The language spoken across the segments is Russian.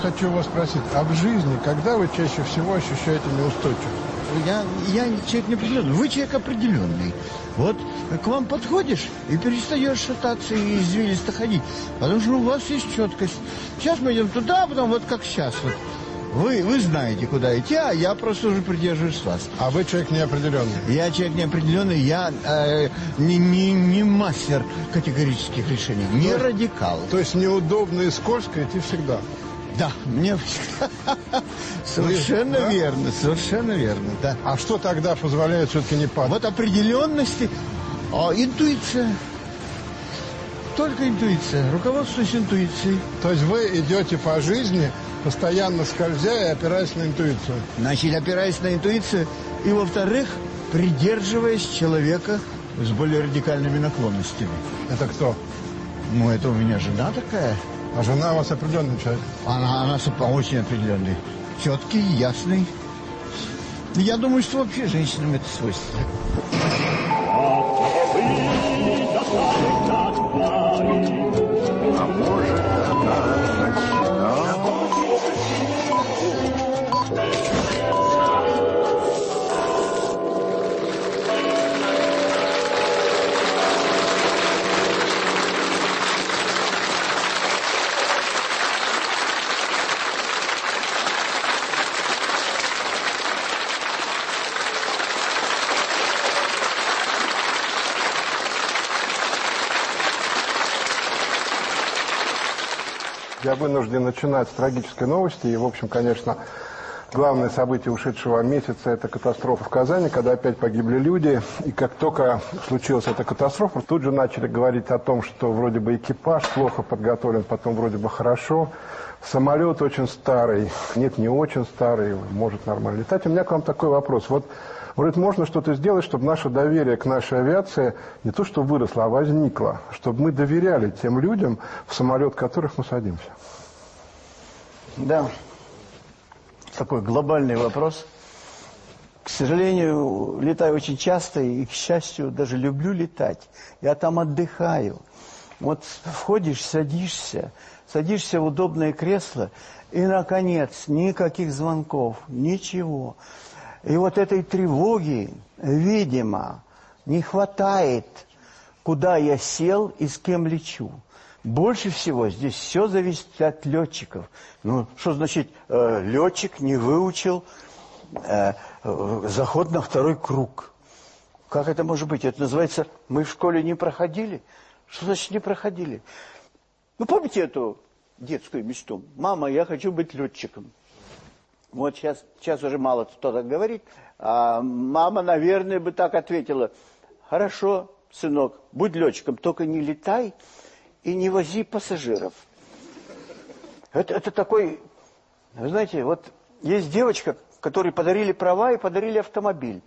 хочу вас спросить. А в жизни, когда вы чаще всего ощущаете неустойчивость? Я, я человек неопределенный. Вы человек определенный. Вот к вам подходишь и перестаешь шататься и извилисто ходить. Потому что у вас есть четкость. Сейчас мы идем туда, а потом вот как сейчас. Вот. Вы, вы знаете, куда идти, а я просто уже придерживаюсь вас. А вы человек неопределенный? Я человек неопределенный, я э, не, не, не мастер категорических решений, не то, радикал. То есть неудобно и скользко идти всегда? Да, мне совершенно да? верно, совершенно верно, да. А что тогда позволяет все-таки не падать? Вот определенности, а, интуиция. Только интуиция, руководствуюсь интуицией. То есть вы идете по жизни, постоянно скользя и опираясь на интуицию? Значит, опираясь на интуицию, и во-вторых, придерживаясь человека с более радикальными наклонностями. Это кто? Ну, это у меня жена такая. А жена у вас определенный человек? Она, она очень определенный. Четкий, ясный. Я думаю, что вообще женщинам это свойственно. Я вынужден начинать с трагической новости. И, в общем, конечно, главное событие ушедшего месяца – это катастрофа в Казани, когда опять погибли люди. И как только случилась эта катастрофа, тут же начали говорить о том, что вроде бы экипаж плохо подготовлен, потом вроде бы хорошо. Самолет очень старый. Нет, не очень старый, может нормально летать. У меня к вам такой вопрос. Вот Говорит, можно что-то сделать, чтобы наше доверие к нашей авиации не то что выросло, а возникло. Чтобы мы доверяли тем людям, в самолет которых мы садимся. Да. Такой глобальный вопрос. К сожалению, летаю очень часто и, к счастью, даже люблю летать. Я там отдыхаю. Вот входишь, садишься, садишься в удобное кресло, и, наконец, никаких звонков, ничего. И вот этой тревоги, видимо, не хватает, куда я сел и с кем лечу. Больше всего здесь все зависит от летчиков. Ну, что значит, э, летчик не выучил э, заход на второй круг? Как это может быть? Это называется, мы в школе не проходили. Что значит не проходили? Ну, помните эту детскую мечту? Мама, я хочу быть летчиком. Вот сейчас, сейчас уже мало кто так говорит. А мама, наверное, бы так ответила. Хорошо, сынок, будь летчиком, только не летай и не вози пассажиров. Это, это такой, вы знаете, вот есть девочка, которой подарили права и подарили автомобиль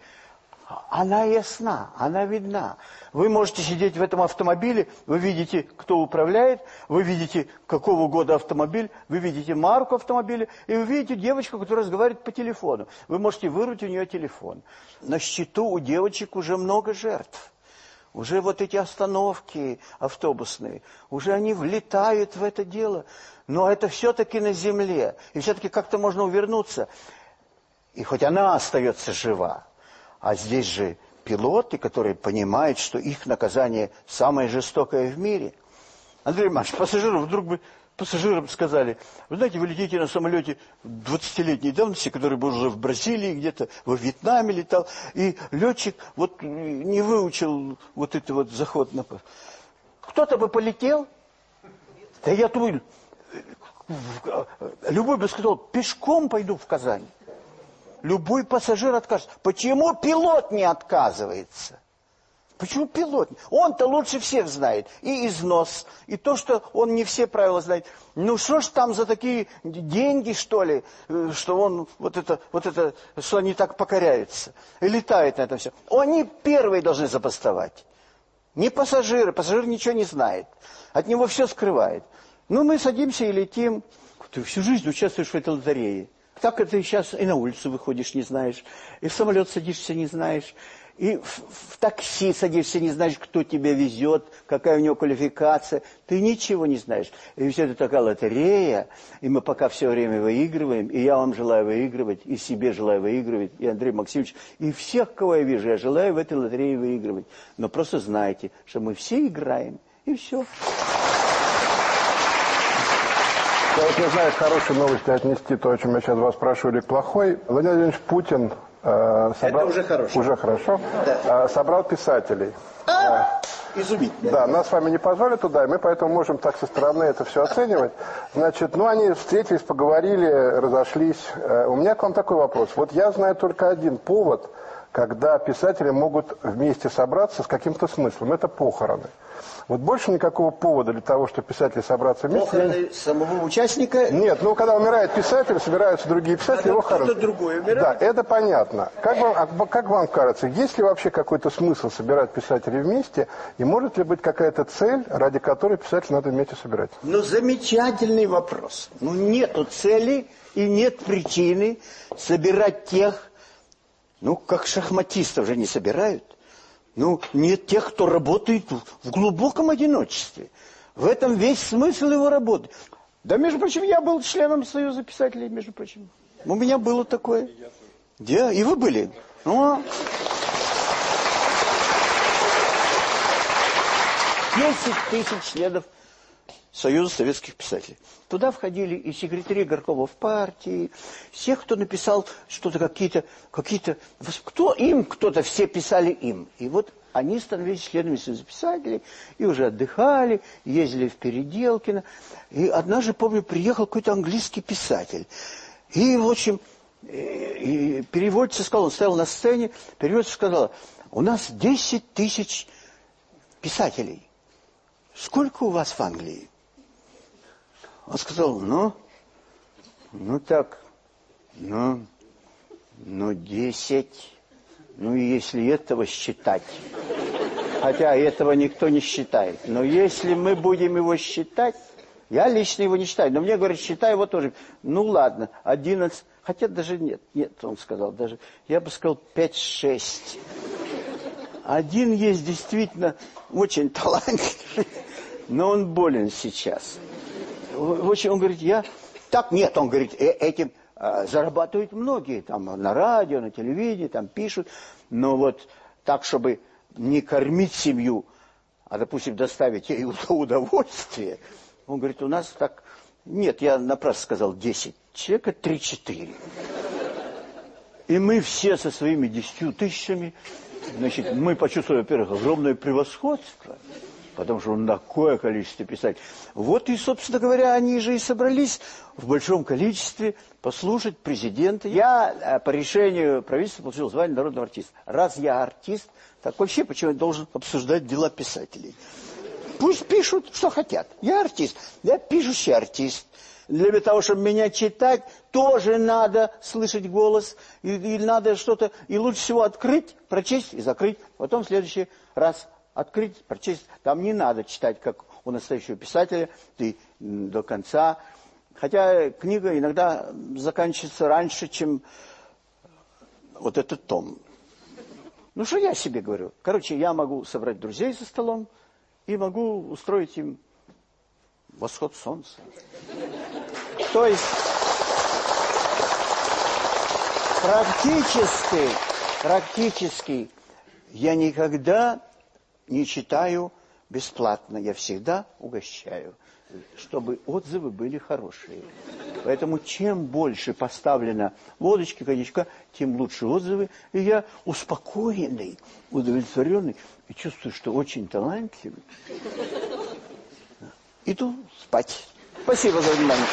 она ясна, она видна. Вы можете сидеть в этом автомобиле, вы видите, кто управляет, вы видите, какого года автомобиль, вы видите марку автомобиля, и вы видите девочку, которая разговаривает по телефону. Вы можете вырвать у нее телефон. На счету у девочек уже много жертв. Уже вот эти остановки автобусные, уже они влетают в это дело. Но это все-таки на земле, и все-таки как-то можно увернуться. И хоть она остается жива, а здесь же пилоты, которые понимают, что их наказание самое жестокое в мире. Андрей Иванович, пассажирам вдруг бы пассажирам сказали, вы знаете, вы летите на самолете 20-летней давности, который был уже в Бразилии, где-то во Вьетнаме летал, и летчик вот не выучил вот это вот заход на... Кто-то бы полетел? Да я думаю, любой бы сказал, пешком пойду в Казань любой пассажир откажется. Почему пилот не отказывается? Почему пилот? Он-то лучше всех знает. И износ, и то, что он не все правила знает. Ну что ж там за такие деньги, что ли, э, что он вот это, вот это, что они так покоряются. И летают на это все. Они первые должны забастовать. Не пассажиры, пассажир ничего не знает. От него все скрывает. Ну мы садимся и летим. Ты всю жизнь участвуешь в этой лотерее. Так это сейчас и на улицу выходишь, не знаешь, и в самолет садишься, не знаешь, И в, в такси садишься, не знаешь, кто тебя везет, какая у него квалификация. Ты ничего не знаешь. И все это такая лотерея, и мы пока все время выигрываем, и я вам желаю выигрывать, и себе желаю выигрывать, и Андрей Максимович, и всех, кого я вижу, я желаю в этой лотерее выигрывать. Но просто знайте, что мы все играем, и все. Я вот не знаю, к хорошей новости отнести то, о чем я сейчас вас спрашиваю, или к плохой. Владимир Владимирович Путин э, собрал... Это уже хорошо. Уже хорошо. Да. Э, собрал писателей. А, изумительно. Да, нас с вами не позвали туда, и мы поэтому можем так со стороны это все оценивать. Значит, ну они встретились, поговорили, разошлись. Э, у меня к вам такой вопрос. Вот я знаю только один повод, когда писатели могут вместе собраться с каким-то смыслом. Это похороны. Вот больше никакого повода для того, чтобы писатели собраться вместе. Похороны самого участника? Нет, ну когда умирает писатель, собираются другие писатели, а его хоронят. другой умирает? Да, это понятно. Как вам, а как вам кажется, есть ли вообще какой-то смысл собирать писателей вместе? И может ли быть какая-то цель, ради которой писателей надо вместе собирать? Ну, замечательный вопрос. Ну, нету цели и нет причины собирать тех, ну, как шахматистов же не собирают. Ну, нет тех, кто работает в глубоком одиночестве. В этом весь смысл его работы. Да, между прочим, я был членом Союза писателей, между прочим. У меня было такое. Да, и вы были. Ну, 10 тысяч членов Союза советских писателей. Туда входили и секретари горкомов партии, всех, кто написал что-то, какие-то, какие-то, кто им, кто-то, все писали им. И вот они становились членами Союза писателей и уже отдыхали, ездили в Переделкино. И однажды, помню, приехал какой-то английский писатель. И, в общем, и переводчица сказала, он стоял на сцене, переводчица сказала, у нас 10 тысяч писателей. Сколько у вас в Англии? Он сказал, ну, ну так, ну, ну, десять, ну, если этого считать. Хотя этого никто не считает. Но если мы будем его считать, я лично его не считаю, но мне говорят, считай его тоже. Ну, ладно, одиннадцать, хотя даже нет, нет, он сказал, даже, я бы сказал, пять-шесть. Один есть действительно очень талантливый, но он болен сейчас. Общем, он говорит, я... Так, нет, он говорит, э этим э, зарабатывают многие, там, на радио, на телевидении, там, пишут, но вот так, чтобы не кормить семью, а, допустим, доставить ей удовольствие, он говорит, у нас так... Нет, я напрасно сказал 10, человека 3-4. И мы все со своими 10 тысячами, значит, мы почувствовали, во-первых, огромное превосходство – потому что он такое количество писать. Вот и, собственно говоря, они же и собрались в большом количестве послушать президента. Я э, по решению правительства получил звание народного артиста. Раз я артист, так вообще почему я должен обсуждать дела писателей? Пусть пишут, что хотят. Я артист, я пишущий артист. Для того, чтобы меня читать, тоже надо слышать голос, и, и надо что-то, и лучше всего открыть, прочесть и закрыть. Потом следующий раз открыть, прочесть. Там не надо читать, как у настоящего писателя, ты до конца. Хотя книга иногда заканчивается раньше, чем вот этот том. Ну, что я себе говорю? Короче, я могу собрать друзей за столом и могу устроить им восход солнца. То есть практически, практически я никогда не читаю бесплатно, я всегда угощаю, чтобы отзывы были хорошие. Поэтому чем больше поставлено водочки, коньячка, тем лучше отзывы. И я успокоенный, удовлетворенный и чувствую, что очень талантливый. Иду спать. Спасибо за внимание.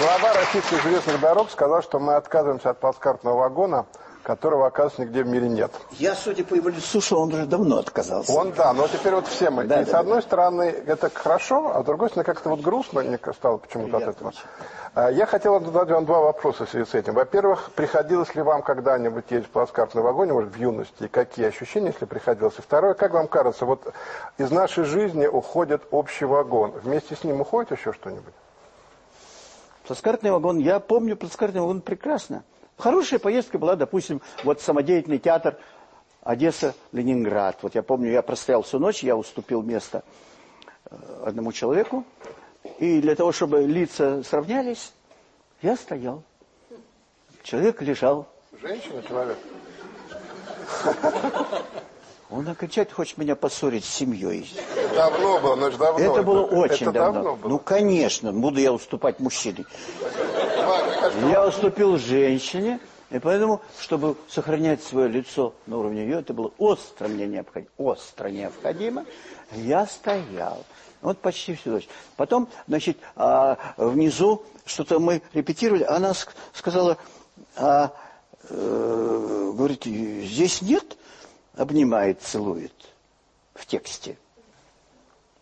Глава российских железных дорог сказал, что мы отказываемся от плацкартного вагона – которого, оказывается, нигде в мире нет. Я, судя по его лицу, что он уже давно отказался. Он, да, но теперь вот все мы. Да, и да, с одной да. стороны, это хорошо, а с другой стороны, как-то вот грустно мне стало почему-то от этого. А, я хотел задать вам два вопроса в связи с этим. Во-первых, приходилось ли вам когда-нибудь ездить в плацкартной вагоне, может, в юности, и какие ощущения, если приходилось? И второе, как вам кажется, вот из нашей жизни уходит общий вагон, вместе с ним уходит еще что-нибудь? Плацкартный вагон, я помню плацкартный вагон прекрасно. Хорошая поездка была, допустим, вот самодеятельный театр Одесса, Ленинград. Вот я помню, я простоял всю ночь, я уступил место э, одному человеку. И для того, чтобы лица сравнялись, я стоял. Человек лежал. Женщина, человек? Он окончательно хочет меня поссорить с семьей. Давно было, но давно. Это было очень это давно. давно было. Ну, конечно, буду я уступать мужчине. Я уступил женщине, и поэтому, чтобы сохранять свое лицо на уровне ее, это было остро мне необходимо. Остро необходимо. Я стоял. Вот почти всю ночь. Потом, значит, а, внизу что-то мы репетировали. Она сказала, а, э, говорит, здесь нет, обнимает, целует в тексте.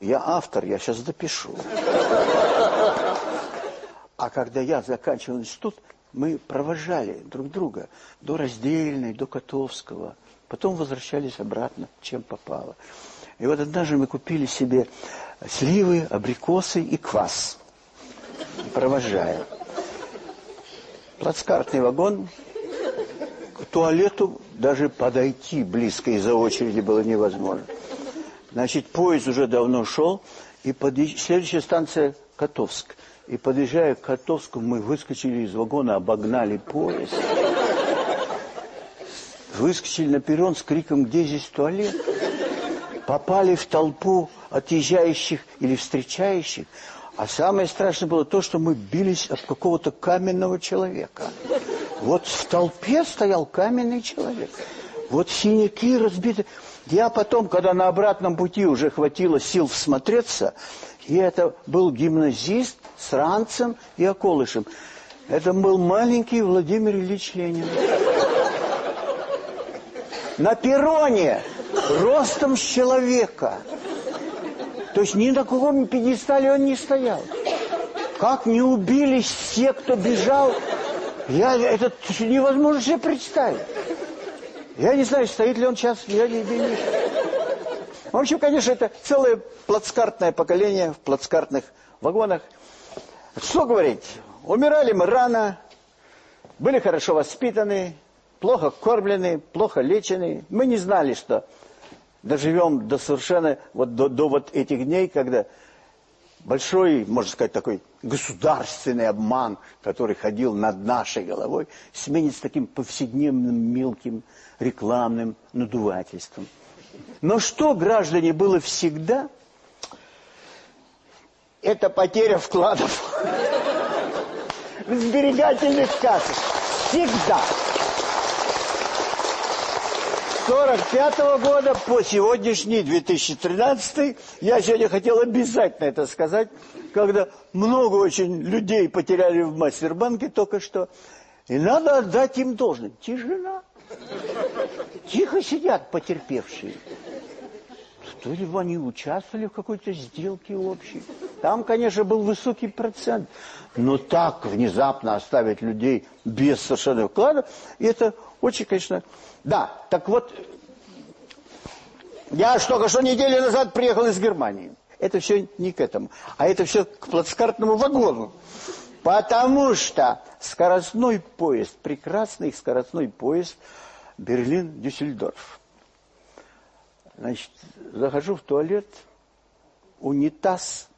Я автор, я сейчас допишу. А когда я заканчивал институт, мы провожали друг друга до Раздельной, до Котовского. Потом возвращались обратно, чем попало. И вот однажды мы купили себе сливы, абрикосы и квас. Провожая. Плацкартный вагон. К туалету даже подойти близко из-за очереди было невозможно. Значит, поезд уже давно шел. И подъезж... следующая станция Котовск. И подъезжая к Котовску, мы выскочили из вагона, обогнали поезд. Выскочили на перрон с криком «Где здесь туалет?» Попали в толпу отъезжающих или встречающих. А самое страшное было то, что мы бились от какого-то каменного человека. Вот в толпе стоял каменный человек. Вот синяки разбиты. Я потом, когда на обратном пути уже хватило сил всмотреться, и это был гимназист с ранцем и околышем. Это был маленький Владимир Ильич Ленин. На перроне, ростом с человека. То есть ни на каком пьедестале он не стоял. Как не убились все, кто бежал, я, это невозможно себе представить. Я не знаю, стоит ли он сейчас, я не вижу. В общем, конечно, это целое плацкартное поколение в плацкартных вагонах. Что говорить? Умирали мы рано, были хорошо воспитаны, плохо кормлены, плохо лечены. Мы не знали, что доживем до совершенно, вот до, до вот этих дней, когда большой, можно сказать, такой государственный обман, который ходил над нашей головой, сменится таким повседневным мелким рекламным надувательством. Но что, граждане, было всегда, это потеря вкладов в сберегательных кассах. Всегда. 45 -го года по сегодняшний 2013 я сегодня хотел обязательно это сказать, когда много очень людей потеряли в Мастербанке только что. И надо отдать им должное. Тишина. Тихо сидят потерпевшие. То ли они участвовали в какой-то сделке общей. Там, конечно, был высокий процент. Но так внезапно оставить людей без совершенно вклада, это очень, конечно... Да, так вот, я только что неделю назад приехал из Германии. Это все не к этому, а это все к плацкартному вагону. Потому что скоростной поезд, прекрасный скоростной поезд Берлин-Дюссельдорф. Значит, захожу в туалет, унитаз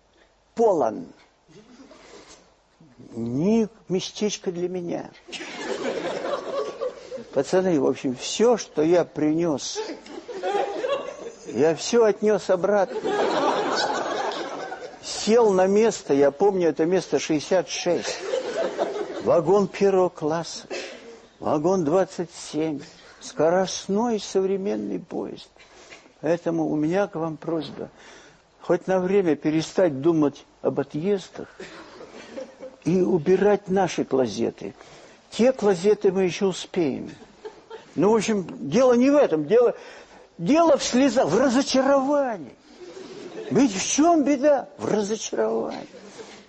полон. Ни местечко для меня. Пацаны, в общем, все, что я принес, я все отнес обратно. Сел на место, я помню, это место 66. Вагон первого класса. Вагон 27. Скоростной современный поезд. Поэтому у меня к вам просьба. Хоть на время перестать думать об отъездах и убирать наши клозеты. Те клозеты мы еще успеем. Ну, в общем, дело не в этом. Дело, дело в слезах, в разочаровании. Ведь в чем беда? В разочаровании.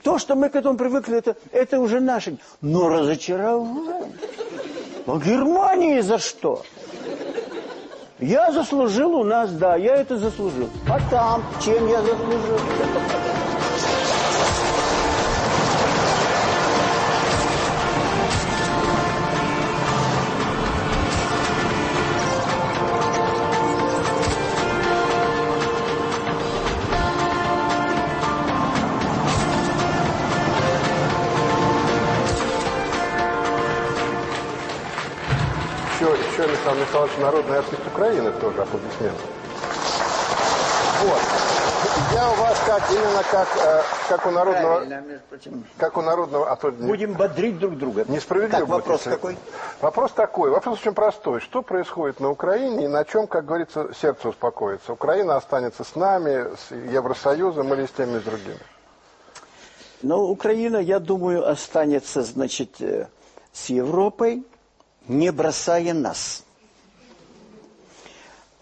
То, что мы к этому привыкли, это, это уже наше. Но разочарование. А Германии за что? Я заслужил у нас, да, я это заслужил. А там, чем я заслужил? Михаил Михайлович народный артист Украины, тоже аплодисменты. Вот. Я у вас как именно как, э, как у народного... Как у народного... А то Будем бодрить друг друга. Несправедливо Как вопрос будет, какой? Вопрос такой. Вопрос очень простой. Что происходит на Украине и на чем, как говорится, сердце успокоится? Украина останется с нами, с Евросоюзом или с теми, и с другими? Но Украина, я думаю, останется, значит, э, с Европой, не бросая нас.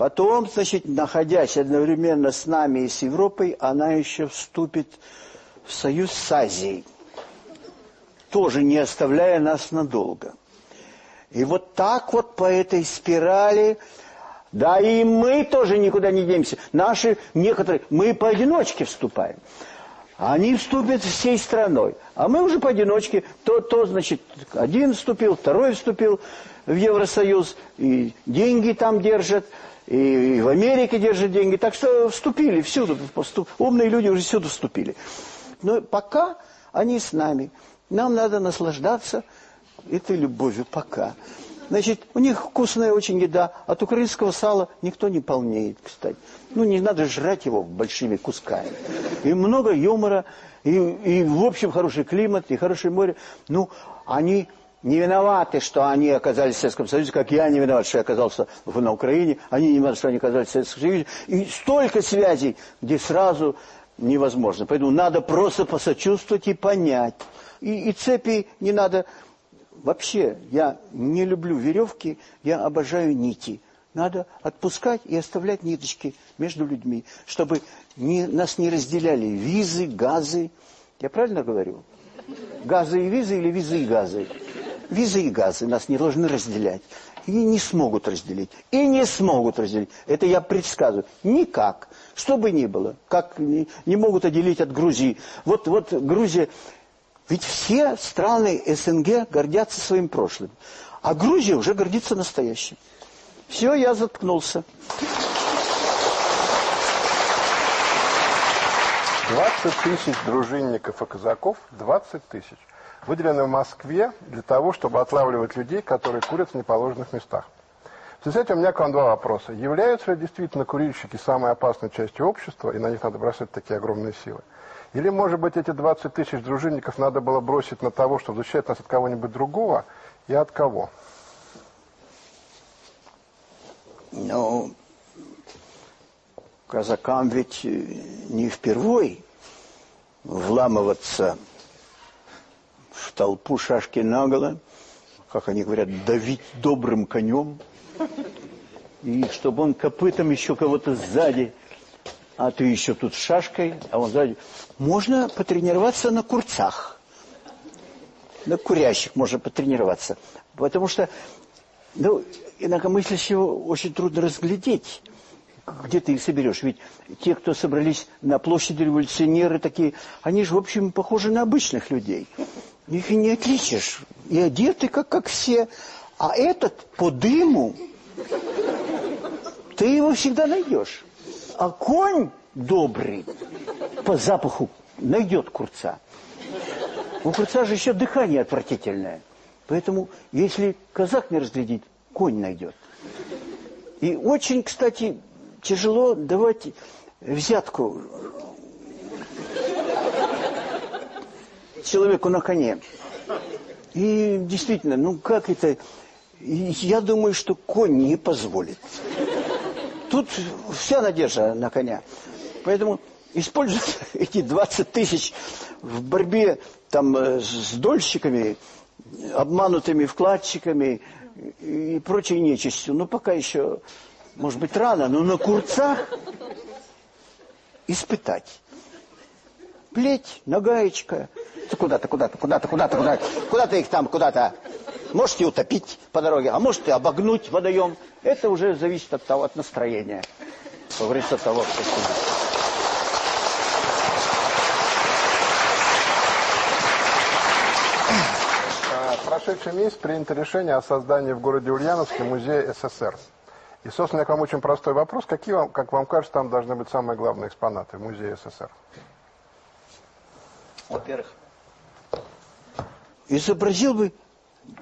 Потом, значит, находясь одновременно с нами и с Европой, она еще вступит в союз с Азией, тоже не оставляя нас надолго. И вот так вот по этой спирали, да и мы тоже никуда не денемся. Наши некоторые, мы поодиночке вступаем. Они вступят всей страной. А мы уже поодиночке. То, то, значит, один вступил, второй вступил в Евросоюз. И деньги там держат. И в Америке держат деньги. Так что вступили всюду. Умные люди уже всюду вступили. Но пока они с нами. Нам надо наслаждаться этой любовью пока. Значит, у них вкусная очень еда. От украинского сала никто не полнеет, кстати. Ну, не надо жрать его большими кусками. И много юмора, и, и в общем хороший климат, и хорошее море. Ну, они не виноваты, что они оказались в Советском Союзе, как я не виноват, что я оказался на Украине. Они не виноваты, что они оказались в Советском Союзе. И столько связей, где сразу невозможно. Поэтому надо просто посочувствовать и понять. И, и цепи не надо Вообще, я не люблю веревки, я обожаю нити. Надо отпускать и оставлять ниточки между людьми, чтобы не, нас не разделяли визы, газы. Я правильно говорю? Газы и визы или визы и газы? Визы и газы нас не должны разделять. И не смогут разделить. И не смогут разделить. Это я предсказываю. Никак. Что бы ни было. Как не, не могут отделить от Грузии. Вот, вот Грузия ведь все страны СНГ гордятся своим прошлым. А Грузия уже гордится настоящим. Все, я заткнулся. 20 тысяч дружинников и казаков, 20 тысяч, выделены в Москве для того, чтобы отлавливать людей, которые курят в неположенных местах. В связи с этим у меня к вам два вопроса. Являются ли действительно курильщики самой опасной частью общества, и на них надо бросать такие огромные силы? Или, может быть, эти 20 тысяч дружинников надо было бросить на того, чтобы защищать нас от кого-нибудь другого, и от кого? Ну, казакам ведь не впервой вламываться в толпу шашки наголо, как они говорят, давить добрым конем, и чтобы он копытом еще кого-то сзади а ты еще тут шашкой, а он сзади. Можно потренироваться на курцах. На курящих можно потренироваться. Потому что, ну, инакомыслящего очень трудно разглядеть, где ты их соберешь. Ведь те, кто собрались на площади революционеры такие, они же, в общем, похожи на обычных людей. Их и не отличишь. И одеты, как, как все. А этот по дыму, ты его всегда найдешь. А конь добрый по запаху найдет курца. У курца же еще дыхание отвратительное. Поэтому, если казак не разглядит, конь найдет. И очень, кстати, тяжело давать взятку человеку на коне. И действительно, ну как это... Я думаю, что конь не позволит тут вся надежда на коня. Поэтому используют эти 20 тысяч в борьбе там э, с дольщиками, обманутыми вкладчиками и прочей нечистью. Ну, пока еще, может быть, рано, но на курцах испытать. Плеть, нагаечка. Куда-то, куда-то, куда-то, куда-то, куда-то. Куда-то их там, куда-то. Можете утопить по дороге, а можете обогнуть водоем. Это уже зависит от того, от настроения. Как говорится, от того, что прошедший месяц принято решение о создании в городе Ульяновске музея СССР. И, собственно, к вам очень простой вопрос. Какие, вам, как вам кажется, там должны быть самые главные экспонаты в музее СССР? Во-первых, изобразил бы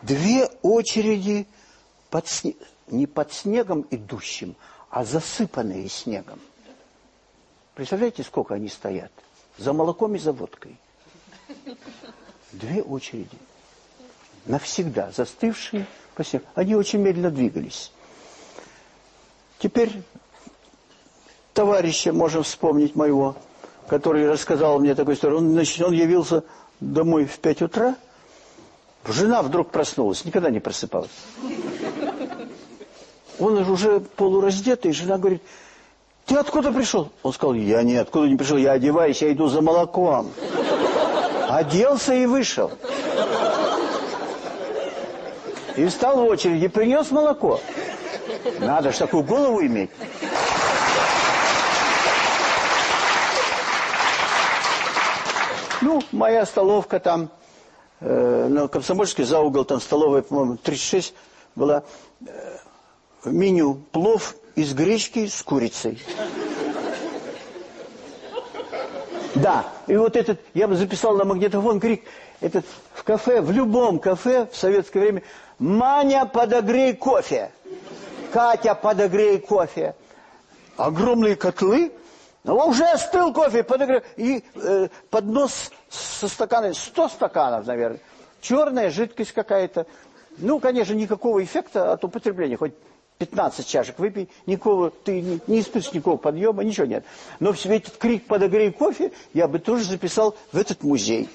две очереди подсне... не под снегом идущим, а засыпанные снегом. Представляете, сколько они стоят? За молоком и за водкой. Две очереди. Навсегда застывшие. Они очень медленно двигались. Теперь товарища можем вспомнить моего, который рассказал мне такую историю. Он, значит, он явился домой в 5 утра, жена вдруг проснулась, никогда не просыпалась. Он уже полураздетый, жена говорит, ты откуда пришел? Он сказал, я не откуда не пришел, я одеваюсь, я иду за молоком. Оделся и вышел. И встал в очередь и принес молоко. Надо ж такую голову иметь. Ну, моя столовка там, э, на Комсомольске за угол, там столовая, по-моему, 36 была. Э, меню плов из гречки с курицей. Да, и вот этот, я бы записал на магнитофон крик, этот в кафе, в любом кафе в советское время, «Маня, подогрей кофе!» «Катя, подогрей кофе!» Огромные котлы, но уже остыл кофе, подогрей, и э, поднос со стаканами, 100 стаканов, наверное, черная жидкость какая-то. Ну, конечно, никакого эффекта от употребления, хоть 15 чашек выпей, никакого, ты не, не испытываешь никакого подъема, ничего нет. Но в этот крик «подогрей кофе» я бы тоже записал в этот музей.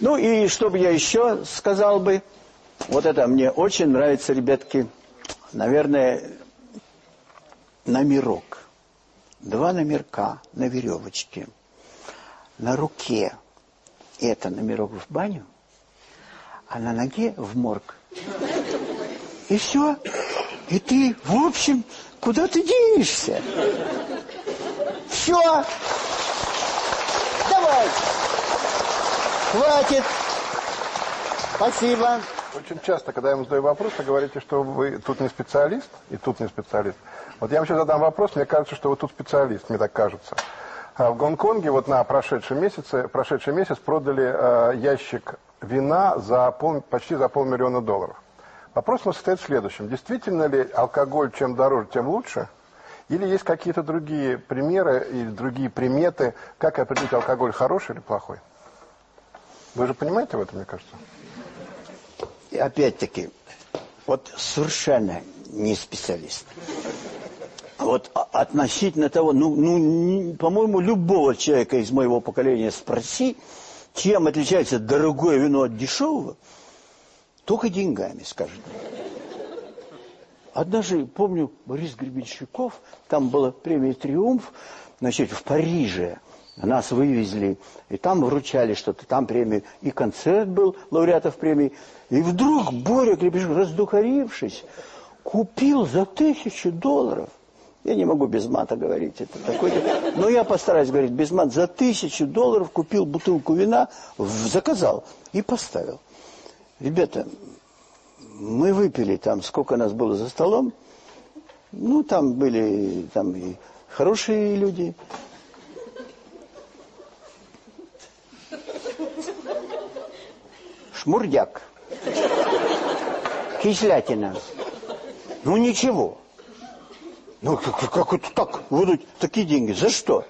Ну и что бы я еще сказал бы, вот это мне очень нравится, ребятки, наверное, номерок. Два номерка на веревочке, на руке. Это номерок в баню, а на ноге в морг. И все. И ты, в общем, куда ты денешься? Все. Давай. Хватит. Спасибо. Очень часто, когда я вам задаю вопрос, вы говорите, что вы тут не специалист, и тут не специалист. Вот я вам сейчас задам вопрос, мне кажется, что вы тут специалист, мне так кажется. А в Гонконге вот на прошедшем месяце, прошедший месяц продали э, ящик вина за пол, почти за полмиллиона долларов. Вопрос состоит в следующем. Действительно ли алкоголь чем дороже, тем лучше? Или есть какие-то другие примеры или другие приметы, как определить алкоголь хороший или плохой? Вы же понимаете в этом, мне кажется? Опять-таки, вот совершенно не специалист. Вот относительно того, ну, ну по-моему, любого человека из моего поколения спроси, чем отличается дорогое вино от дешевого, только деньгами, скажет. Однажды, помню, Борис Гребенщиков, там была премия «Триумф», значит, в Париже. Нас вывезли, и там вручали что-то, там премию. И концерт был лауреатов премии. И вдруг Боря Гребенщиков, раздухарившись, купил за тысячу долларов. Я не могу без мата говорить, это такой Но я постараюсь говорить без мата. За тысячу долларов купил бутылку вина, заказал и поставил. Ребята, мы выпили там, сколько нас было за столом. Ну, там были там и хорошие люди. Шмурдяк. Кислятина. Ну, ничего. Ну, как, как это так? Выдать такие деньги? За что?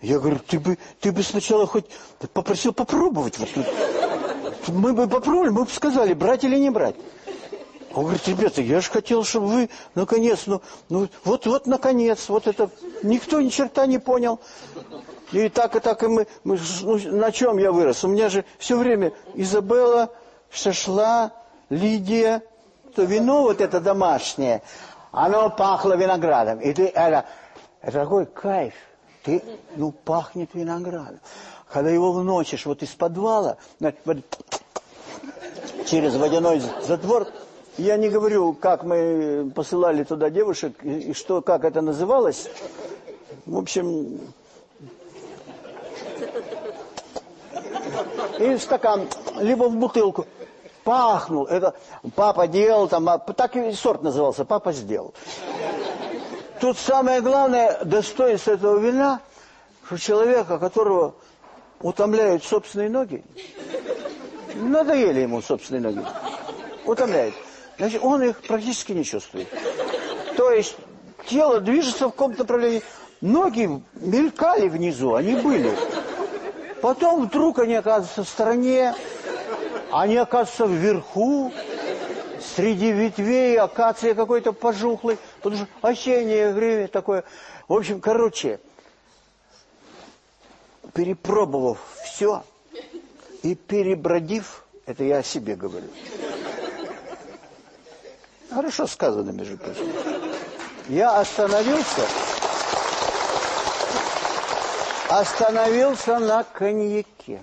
Я говорю, ты бы, ты бы сначала хоть попросил попробовать. Вот, мы бы попробовали, мы бы сказали, брать или не брать. Он говорит, ребята, я же хотел, чтобы вы, наконец, ну, ну вот, вот, наконец, вот это, никто ни черта не понял. И так, и так, и мы, мы ну, на чем я вырос? У меня же все время Изабелла, Шашла, Лидия, то вино вот это домашнее, оно пахло виноградом. И ты, это, это такой кайф. Ты, ну, пахнет виноградом. Когда его вносишь вот из подвала, через водяной затвор, я не говорю, как мы посылали туда девушек, и что, как это называлось. В общем, и в стакан, либо в бутылку. Пахнул. Это папа делал, там, а, так и сорт назывался, папа сделал. Тут самое главное достоинство этого вина, что человека, которого утомляют собственные ноги. Надоели ему собственные ноги. Утомляют. Значит, он их практически не чувствует. То есть тело движется в каком-то направлении, ноги мелькали внизу, они были. Потом вдруг они оказываются в стороне, они оказываются вверху, среди ветвей, акация какой-то пожухлый, потому что ощущение гриве такое. В общем, короче, перепробовав все и перебродив, это я о себе говорю. Хорошо сказано, между прочим. Я остановился, остановился на коньяке.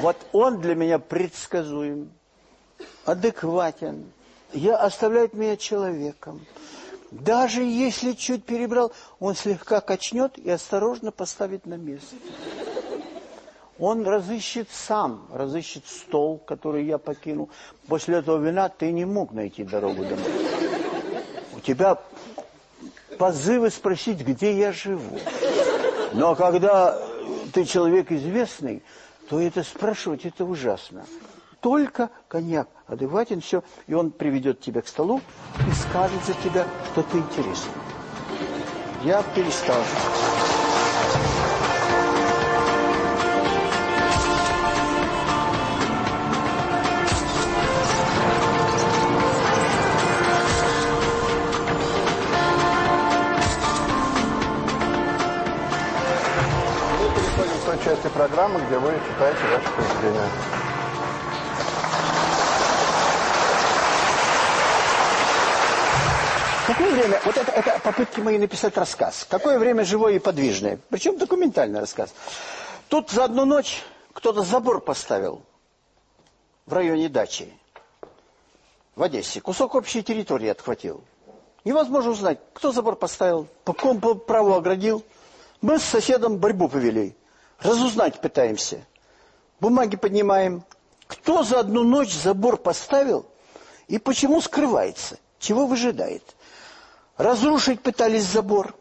Вот он для меня предсказуем, адекватен. Я оставляет меня человеком. Даже если чуть перебрал, он слегка качнет и осторожно поставит на место. Он разыщет сам, разыщет стол, который я покинул. После этого вина ты не мог найти дорогу домой. У тебя позывы спросить, где я живу. Но когда ты человек известный, то это спрашивать, это ужасно. Только коньяк адекватен, все, и он приведет тебя к столу и скажет за тебя, что ты интересный. Я перестал. Где вы читаете ваши произведения. Какое время, вот это, это попытки мои написать рассказ. Какое время живое и подвижное. Причем документальный рассказ. Тут за одну ночь кто-то забор поставил в районе дачи в Одессе. Кусок общей территории отхватил. Невозможно узнать, кто забор поставил, по какому праву оградил. Мы с соседом борьбу повели. Разузнать пытаемся. Бумаги поднимаем. Кто за одну ночь забор поставил и почему скрывается? Чего выжидает? Разрушить пытались забор,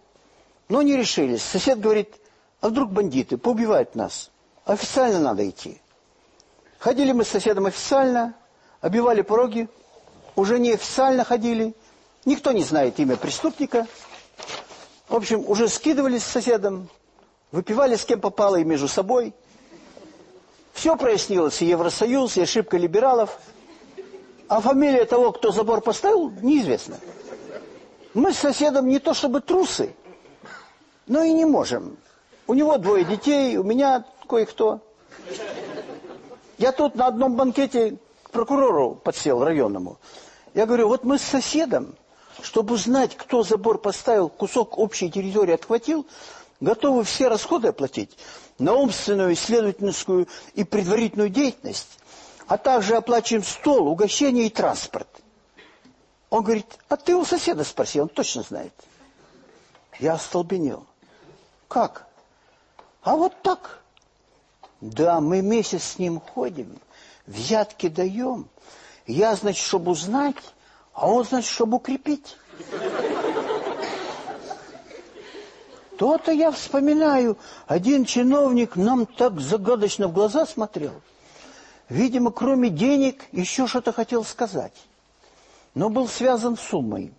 но не решились. Сосед говорит, а вдруг бандиты поубивают нас? Официально надо идти. Ходили мы с соседом официально, обивали пороги, уже неофициально ходили. Никто не знает имя преступника. В общем, уже скидывались с соседом, Выпивали с кем попало и между собой. Все прояснилось, и Евросоюз, и ошибка либералов. А фамилия того, кто забор поставил, неизвестна. Мы с соседом не то чтобы трусы, но и не можем. У него двое детей, у меня кое-кто. Я тут на одном банкете к прокурору подсел районному. Я говорю, вот мы с соседом, чтобы узнать, кто забор поставил, кусок общей территории отхватил, готовы все расходы оплатить на умственную, исследовательскую и предварительную деятельность, а также оплачиваем стол, угощение и транспорт. Он говорит, а ты у соседа спроси, он точно знает. Я остолбенел. Как? А вот так. Да, мы месяц с ним ходим, взятки даем. Я, значит, чтобы узнать, а он, значит, чтобы укрепить. То-то я вспоминаю, один чиновник нам так загадочно в глаза смотрел. Видимо, кроме денег, еще что-то хотел сказать. Но был связан с суммой.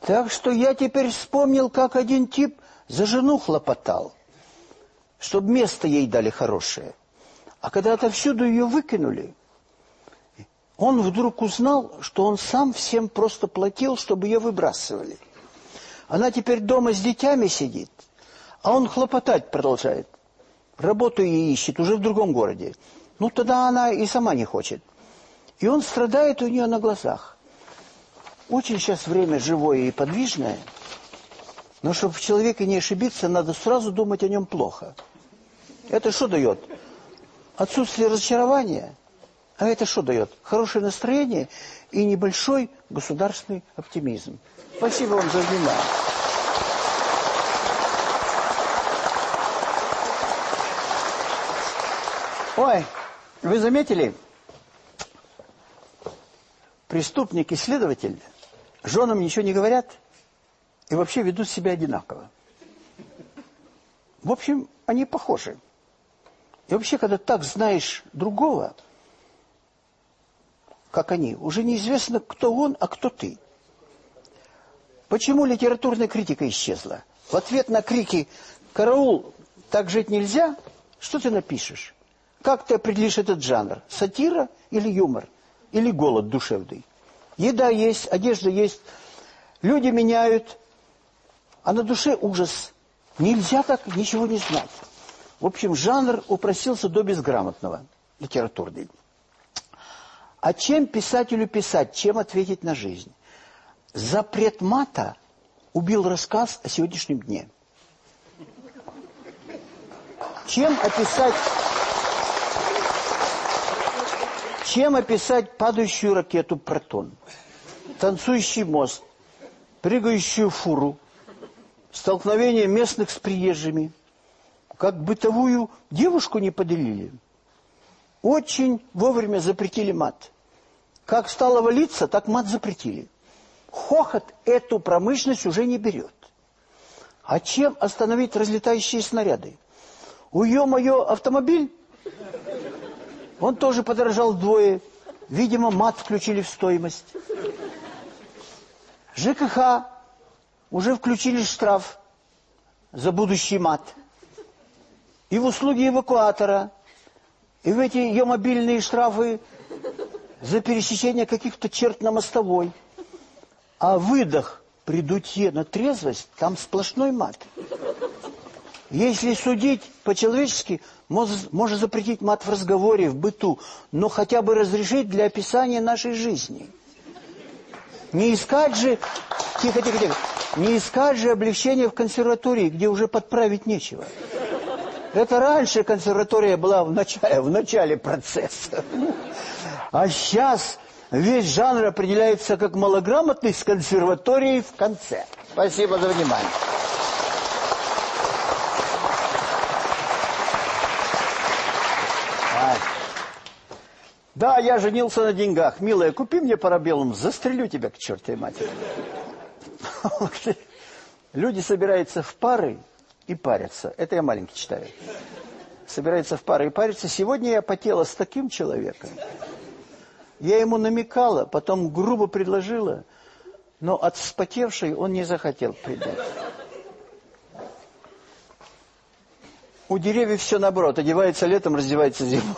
Так что я теперь вспомнил, как один тип за жену хлопотал, чтобы место ей дали хорошее. А когда отовсюду ее выкинули, он вдруг узнал, что он сам всем просто платил, чтобы ее выбрасывали. Она теперь дома с детьми сидит, а он хлопотать продолжает. Работу ей ищет уже в другом городе. Ну, тогда она и сама не хочет. И он страдает у нее на глазах. Очень сейчас время живое и подвижное, но чтобы в человеке не ошибиться, надо сразу думать о нем плохо. Это что дает? Отсутствие разочарования. А это что дает? Хорошее настроение и небольшой государственный оптимизм. Спасибо вам за внимание. Ой, вы заметили, преступник и следователь женам ничего не говорят и вообще ведут себя одинаково. В общем, они похожи. И вообще, когда так знаешь другого, как они, уже неизвестно, кто он, а кто ты. Почему литературная критика исчезла? В ответ на крики «Караул, так жить нельзя!» Что ты напишешь? Как ты определишь этот жанр? Сатира или юмор? Или голод душевный? Еда есть, одежда есть. Люди меняют, а на душе ужас. Нельзя так ничего не знать. В общем, жанр упростился до безграмотного, литературный. А чем писателю писать, чем ответить на жизнь? Запрет мата убил рассказ о сегодняшнем дне. Чем описать... Чем описать падающую ракету «Протон», танцующий мост, прыгающую фуру, столкновение местных с приезжими, как бытовую девушку не поделили. Очень вовремя запретили мат. Как стало валиться, так мат запретили. Хохот эту промышленность уже не берет. А чем остановить разлетающие снаряды? У ё-моё автомобиль, он тоже подорожал вдвое. Видимо, мат включили в стоимость. ЖКХ уже включили штраф за будущий мат. И в услуги эвакуатора, и в эти ее мобильные штрафы за пересечение каких-то черт на мостовой. А выдох при дутье на трезвость, там сплошной мат. Если судить по-человечески, может запретить мат в разговоре, в быту, но хотя бы разрешить для описания нашей жизни. Не искать же, тихо, тихо, тихо, не искать же облегчения в консерватории, где уже подправить нечего. Это раньше консерватория была в начале, в начале процесса. А сейчас весь жанр определяется как малограмотный с консерваторией в конце. Спасибо за внимание. Да, я женился на деньгах. Милая, купи мне парабеллум, застрелю тебя к чертовой матери. Люди собираются в пары и парятся. Это я маленький читаю. Собираются в пары и парятся. Сегодня я потела с таким человеком. Я ему намекала, потом грубо предложила, но от вспотевшей он не захотел придать. У деревьев все наоборот. Одевается летом, раздевается зимой.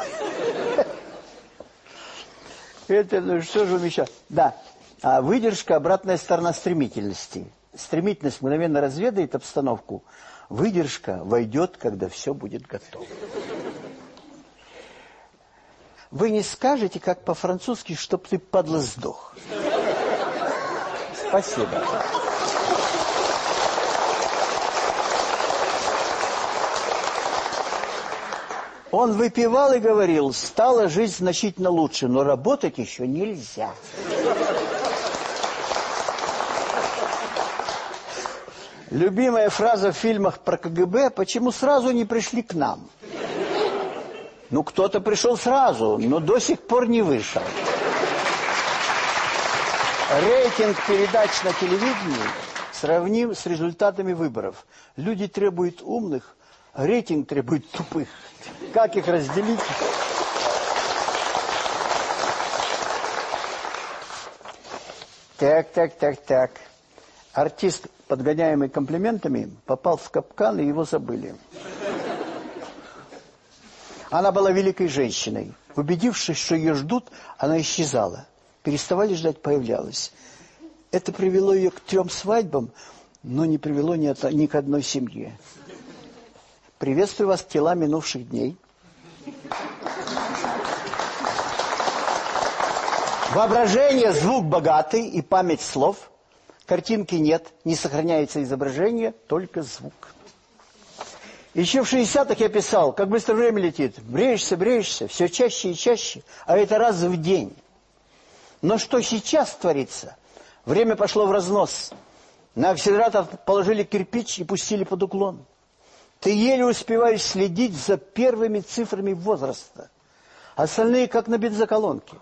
Это, ну что же умещать? Да, а выдержка – обратная сторона стремительности. Стремительность мгновенно разведает обстановку. Выдержка войдет, когда все будет готово. Вы не скажете, как по-французски, чтоб ты, падла, сдох. Спасибо. Он выпивал и говорил, стала жизнь значительно лучше, но работать еще нельзя. Любимая фраза в фильмах про КГБ, почему сразу не пришли к нам? Ну, кто-то пришел сразу, но до сих пор не вышел. Рейтинг передач на телевидении сравним с результатами выборов. Люди требуют умных, рейтинг требует тупых. Как их разделить? Так, так, так, так. Артист, подгоняемый комплиментами, попал в капкан, и его забыли. Она была великой женщиной. Убедившись, что ее ждут, она исчезала. Переставали ждать, появлялась. Это привело ее к трем свадьбам, но не привело ни, от, ни к одной семье. Приветствую вас, тела минувших дней. Воображение, звук богатый и память слов. Картинки нет, не сохраняется изображение, только звук. Еще в 60-х я писал, как быстро время летит. Бреешься, бреешься, все чаще и чаще, а это раз в день. Но что сейчас творится? Время пошло в разнос. На акселератор положили кирпич и пустили под уклон. Ты еле успеваешь следить за первыми цифрами возраста. Остальные как на бензоколонке.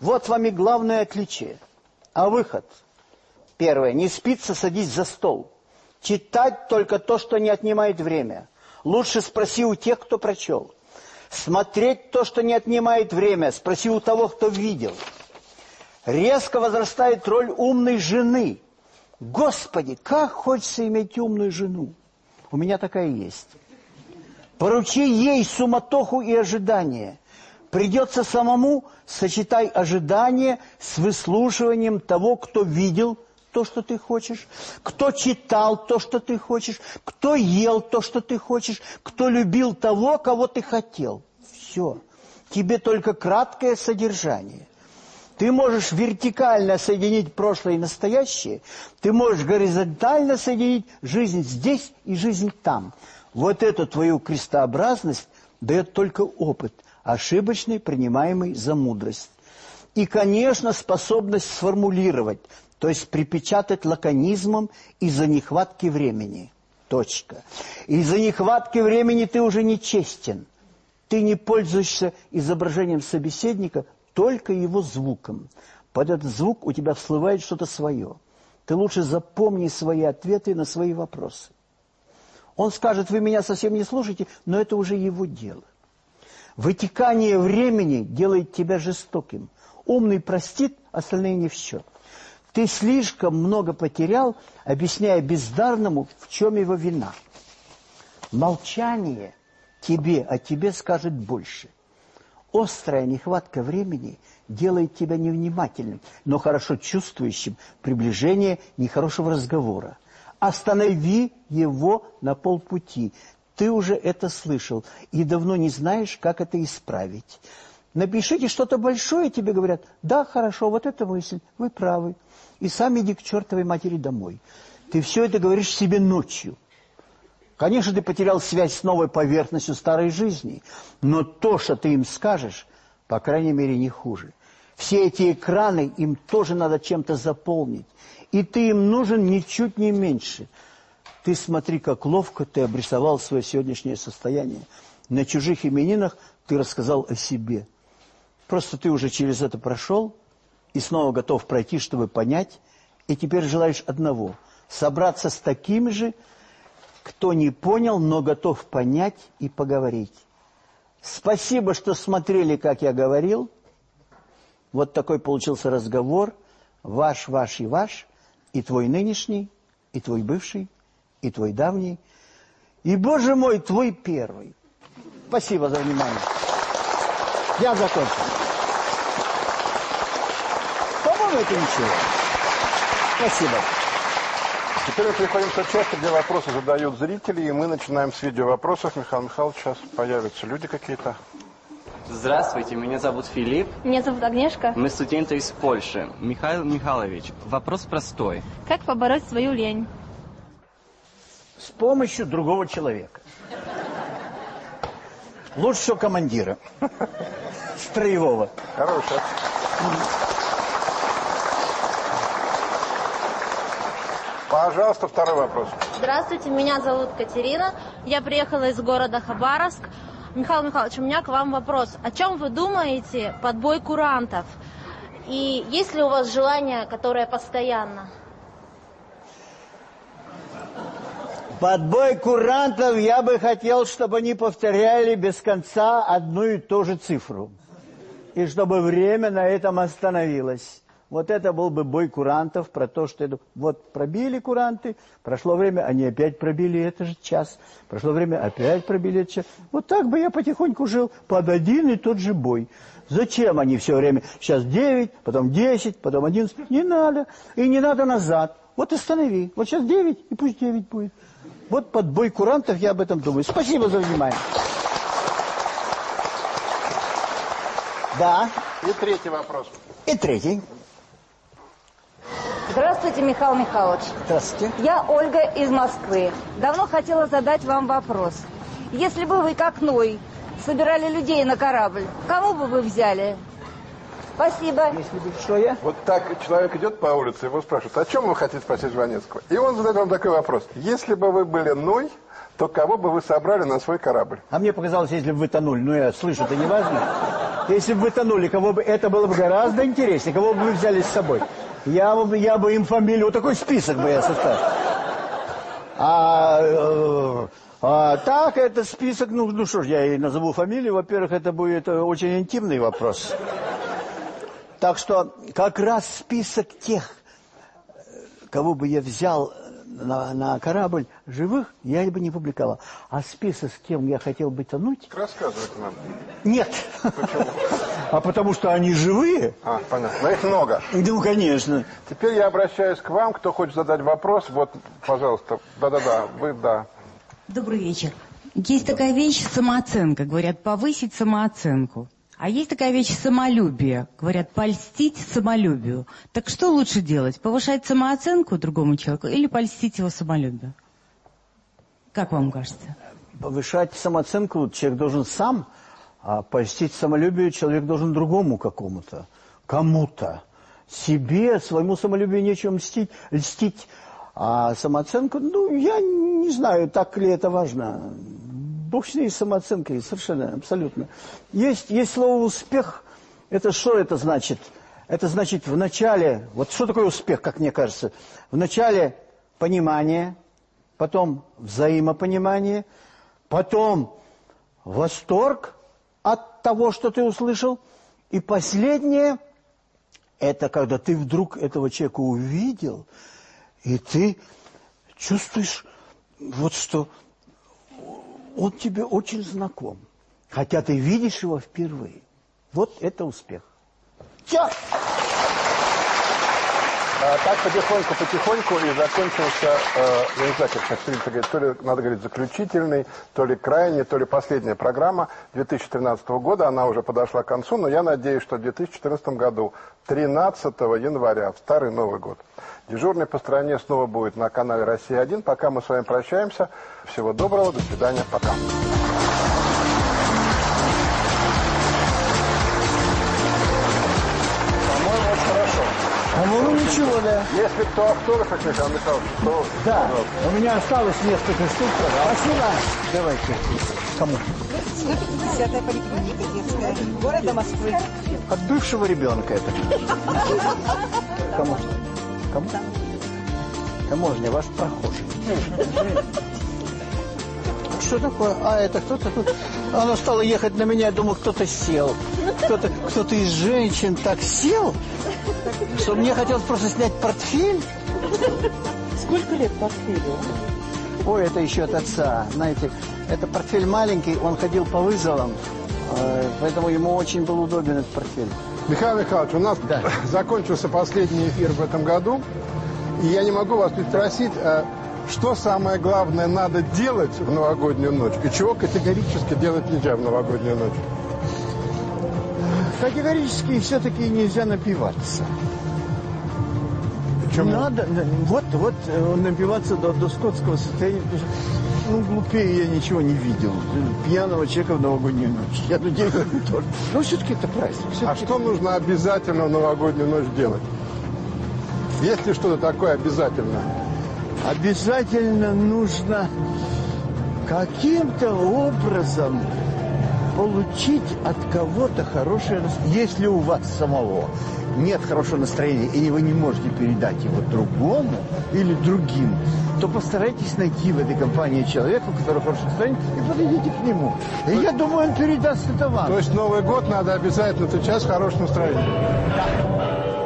Вот вам и главное отличие. А выход? Первое. Не спится, садись за стол. Читать только то, что не отнимает время. Лучше спроси у тех, кто прочел. Смотреть то, что не отнимает время. Спроси у того, кто видел. Резко возрастает роль умной жены. Господи, как хочется иметь умную жену. У меня такая есть. Поручи ей суматоху и ожидание. Придется самому сочетай ожидание с выслушиванием того, кто видел то, что ты хочешь, кто читал то, что ты хочешь, кто ел то, что ты хочешь, кто любил того, кого ты хотел. Все. Тебе только краткое содержание. Ты можешь вертикально соединить прошлое и настоящее, ты можешь горизонтально соединить жизнь здесь и жизнь там. Вот эту твою крестообразность дает только опыт, ошибочный, принимаемый за мудрость. И, конечно, способность сформулировать, то есть припечатать лаконизмом из-за нехватки времени. Точка. Из-за нехватки времени ты уже не честен. Ты не пользуешься изображением собеседника, только его звуком. Под этот звук у тебя всплывает что-то свое. Ты лучше запомни свои ответы на свои вопросы. Он скажет, вы меня совсем не слушаете, но это уже его дело. Вытекание времени делает тебя жестоким. Умный простит, остальные не в счет. Ты слишком много потерял, объясняя бездарному, в чем его вина. Молчание тебе о тебе скажет больше. Острая нехватка времени делает тебя невнимательным, но хорошо чувствующим приближение нехорошего разговора. Останови его на полпути. Ты уже это слышал и давно не знаешь, как это исправить. Напишите что-то большое, тебе говорят, да, хорошо, вот эта мысль, вы правы. И сам иди к чертовой матери домой. Ты все это говоришь себе ночью. Конечно, ты потерял связь с новой поверхностью старой жизни, но то, что ты им скажешь, по крайней мере, не хуже. Все эти экраны им тоже надо чем-то заполнить, и ты им нужен ничуть не меньше. Ты смотри, как ловко ты обрисовал свое сегодняшнее состояние. На чужих именинах ты рассказал о себе. Просто ты уже через это прошел и снова готов пройти, чтобы понять, и теперь желаешь одного – собраться с таким же, кто не понял, но готов понять и поговорить. Спасибо, что смотрели, как я говорил. Вот такой получился разговор. Ваш, ваш и ваш. И твой нынешний, и твой бывший, и твой давний. И, Боже мой, твой первый. Спасибо за внимание. Я закончил. По-моему, это ничего. Спасибо. Теперь мы переходим к той части, где вопросы задают зрители, и мы начинаем с видеовопросов. Михаил Михайлович, сейчас появятся люди какие-то. Здравствуйте, меня зовут Филипп. Меня зовут Агнешка. Мы студенты из Польши. Михаил Михайлович, вопрос простой. Как побороть свою лень? С помощью другого человека. Лучше всего командира. Строевого. Хорошая. Пожалуйста, второй вопрос. Здравствуйте, меня зовут Катерина. Я приехала из города Хабаровск. Михаил Михайлович, у меня к вам вопрос. О чем вы думаете под бой курантов? И есть ли у вас желание, которое постоянно? Под бой курантов я бы хотел, чтобы они повторяли без конца одну и ту же цифру. И чтобы время на этом остановилось. Вот это был бы бой курантов про то, что вот пробили куранты, прошло время, они опять пробили это же час, прошло время, опять пробили это час. Вот так бы я потихоньку жил под один и тот же бой. Зачем они все время? Сейчас 9, потом 10, потом 11. Не надо. И не надо назад. Вот останови. Вот сейчас 9, и пусть 9 будет. Вот под бой курантов я об этом думаю. Спасибо за внимание. Да. И третий вопрос. И третий. Здравствуйте, Михаил Михайлович. Здравствуйте. Я Ольга из Москвы. Давно хотела задать вам вопрос. Если бы вы, как Ной, собирали людей на корабль, кому бы вы взяли? Спасибо. Если бы что я? Вот так человек идет по улице, его спрашивают, о чем вы хотите спросить Жванецкого? И он задает вам такой вопрос. Если бы вы были Ной, то кого бы вы собрали на свой корабль? А мне показалось, если бы вы тонули, ну я слышу, это не важно. Если бы вы тонули, кого бы, это было бы гораздо интереснее, кого бы вы взяли с собой. Я бы, я бы им фамилию, вот такой список бы я составил. А, э, а так, это список, ну, ну что ж, я и назову фамилию. Во-первых, это будет очень интимный вопрос. Так что как раз список тех, кого бы я взял на, на корабль живых, я бы не публиковал. А список, с кем я хотел бы тонуть... Рассказывайте нам. Нет. А потому что они живые. А, понятно. Но их много. Ну, конечно. Теперь я обращаюсь к вам. Кто хочет задать вопрос, вот, пожалуйста. Да-да-да, вы, да. Добрый вечер. Есть такая вещь самооценка. Говорят, повысить самооценку. А есть такая вещь самолюбие. Говорят, польстить самолюбию. Так что лучше делать? Повышать самооценку другому человеку или польстить его самолюбию? Как вам кажется? Повышать самооценку человек должен сам, а польстить самолюбию человек должен другому какому-то, кому-то. Себе, своему самолюбию нечем мстить, льстить. А самооценку, ну, я не знаю, так ли это важно. Бог с ней самооценкой, совершенно, абсолютно. Есть, есть слово «успех». Это что это значит? Это значит в начале, вот что такое успех, как мне кажется? В начале понимание, потом взаимопонимание, потом восторг от того, что ты услышал, и последнее, это когда ты вдруг этого человека увидел, и ты чувствуешь, вот что он тебе очень знаком. Хотя ты видишь его впервые. Вот это успех. Все! А, так потихоньку, потихоньку и закончился, э, я не знаю, как принято говорить, то ли надо говорить заключительный, то ли крайний, то ли последняя программа 2013 года. Она уже подошла к концу, но я надеюсь, что в 2014 году, 13 января, в Старый Новый год, дежурный по стране снова будет на канале «Россия-1». Пока мы с вами прощаемся. Всего доброго, до свидания, пока. Ничего, да. Если кто автограф, Михаил Михайлович, то... Да, у меня осталось несколько штук. Спасибо. Давайте. Кому? 150-я поликлиника детская города Москвы. От бывшего ребенка это. Кому? Кому? Таможня, ваш прохожий. Что такое? А, это кто-то тут... Оно стало ехать на меня, я думал, кто-то сел. Кто-то кто, -то, из женщин так сел, что мне хотелось просто снять портфель. Сколько лет портфелю? Ой, это еще от отца. Знаете, это портфель маленький, он ходил по вызовам, э, поэтому ему очень был удобен этот портфель. Михаил Михайлович, у нас Да. закончился последний эфир в этом году. И я не могу вас не спросить, а что самое главное надо делать в новогоднюю ночь и чего категорически делать нельзя в новогоднюю ночь? Категорически все-таки нельзя напиваться. Почему? Надо, вот, вот э, напиваться до, до скотского состояния, ну, глупее я ничего не видел. Пьяного человека в новогоднюю ночь. Я надеюсь, тоже. Но все-таки это праздник. А всё-таки что нужно обязательно в новогоднюю ночь делать? Есть ли что-то такое обязательное? Обязательно нужно каким-то образом получить от кого-то хорошее настроение. Если у вас самого нет хорошего настроения, и вы не можете передать его другому или другим, то постарайтесь найти в этой компании человека, у которого хорошее настроение, и подойдите к нему. И я думаю, он передаст это вам. То есть Новый год надо обязательно встречать с хорошим настроением. Ну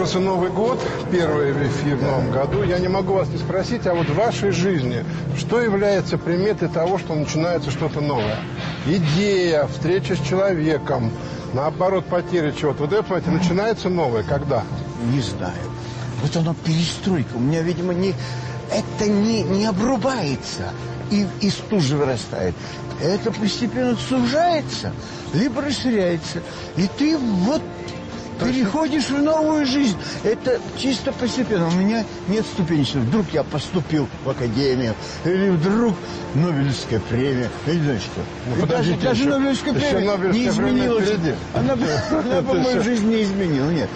начался Новый год, первый эфир в Новом году. Я не могу вас не спросить, а вот в вашей жизни, что является приметой того, что начинается что-то новое? Идея, встреча с человеком, наоборот, потеря чего-то. Вот это, понимаете, начинается новое. Когда? Не знаю. Вот оно перестройка. У меня, видимо, не, это не, не обрубается и из стужи вырастает. Это постепенно сужается, либо расширяется. И ты вот переходишь в новую жизнь. Это чисто постепенно. У меня нет ступенечного. Вдруг я поступил в академию, или вдруг Нобелевская премия, я не знаю что. Ну, И даже, даже еще- Нобелевская еще премия Нобелевская не премия изменила. впереди. Она, она мою всё. жизнь не изменила, нет.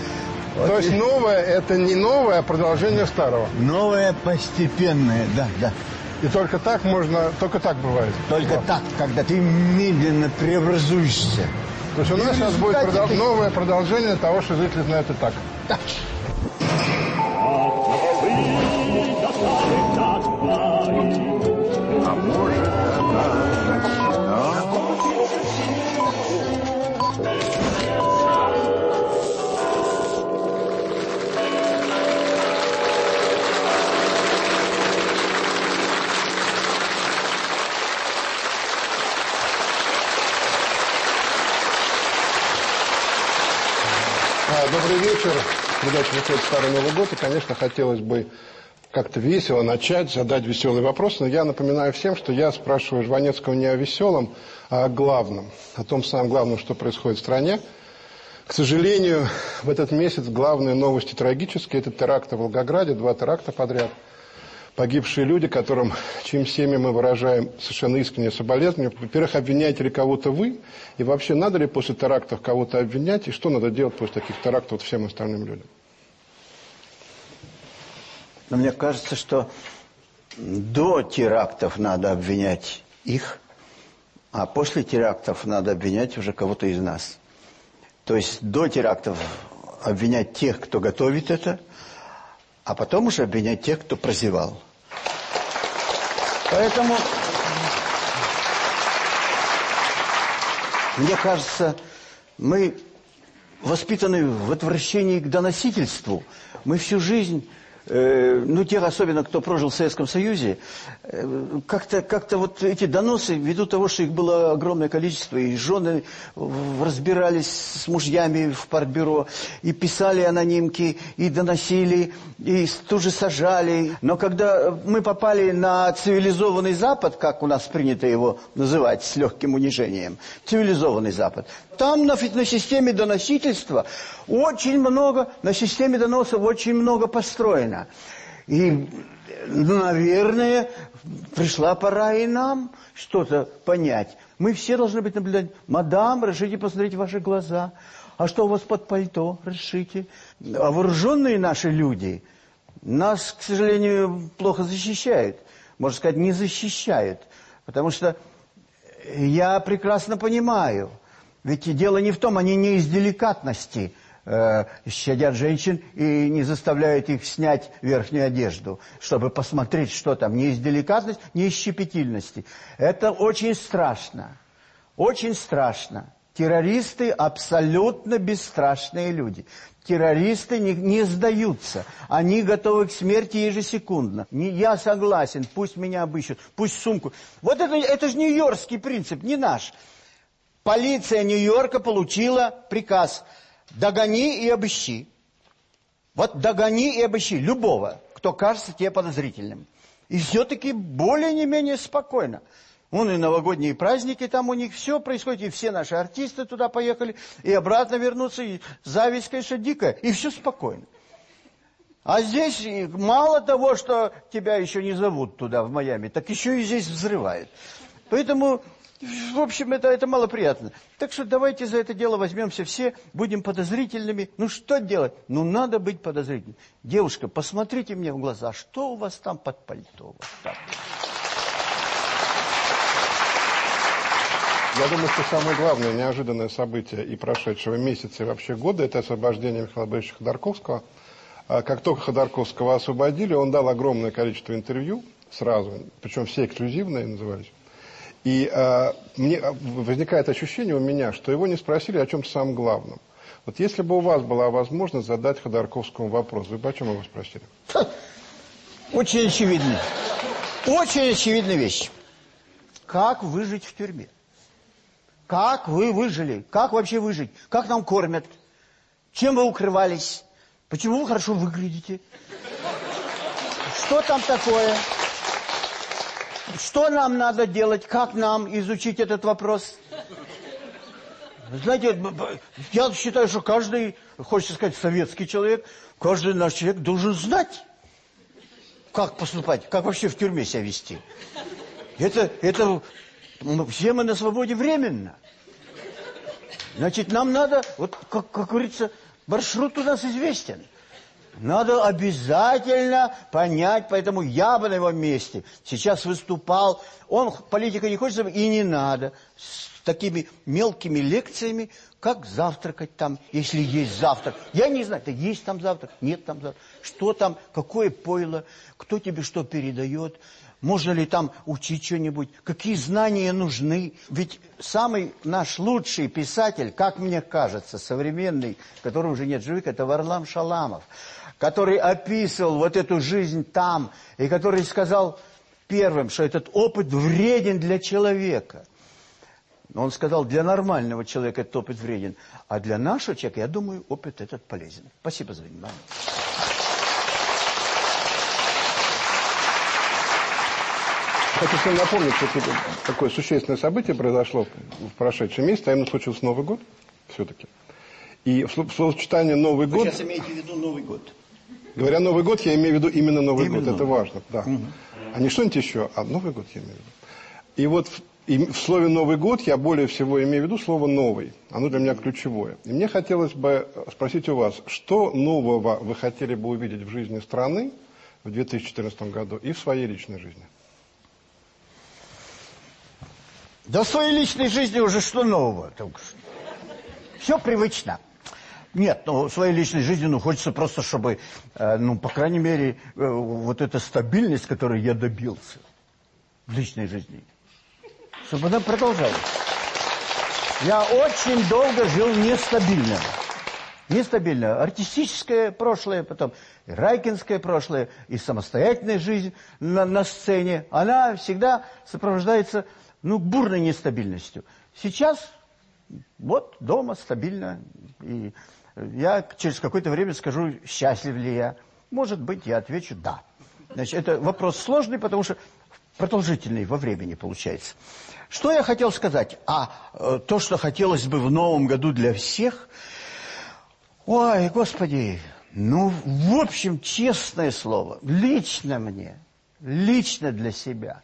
То есть новое – это не новое, а продолжение старого. Новое постепенное, да, да. И только так можно, только так бывает. Только так, когда ты медленно преобразуешься. То есть у нас сейчас будет продол- новое продолжение того, что жители знают и так. Выходит Старый Новый год. И, конечно, хотелось бы как-то весело начать, задать веселый вопрос. Но я напоминаю всем, что я спрашиваю Жванецкого не о веселом, а о главном. О том самом главном, что происходит в стране. К сожалению, в этот месяц главные новости трагические. Это теракты в Волгограде, два теракта подряд. Погибшие люди, которым, чьим семьям мы выражаем совершенно искреннее соболезнование. Во-первых, обвиняете ли кого-то вы? И вообще, надо ли после терактов кого-то обвинять? И что надо делать после таких терактов всем остальным людям? Но мне кажется, что до терактов надо обвинять их, а после терактов надо обвинять уже кого-то из нас. То есть до терактов обвинять тех, кто готовит это, а потом уже обвинять тех, кто прозевал. Поэтому, мне кажется, мы воспитаны в отвращении к доносительству. Мы всю жизнь, ну, тех особенно, кто прожил в Советском Союзе, э, как-то как вот эти доносы, ввиду того, что их было огромное количество, и жены разбирались с мужьями в партбюро, и писали анонимки, и доносили, и тут же сажали. Но когда мы попали на цивилизованный Запад, как у нас принято его называть с легким унижением, цивилизованный Запад, там на, на системе доносительства очень много, на системе доносов очень много построено. И, наверное, пришла пора и нам что-то понять. Мы все должны быть наблюдать. Мадам, разрешите посмотреть ваши глаза. А что у вас под пальто? Разрешите. А вооруженные наши люди нас, к сожалению, плохо защищают. Можно сказать, не защищают. Потому что я прекрасно понимаю, ведь дело не в том, они не из деликатности э, щадят женщин и не заставляют их снять верхнюю одежду, чтобы посмотреть, что там. Не из деликатности, не из щепетильности. Это очень страшно. Очень страшно. Террористы абсолютно бесстрашные люди. Террористы не, не сдаются. Они готовы к смерти ежесекундно. Не, я согласен, пусть меня обыщут, пусть сумку. Вот это, это же нью-йоркский принцип, не наш. Полиция Нью-Йорка получила приказ «догони и обыщи». Вот догони и обыщи любого, кто кажется тебе подозрительным. И все-таки более не менее спокойно. Вон и новогодние праздники, там у них все происходит, и все наши артисты туда поехали, и обратно вернутся, и зависть, конечно, дикая, и все спокойно. А здесь мало того, что тебя еще не зовут туда, в Майами, так еще и здесь взрывают. Поэтому, в общем, это, это малоприятно. Так что давайте за это дело возьмемся все, будем подозрительными. Ну, что делать? Ну, надо быть подозрительным. Девушка, посмотрите мне в глаза, что у вас там под пальто? Вот так. Я думаю, что самое главное неожиданное событие и прошедшего месяца, и вообще года, это освобождение Михаила Борисовича Ходорковского. А Как только Ходорковского освободили, он дал огромное количество интервью сразу, причем все эксклюзивные назывались. И а, мне а, возникает ощущение у меня, что его не спросили о чем-то самом главном. Вот если бы у вас была возможность задать Ходорковскому вопрос, вы бы о чем его спросили? Очень очевидно. Очень очевидная вещь. Как выжить в тюрьме? Как вы выжили? Как вообще выжить? Как нам кормят? Чем вы укрывались? Почему вы хорошо выглядите? Что там такое? Что нам надо делать? Как нам изучить этот вопрос? Знаете, я считаю, что каждый, хочется сказать, советский человек, каждый наш человек должен знать, как поступать, как вообще в тюрьме себя вести. Это, это, все мы на свободе временно. Значит, нам надо, вот как, как говорится, маршрут у нас известен. Надо обязательно понять, поэтому я бы на его месте сейчас выступал. Он политика не хочет, и не надо. С такими мелкими лекциями, как завтракать там, если есть завтрак. Я не знаю, это есть там завтрак, нет там завтрак. Что там, какое пойло, кто тебе что передает. Можно ли там учить что-нибудь? Какие знания нужны? Ведь самый наш лучший писатель, как мне кажется, современный, которого уже нет живых, это Варлам Шаламов, который описывал вот эту жизнь там, и который сказал первым, что этот опыт вреден для человека. Но он сказал, для нормального человека этот опыт вреден, а для нашего человека, я думаю, опыт этот полезен. Спасибо за внимание. Хочу всем напомнить, что такое существенное событие произошло в прошедшем месяце, а именно случился Новый год все-таки. И в сло- в словосочетании «Новый год», имеете в виду Новый год? Говоря «Новый год», я имею в виду именно Новый Именно год, это важно, да. А не что-нибудь еще, а Новый год я имею в виду. И вот в, и в слове «Новый год» я более всего имею в виду слово «новый». Оно для меня ключевое. И мне хотелось бы спросить у вас, что нового вы хотели бы увидеть в жизни страны в 2014 году и в своей личной жизни? Да в своей личной жизни уже что нового? Все привычно. Нет, ну, в своей личной жизни, ну, хочется просто, чтобы, э, ну, по крайней мере, э, вот эта стабильность, которой я добился в личной жизни, чтобы она продолжалась. Я очень долго жил нестабильно. Нестабильно. Артистическое прошлое, потом и райкинское прошлое, и самостоятельная жизнь на, на сцене, она всегда сопровождается, ну, бурной нестабильностью. Сейчас вот дома стабильно, и я через какое-то время скажу, счастлив ли я. Может быть, я отвечу «да». Значит, это вопрос сложный, потому что продолжительный во времени получается. Что я хотел сказать? А э, то, что хотелось бы в новом году для всех, ой, господи, ну, в общем, честное слово, лично мне, лично для себя,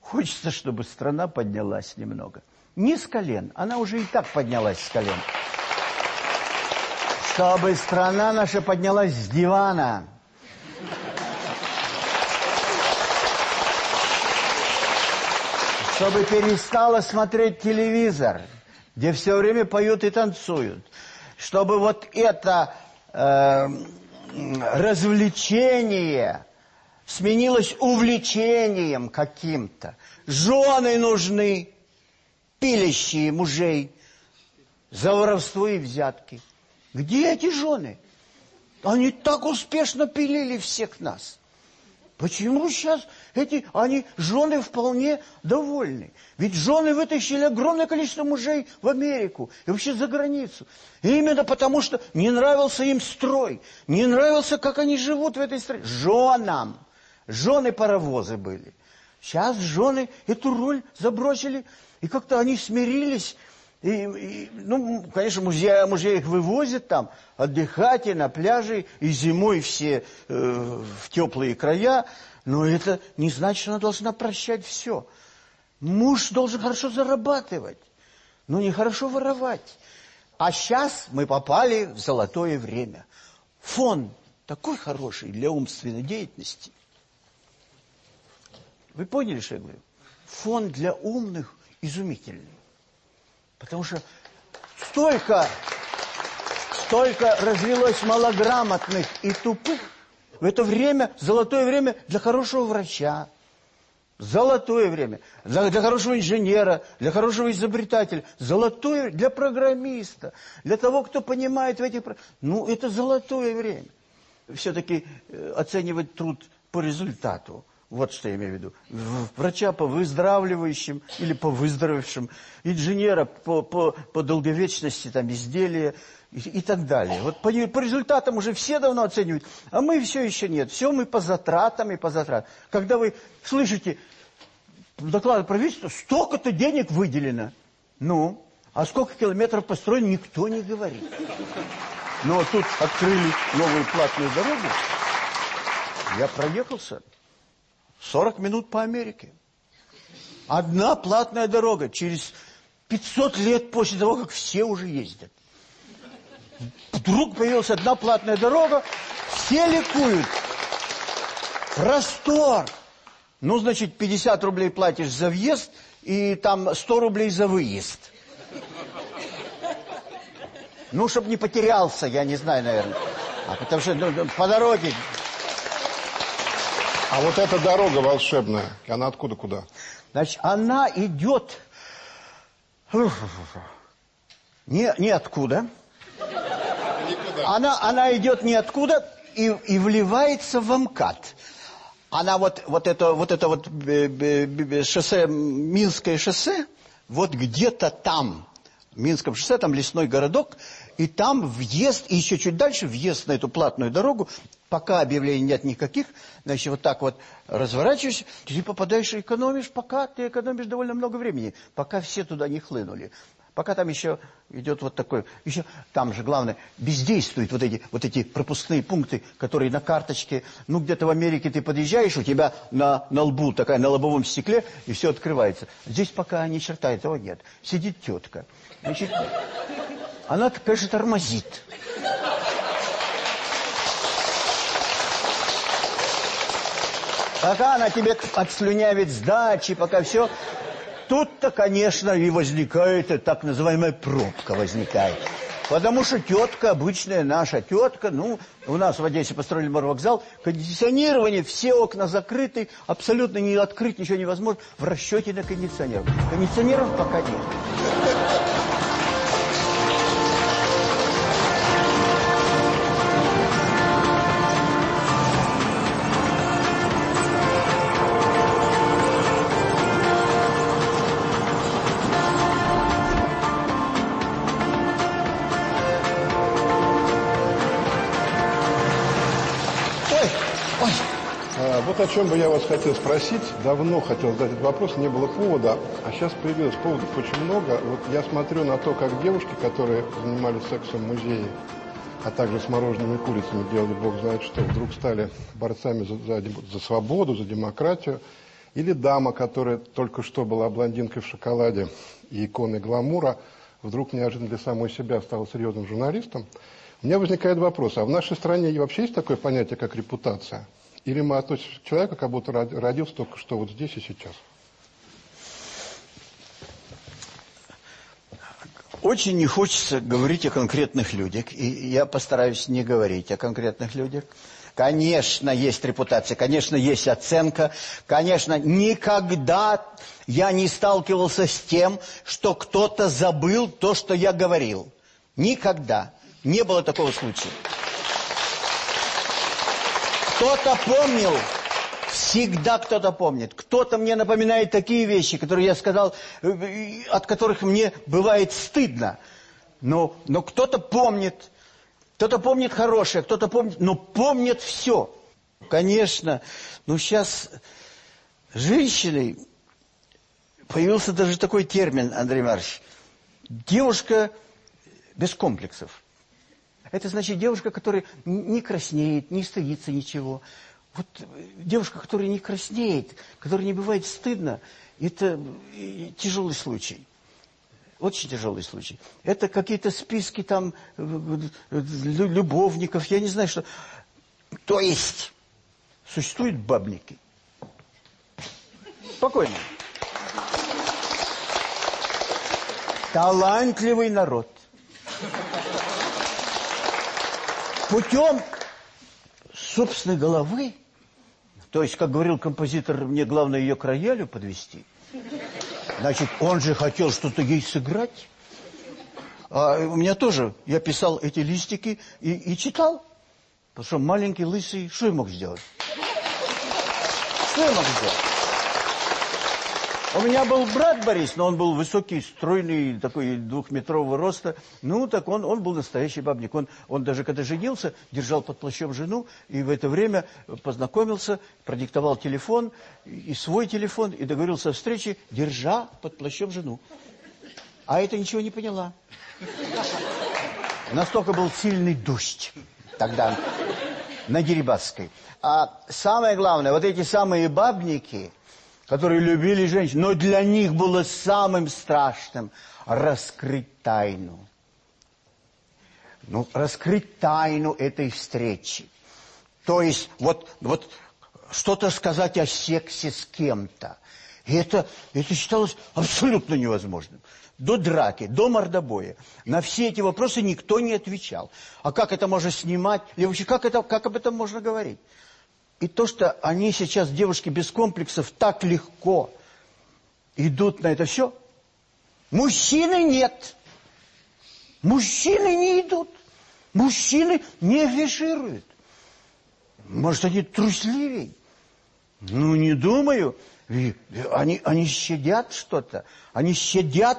хочется, чтобы страна поднялась немного. Не с колен, она уже и так поднялась с колен. Чтобы страна наша поднялась с дивана. Чтобы перестала смотреть телевизор, где все время поют и танцуют. Чтобы вот это э, развлечение сменилось увлечением каким-то. Жены нужны, пилящие мужей за воровство и взятки. Где эти жены? Они так успешно пилили всех нас. Почему сейчас эти, они, жены вполне довольны? Ведь жены вытащили огромное количество мужей в Америку и вообще за границу. И именно потому, что не нравился им строй, не нравился, как они живут в этой стране. Женам. Жены паровозы были. Сейчас жены эту роль забросили, и как-то они смирились. И, и, ну, конечно, мужья, мужья их вывозят там отдыхать и на пляже, и зимой все э, в теплые края. Но это не значит, что она должна прощать все. Муж должен хорошо зарабатывать, но нехорошо воровать. А сейчас мы попали в золотое время. Фон такой хороший для умственной деятельности. Вы поняли, что я говорю? Фон для умных изумительный. Потому что столько, столько развелось малограмотных и тупых. В это время, золотое время для хорошего врача. Золотое время. Для, для хорошего инженера, для хорошего изобретателя. Золотое для программиста. Для того, кто понимает в этих... Ну, это золотое время. Все-таки э, оценивать труд по результату. Вот что я имею в виду. Врача по выздоравливающим или по выздоровевшим, инженера по, по, по долговечности там, изделия и, и так далее. Вот по, по результатам уже все давно оценивают, а мы все еще нет. Все мы по затратам и по затратам. Когда вы слышите доклады правительства, столько-то денег выделено. Ну, А сколько километров построено, никто не говорит. Но тут открыли новую платную дорогу. Я проехался 40 минут по Америке. Одна платная дорога через 500 лет после того, как все уже ездят. Вдруг появилась одна платная дорога, все ликуют. Простор. Ну, значит, 50 рублей платишь за въезд, и там 100 рублей за выезд. Ну, чтобы не потерялся, я не знаю, наверное. А потому что ну, ну, по дороге... А вот эта дорога волшебная, она откуда куда? Значит, она идет... Не, ниоткуда. Она, она идет ниоткуда и, и вливается в МКАД. Она вот, вот это вот, это вот шоссе, Минское шоссе, вот где-то там, в Минском шоссе, там лесной городок, и там въезд, и еще чуть дальше въезд на эту платную дорогу, пока объявлений нет никаких, значит, вот так вот разворачиваешься, ты попадаешь и экономишь, пока ты экономишь довольно много времени, пока все туда не хлынули. Пока там еще идет вот такой, еще там же главное, бездействуют вот эти, вот эти пропускные пункты, которые на карточке, ну где-то в Америке ты подъезжаешь, у тебя на, на лбу такая, на лобовом стекле, и все открывается. Здесь пока ни черта этого нет. Сидит тетка. Значит, она, конечно, тормозит. Пока она тебе отслюнявит сдачи, пока все... Тут-то, конечно, и возникает так называемая пробка возникает. Потому что тетка, обычная наша тетка, ну, у нас в Одессе построили морвокзал, кондиционирование, все окна закрыты, абсолютно не открыть ничего невозможно, в расчете на кондиционер. Кондиционеров пока нет. О чем бы я вас хотел спросить. Давно хотел задать этот вопрос, не было повода, а сейчас появилось поводов очень много. Вот я смотрю на то, как девушки, которые занимались сексом в музее, а также с морожеными курицами делали бог знает что, вдруг стали борцами за, за, за свободу, за демократию. Или дама, которая только что была блондинкой в шоколаде и иконой гламура, вдруг неожиданно для самой себя стала серьезным журналистом. У меня возникает вопрос, а в нашей стране вообще есть такое понятие, как репутация? Или мы относимся к человеку, как будто родился только что вот здесь и сейчас? Очень не хочется говорить о конкретных людях, и я постараюсь не говорить о конкретных людях. Конечно, есть репутация, конечно, есть оценка, конечно, никогда я не сталкивался с тем, что кто-то забыл то, что я говорил. Никогда. Не было такого случая. Кто-то помнил, всегда кто-то помнит. Кто-то мне напоминает такие вещи, которые я сказал, э, от которых мне бывает стыдно. Но, но кто-то помнит, кто-то помнит хорошее, кто-то помнит, но помнит все. Конечно, ну сейчас женщины, появился даже такой термин, Андрей Марьевич, девушка без комплексов. Это значит девушка, которая не краснеет, не стыдится ничего. Вот э, девушка, которая не краснеет, которая не бывает стыдно, это э, тяжелый случай. Очень тяжелый случай. Это какие-то списки там э, любовников, я не знаю, что... То есть, существуют бабники. Спокойно. Талантливый народ путем собственной головы, то есть, как говорил композитор, мне главное ее к роялю подвести. Значит, он же хотел что-то ей сыграть. А у меня тоже, я писал эти листики и, и читал. Потому что маленький, лысый, что я мог сделать? Что я мог сделать? У меня был брат Борис, но он был высокий, стройный, такой двухметрового роста. Ну, так он, он был настоящий бабник. Он, он даже когда женился, держал под плащом жену, и в это время познакомился, продиктовал телефон, и свой телефон, и договорился о встрече, держа под плащом жену. А это ничего не поняла. Настолько был сильный дождь тогда на Дерибасской. А самое главное, вот эти самые бабники, которые любили женщин, но для них было самым страшным раскрыть тайну. Ну, раскрыть тайну этой встречи. То есть, вот, вот что-то сказать о сексе с кем-то. И это, это считалось абсолютно невозможным. До драки, до мордобоя. На все эти вопросы никто не отвечал. А как это можно снимать? И вообще, как, это, как об этом можно говорить? И то, что они сейчас, девушки без комплексов, так легко идут на это все, мужчины нет. Мужчины не идут. Мужчины не афишируют. Может, они трусливей? Ну, не думаю. Они, они щадят что-то. Они щадят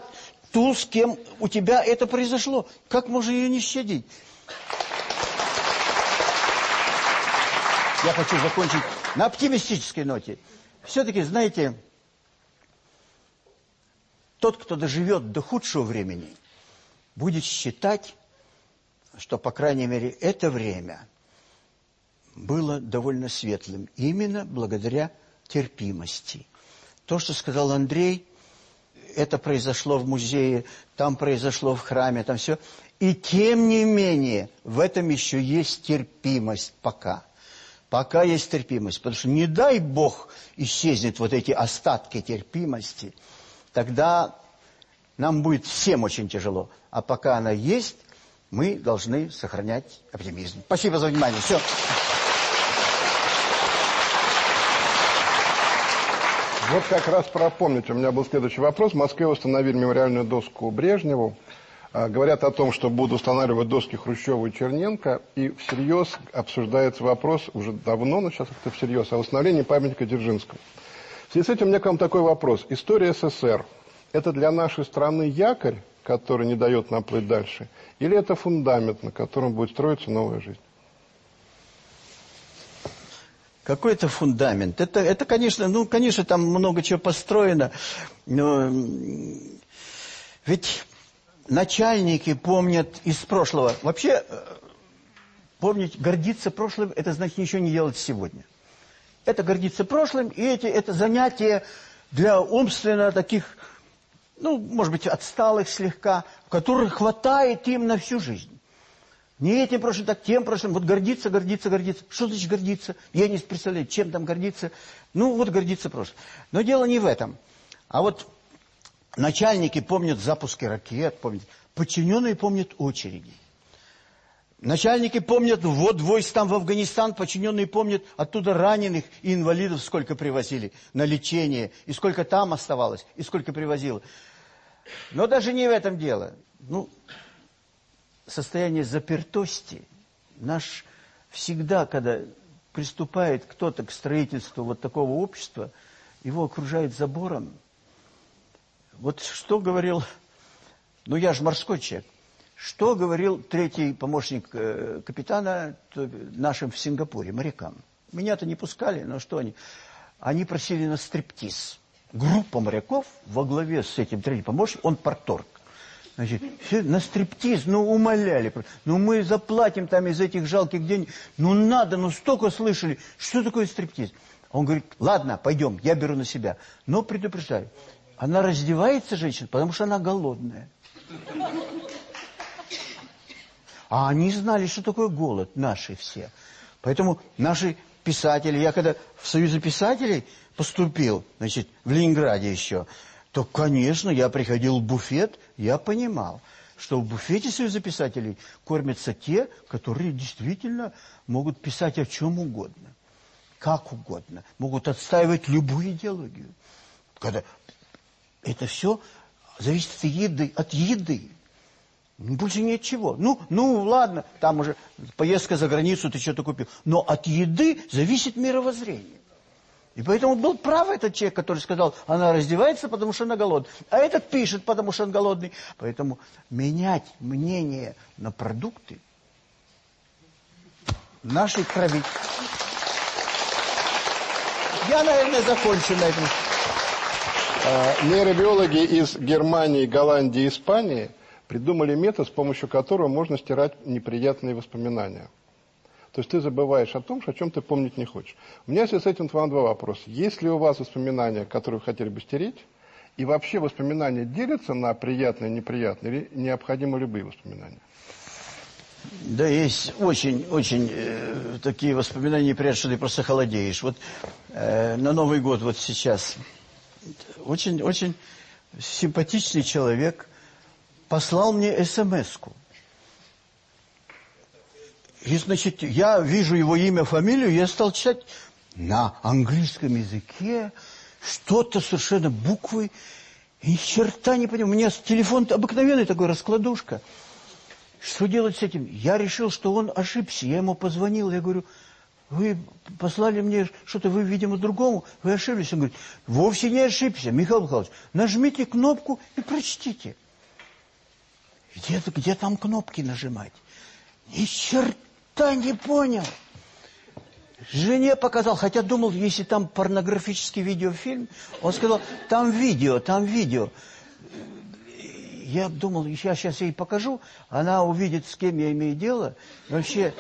ту, с кем у тебя это произошло. Как можно ее не щадить? Я хочу закончить на оптимистической ноте. Все-таки, знаете, тот, кто доживет до худшего времени, будет считать, что, по крайней мере, это время было довольно светлым. Именно благодаря терпимости. То, что сказал Андрей, это произошло в музее, там произошло в храме, там все. И тем не менее, в этом еще есть терпимость пока. Пока есть терпимость. Потому что не дай Бог исчезнет вот эти остатки терпимости, тогда нам будет всем очень тяжело. А пока она есть, мы должны сохранять оптимизм. Спасибо за внимание. Все. Вот как раз пропомнить, у меня был следующий вопрос. В Москве установили мемориальную доску Брежневу. А, говорят о том, что будут устанавливать доски Хрущева и Черненко. И всерьез обсуждается вопрос, уже давно, но сейчас это всерьез, о восстановлении памятника Дзержинскому. В связи с этим у меня к вам такой вопрос. История СССР – это для нашей страны якорь, который не дает нам плыть дальше? Или это фундамент, на котором будет строиться новая жизнь? Какой это фундамент? Это, это, конечно, ну, конечно, там много чего построено, но ведь начальники помнят из прошлого. Вообще, э, помнить, гордиться прошлым, это значит ничего не делать сегодня. Это гордиться прошлым, и эти, это занятие для умственно таких, ну, может быть, отсталых слегка, которых хватает им на всю жизнь. Не этим прошлым, так тем прошлым. Вот гордиться, гордиться, гордиться. Что значит гордиться? Я не представляю, чем там гордиться. Ну, вот гордиться прошлым. Но дело не в этом. А вот начальники помнят запуски ракет, помнят. Подчиненные помнят очереди. Начальники помнят ввод войск там в Афганистан, подчиненные помнят оттуда раненых и инвалидов сколько привозили на лечение, и сколько там оставалось, и сколько привозило. Но даже не в этом дело. Ну, состояние запертости наш всегда, когда приступает кто-то к строительству вот такого общества, его окружает забором. Вот что говорил, ну я же морской человек, что говорил третий помощник э, капитана нашим в Сингапуре, морякам? Меня-то не пускали, но что они? Они просили на стриптиз. Группа моряков во главе с этим третьим помощником, он порторг. Значит, все на стриптиз, ну, умоляли. Ну, мы заплатим там из этих жалких денег. Ну, надо, ну, столько слышали. Что такое стриптиз? Он говорит, ладно, пойдем, я беру на себя. Но предупреждаю, она раздевается, женщина, потому что она голодная. А они знали, что такое голод, наши все. Поэтому наши писатели, я когда в Союзе писателей поступил, значит, в Ленинграде еще, то, конечно, я приходил в буфет, я понимал, что в буфете Союза писателей кормятся те, которые действительно могут писать о чем угодно, как угодно, могут отстаивать любую идеологию. Когда это все зависит от еды, от еды. Больше ни от чего. Ну, ну, ладно, там уже поездка за границу, ты что-то купил. Но от еды зависит мировоззрение. И поэтому был прав этот человек, который сказал, она раздевается, потому что она голодная. А этот пишет, потому что он голодный. Поэтому менять мнение на продукты нашей крови. Я, наверное, закончу на этом. Э, Нейробиологи из Германии, Голландии Испании придумали метод, с помощью которого можно стирать неприятные воспоминания. То есть ты забываешь о том, о чем ты помнить не хочешь. У меня связи с этим вам два вопроса. Есть ли у вас воспоминания, которые вы хотели бы стереть? И вообще воспоминания делятся на приятные и неприятные? Или необходимы любые воспоминания? Да, есть очень-очень э, такие воспоминания неприятные, что ты просто холодеешь. Вот э, на Новый год вот сейчас очень-очень симпатичный человек послал мне смс-ку. И, значит, я вижу его имя, фамилию, я стал читать на английском языке, что-то совершенно буквы, и черта не понимаю. У меня телефон обыкновенный такой, раскладушка. Что делать с этим? Я решил, что он ошибся. Я ему позвонил, я говорю, вы послали мне что-то, вы, видимо, другому, вы ошиблись. Он говорит, вовсе не ошибся, Михаил Михайлович, нажмите кнопку и прочтите. Где, где там кнопки нажимать? Ни черта не понял. Жене показал, хотя думал, если там порнографический видеофильм, он сказал, там видео, там видео я думал, я сейчас ей покажу, она увидит, с кем я имею дело. Вообще,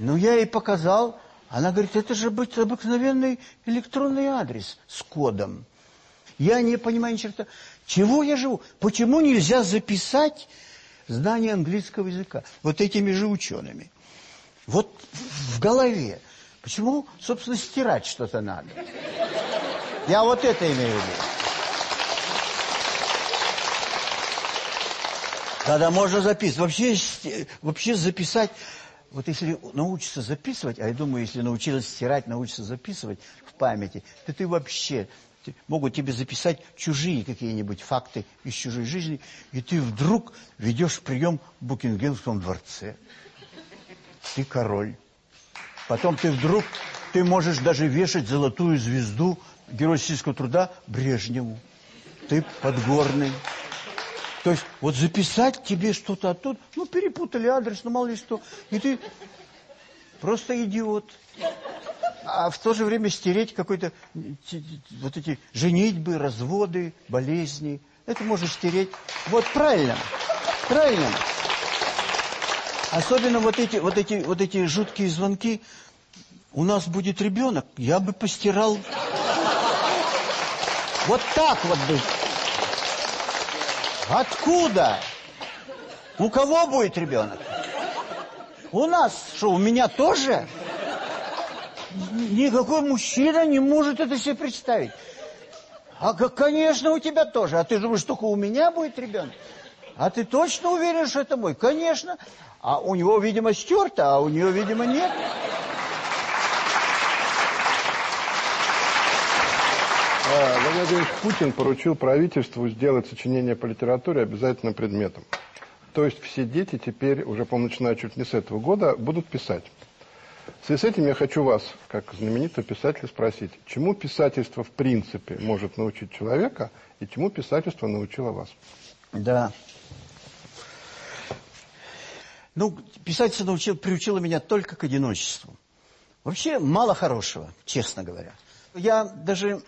ну я ей показал, она говорит, это же быть обыкновенный электронный адрес с кодом. Я не понимаю ни черта. Чего я живу? Почему нельзя записать знание английского языка? Вот этими же учеными. Вот в голове. Почему, собственно, стирать что-то надо? Я вот это имею в виду. Тогда можно записывать. Вообще, вообще записать... Вот если научиться записывать, а я думаю, если научилась стирать, научиться записывать в памяти, то ты вообще... Ты, могут тебе записать чужие какие-нибудь факты из чужой жизни, и ты вдруг ведешь прием в Букингемском дворце. Ты король. Потом ты вдруг... Ты можешь даже вешать золотую звезду героического труда Брежневу. Ты подгорный. То есть вот записать тебе что-то оттуда, ну перепутали адрес, ну мало ли что, и ты просто идиот. А в то же время стереть какой-то, вот эти женитьбы, разводы, болезни, это можно стереть. Вот правильно, правильно. Особенно вот эти, вот эти, вот эти жуткие звонки. У нас будет ребенок, я бы постирал. Вот так вот бы Откуда? У кого будет ребенок? У нас. Что, у меня тоже? Никакой мужчина не может это себе представить. А, конечно, у тебя тоже. А ты думаешь, только у меня будет ребенок? А ты точно уверен, что это мой? Конечно. А у него, видимо, стерто, а у нее, видимо, нет. Владимир Владимирович Путин поручил правительству сделать сочинение по литературе обязательным предметом. То есть все дети теперь, уже, по-моему, начиная чуть не с этого года, будут писать. В связи с этим я хочу вас, как знаменитого писателя, спросить, чему писательство в принципе может научить человека, и чему писательство научило вас? Да. Ну, писательство научил, приучило меня только к одиночеству. Вообще, мало хорошего, честно говоря. Я даже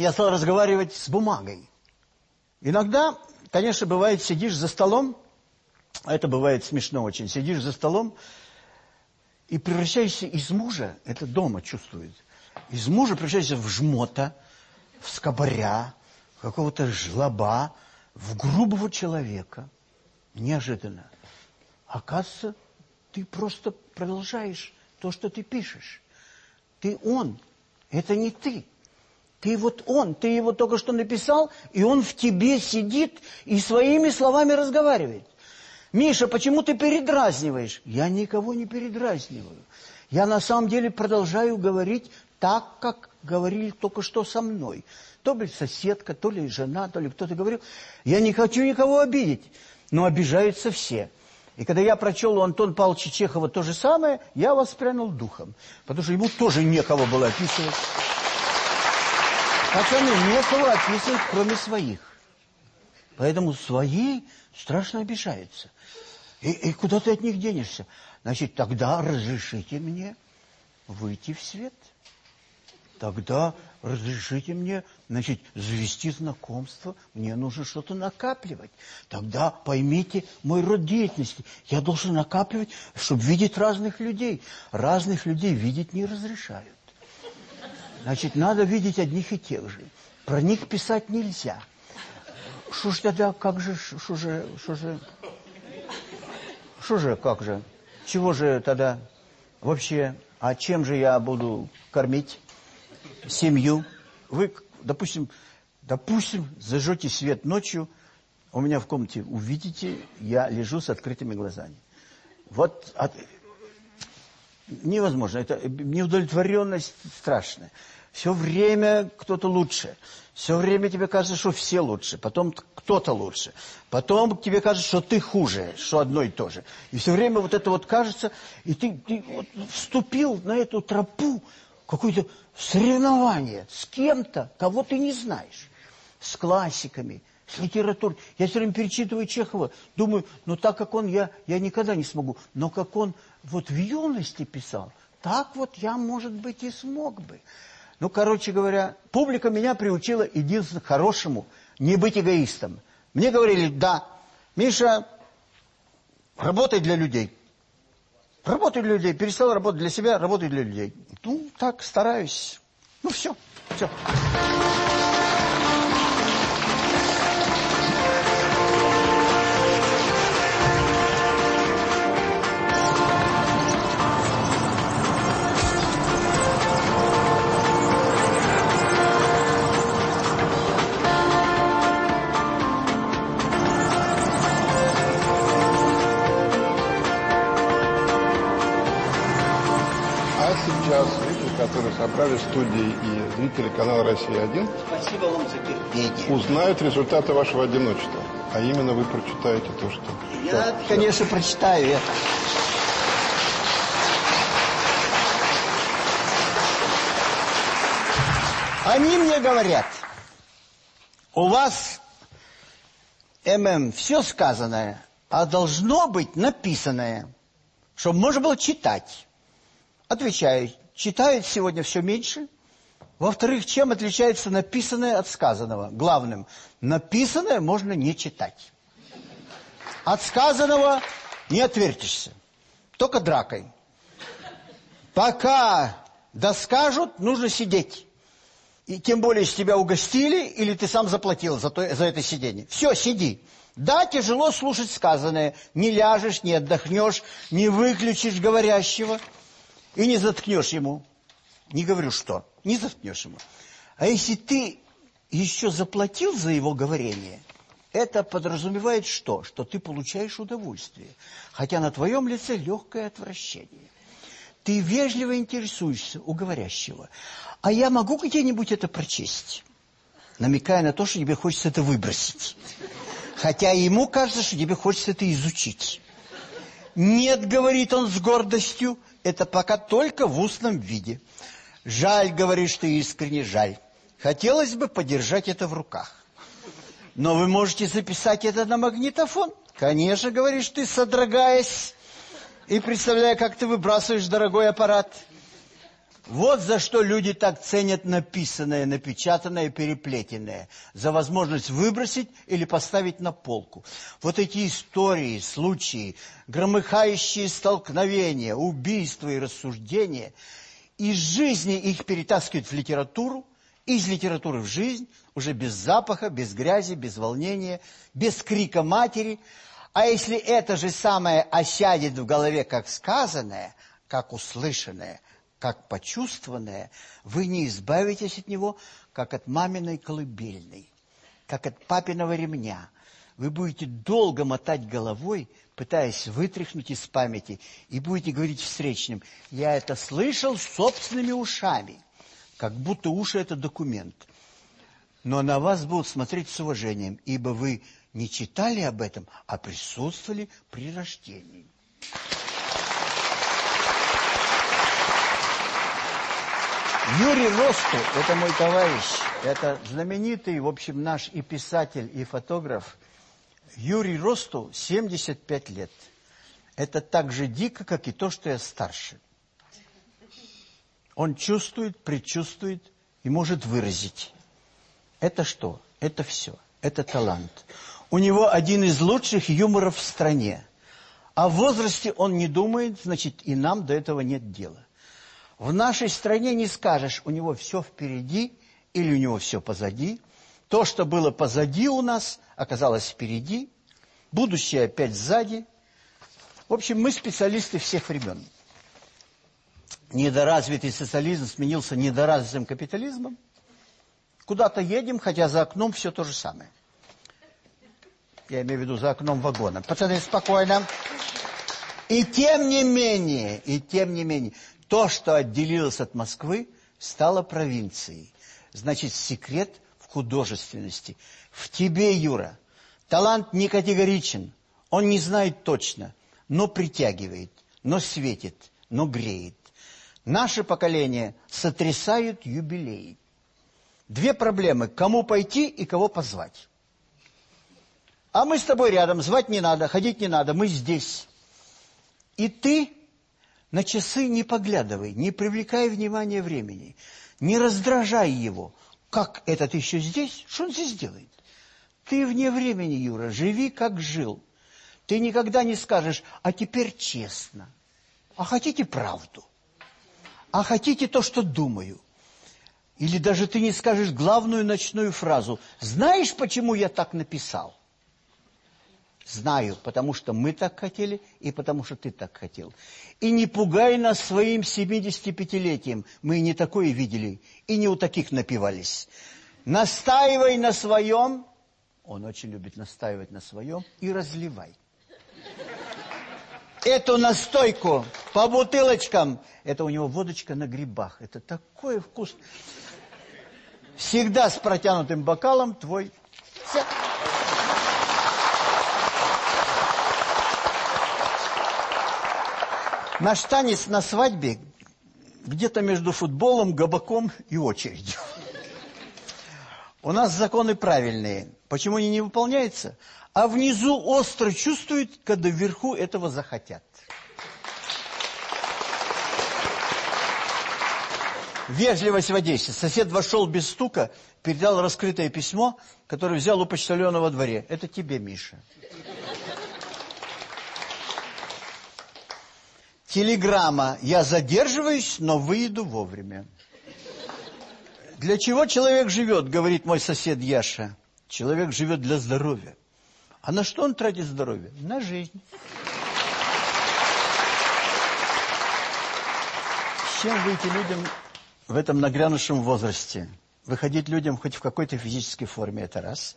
я стал разговаривать с бумагой. Иногда, конечно, бывает, сидишь за столом, а это бывает смешно очень, сидишь за столом и превращаешься из мужа, это дома чувствует, из мужа превращаешься в жмота, в скобаря, в какого-то жлоба, в грубого человека. Неожиданно. Оказывается, ты просто продолжаешь то, что ты пишешь. Ты он, это не ты. Ты вот он, ты его только что написал, и он в тебе сидит и своими словами разговаривает. Миша, почему ты передразниваешь? Я никого не передразниваю. Я на самом деле продолжаю говорить так, как говорили только что со мной. То ли соседка, то ли жена, то ли кто-то говорил. Я не хочу никого обидеть, но обижаются все. И когда я прочел у Антона Павловича Чехова то же самое, я воспрянул духом. Потому что ему тоже некого было описывать. Пацаны, некого описывать, кроме своих. Поэтому свои страшно обижаются. И, и куда ты от них денешься? Значит, тогда разрешите мне выйти в свет. Тогда разрешите мне, значит, завести знакомство, мне нужно что-то накапливать. Тогда поймите мой род деятельности. Я должен накапливать, чтобы видеть разных людей. Разных людей видеть не разрешают. Значит, надо видеть одних и тех же. Про них писать нельзя. Что ж тогда, как же, что же, что же, что же, как же, чего же тогда вообще, а чем же я буду кормить семью? Вы, допустим, допустим, зажжете свет ночью, у меня в комнате увидите, я лежу с открытыми глазами. Вот от, невозможно, это неудовлетворенность страшная. Все время кто-то лучше. Все время тебе кажется, что все лучше. Потом кто-то лучше. Потом тебе кажется, что ты хуже, что одно и то же. И все время вот это вот кажется, и ты, ты вот вступил на эту тропу, какое-то соревнование с кем-то, кого ты не знаешь. С классиками, с литературой. Я все время перечитываю Чехова, думаю, ну так как он, я, я никогда не смогу. Но как он вот в юности писал, так вот я, может быть, и смог бы. Ну, короче говоря, публика меня приучила единственно хорошему, не быть эгоистом. Мне говорили, да, Миша, работай для людей. Работай для людей. Перестал работать для себя, работай для людей. Ну, так, стараюсь. Ну, все, все. Студии и зрители канала «Россия-1», Спасибо вам за терпение. узнают результаты вашего одиночества. А именно вы прочитаете то, что... Я, конечно, прочитаю это. Они мне говорят, у вас, ММ, все сказанное, а должно быть написанное, чтобы можно было читать. Отвечаю, читают сегодня все меньше. Во-вторых, чем отличается написанное от сказанного? Главным, написанное можно не читать. От сказанного не отвертишься, только дракой. Пока доскажут, нужно сидеть. И тем более, если тебя угостили, или ты сам заплатил за, то, за это сидение. Все, сиди. Да, тяжело слушать сказанное. Не ляжешь, не отдохнешь, не выключишь говорящего и не заткнешь ему. Не говорю что, не заткнешь ему. А если ты еще заплатил за его говорение, это подразумевает что? Что ты получаешь удовольствие. Хотя на твоем лице легкое отвращение. Ты вежливо интересуешься у говорящего. А я могу где-нибудь это прочесть? Намекая на то, что тебе хочется это выбросить. Хотя ему кажется, что тебе хочется это изучить. Нет, говорит он с гордостью, это пока только в устном виде. Жаль, говоришь ты искренне, жаль. Хотелось бы подержать это в руках. Но вы можете записать это на магнитофон. Конечно, говоришь ты, содрогаясь и представляя, как ты выбрасываешь дорогой аппарат. Вот за что люди так ценят написанное, напечатанное, переплетенное. За возможность выбросить или поставить на полку. Вот эти истории, случаи, громыхающие столкновения, убийства и рассуждения, из жизни их перетаскивают в литературу, из литературы в жизнь, уже без запаха, без грязи, без волнения, без крика матери. А если это же самое осядет в голове как сказанное, как услышанное – как почувствованное, вы не избавитесь от него, как от маминой колыбельной, как от папиного ремня. Вы будете долго мотать головой, пытаясь вытряхнуть из памяти, и будете говорить встречным, я это слышал собственными ушами, как будто уши – это документ. Но на вас будут смотреть с уважением, ибо вы не читали об этом, а присутствовали при рождении. Юрий Росту, это мой товарищ, это знаменитый, в общем, наш и писатель, и фотограф. Юрий Росту 75 лет. Это так же дико, как и то, что я старше. Он чувствует, предчувствует и может выразить. Это что? Это все. Это талант. У него один из лучших юморов в стране. А в возрасте он не думает, значит, и нам до этого нет дела. В нашей стране не скажешь, у него все впереди или у него все позади. То, что было позади у нас, оказалось впереди. Будущее опять сзади. В общем, мы специалисты всех времен. Недоразвитый социализм сменился недоразвитым капитализмом. Куда-то едем, хотя за окном все то же самое. Я имею в виду за окном вагона. Пацаны, спокойно. И тем не менее, и тем не менее, то, что отделилось от Москвы, стало провинцией. Значит, секрет в художественности. В тебе, Юра. Талант не категоричен. Он не знает точно, но притягивает, но светит, но греет. Наше поколение сотрясают юбилеи. Две проблемы. Кому пойти и кого позвать. А мы с тобой рядом, звать не надо, ходить не надо, мы здесь. И ты на часы не поглядывай, не привлекай внимания времени, не раздражай его. Как этот еще здесь? Что он здесь делает? Ты вне времени, Юра, живи, как жил. Ты никогда не скажешь, а теперь честно. А хотите правду? А хотите то, что думаю? Или даже ты не скажешь главную ночную фразу. Знаешь, почему я так написал? Знаю, потому что мы так хотели и потому что ты так хотел. И не пугай нас своим 75-летием. Мы не такое видели и не у таких напивались. Настаивай на своем, он очень любит настаивать на своем, и разливай. Эту настойку по бутылочкам, это у него водочка на грибах. Это такой вкус. Всегда с протянутым бокалом твой... Наш танец на свадьбе где-то между футболом, габаком и очередью. У нас законы правильные. Почему они не выполняются? А внизу остро чувствуют, когда вверху этого захотят. Вежливость в Одессе. Сосед вошел без стука, передал раскрытое письмо, которое взял у почтальона во дворе. Это тебе, Миша. Телеграмма. Я задерживаюсь, но выйду вовремя. Для чего человек живет, говорит мой сосед Яша. Человек живет для здоровья. А на что он тратит здоровье? На жизнь. С чем выйти людям в этом нагрянувшем возрасте? Выходить людям хоть в какой-то физической форме, это раз.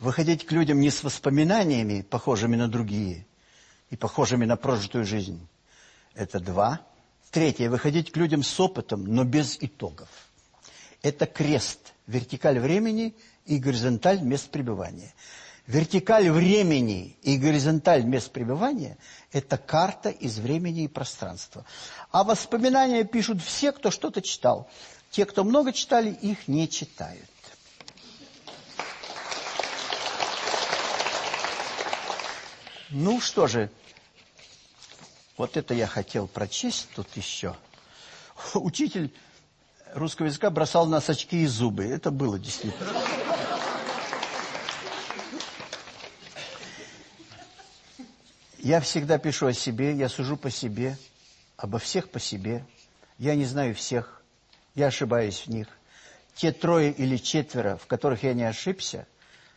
Выходить к людям не с воспоминаниями, похожими на другие, и похожими на прожитую жизнь, это два. Третье, выходить к людям с опытом, но без итогов. Это крест, вертикаль времени и горизонталь мест пребывания. Вертикаль времени и горизонталь мест пребывания – это карта из времени и пространства. А воспоминания пишут все, кто что-то читал. Те, кто много читали, их не читают. Ну что же, вот это я хотел прочесть тут еще. Учитель русского языка бросал нас очки и зубы. Это было действительно. Я всегда пишу о себе, я сужу по себе, обо всех по себе. Я не знаю всех, я ошибаюсь в них. Те трое или четверо, в которых я не ошибся,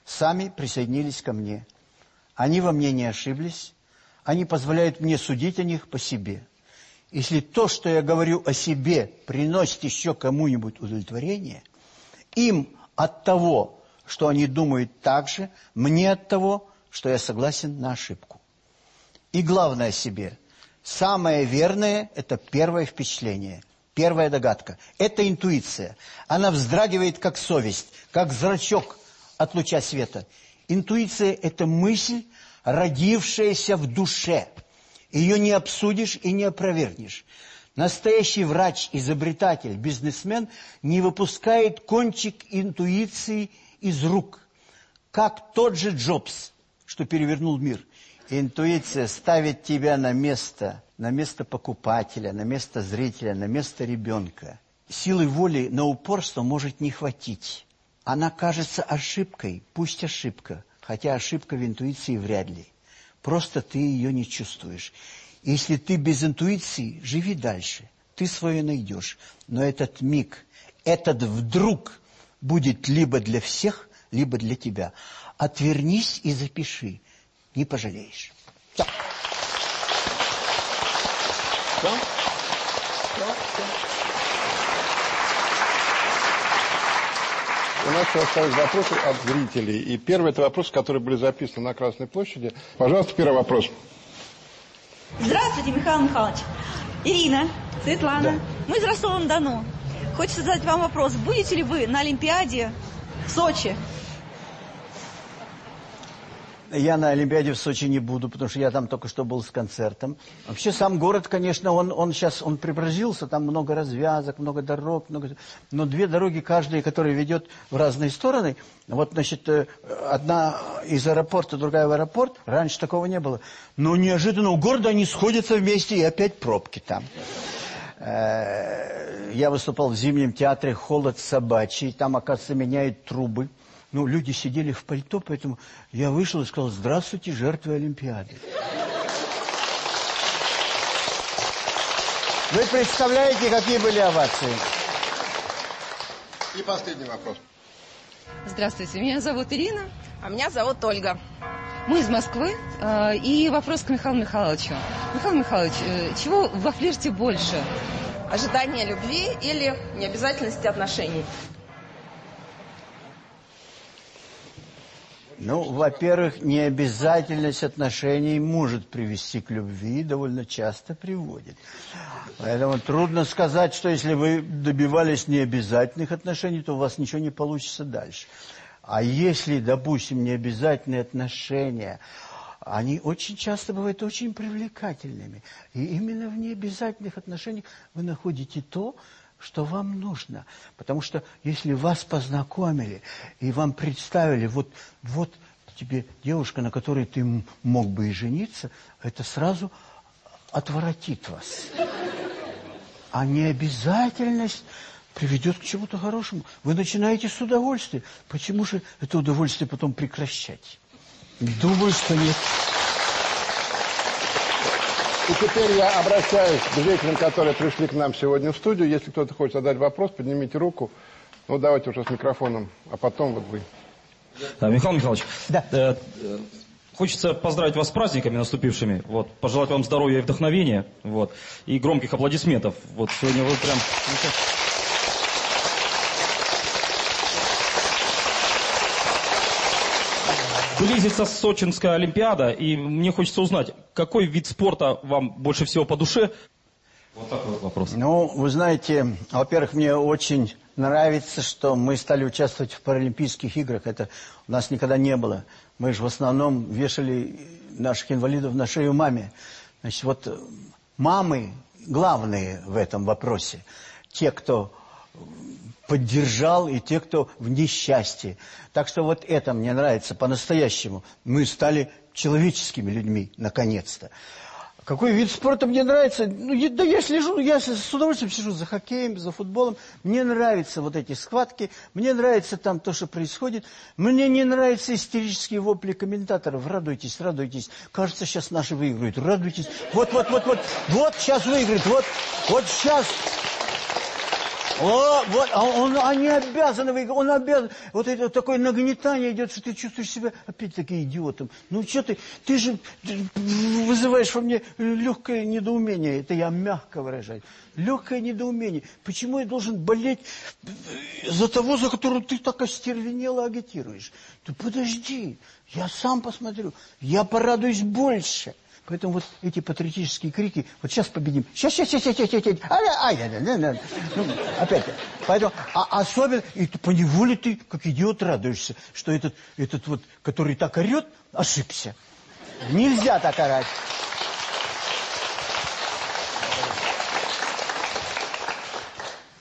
сами присоединились ко мне. Они во мне не ошиблись, они позволяют мне судить о них по себе. Если то, что я говорю о себе, приносит еще кому-нибудь удовлетворение, им от того, что они думают так же, мне от того, что я согласен на ошибку. И главное себе. Самое верное – это первое впечатление, первая догадка. Это интуиция. Она вздрагивает, как совесть, как зрачок от луча света. Интуиция – это мысль, родившаяся в душе. Ее не обсудишь и не опровергнешь. Настоящий врач, изобретатель, бизнесмен не выпускает кончик интуиции из рук, как тот же Джобс, что перевернул мир. Интуиция ставит тебя на место на место покупателя, на место зрителя, на место ребенка. Силы воли на упорство может не хватить. Она кажется ошибкой, пусть ошибка, хотя ошибка в интуиции вряд ли. Просто ты ее не чувствуешь. Если ты без интуиции, живи дальше. Ты свое найдешь. Но этот миг, этот вдруг будет либо для всех, либо для тебя. Отвернись и запиши. Не пожалеешь. Все. Все? Все, все. У нас еще остались вопросы от зрителей. И первый это вопросы, которые были записаны на Красной площади. Пожалуйста, первый вопрос. Здравствуйте, Михаил Михайлович. Ирина, Светлана. Мы из Ростова-на-Дону. Хочется задать вам вопрос. Будете ли вы на Олимпиаде в Сочи? Я на Олимпиаде в Сочи не буду, потому что я там только что был с концертом. Вообще сам город, конечно, он, он сейчас он преобразился, там много развязок, много дорог, много... но две дороги каждая, которая ведет в разные стороны. Вот, значит, э, одна из аэропорта, другая в аэропорт. Раньше такого не было. Но неожиданно у города они сходятся вместе, и опять пробки там. Э, я выступал в Зимнем театре «Холод собачий». Там, оказывается, меняют трубы. Ну, люди сидели в пальто, поэтому я вышел и сказал, здравствуйте, жертвы Олимпиады. Вы представляете, какие были овации? И последний вопрос. Здравствуйте, меня зовут Ирина. А меня зовут Ольга. Мы из Москвы. э, И вопрос к Михаилу Михайловичу. Михаил Михайлович, э, чего во флирте больше? Ожидание любви или необязательности отношений? Ну, во-первых, необязательность отношений может привести к любви, довольно часто приводит. Поэтому трудно сказать, что если вы добивались необязательных отношений, то у вас ничего не получится дальше. А если, допустим, необязательные отношения, они очень часто бывают очень привлекательными. И именно в необязательных отношениях вы находите то, что вам нужно. Потому что если вас познакомили и вам представили, вот, вот тебе девушка, на которой ты мог бы и жениться, это сразу отворотит вас. А необязательность приведет к чему-то хорошему. Вы начинаете с удовольствия. Почему же это удовольствие потом прекращать? Думаю, что нет. И теперь я обращаюсь к зрителям, которые пришли к нам сегодня в студию. Если кто-то хочет задать вопрос, поднимите руку. Ну, давайте уже с микрофоном, а потом вот вы. Да, Михаил Михайлович, Да. э, э, хочется поздравить вас с праздниками наступившими, вот, пожелать вам здоровья и вдохновения, вот, и громких аплодисментов. Вот сегодня вы прям... Близится Сочинская Олимпиада, и мне хочется узнать, какой вид спорта вам больше всего по душе? Вот такой вот вопрос. Ну, вы знаете, во-первых, мне очень нравится, что мы стали участвовать в Паралимпийских играх. Это у нас никогда не было. Мы же в основном вешали наших инвалидов на шею маме. Значит, вот э, мамы главные в этом вопросе. Те, кто поддержал, и те, кто в несчастье. Так что вот это мне нравится по-настоящему. Мы стали человеческими людьми, наконец-то. Какой вид спорта мне нравится? Ну, я- да я слежу, я с удовольствием сижу за хоккеем, за футболом. Мне нравятся вот эти схватки, мне нравится там то, что происходит. Мне не нравятся истерические вопли комментаторов. Радуйтесь, радуйтесь. Кажется, сейчас наши выиграют. Радуйтесь. Вот, вот, вот, вот. Вот сейчас выиграют. Вот, вот сейчас. О, вот, а он, они обязаны он обязан. Вот это такое нагнетание идет, что ты чувствуешь себя опять-таки идиотом. Ну что ты, ты же вызываешь во мне легкое недоумение, это я мягко выражаю. Легкое недоумение. Почему я должен болеть за того, за которого ты так остервенело агитируешь? Ты подожди, я сам посмотрю, я порадуюсь больше. Поэтому вот эти патриотические крики, вот сейчас победим, сейчас, сейчас, сейчас, сейчас, сейчас, сейчас, ай, ай, ай, ай. Ну, опять, поэтому, а, особенно, и ты поневоле ты, как идиот, радуешься, что этот, этот вот, который так орет, ошибся. Нельзя так орать.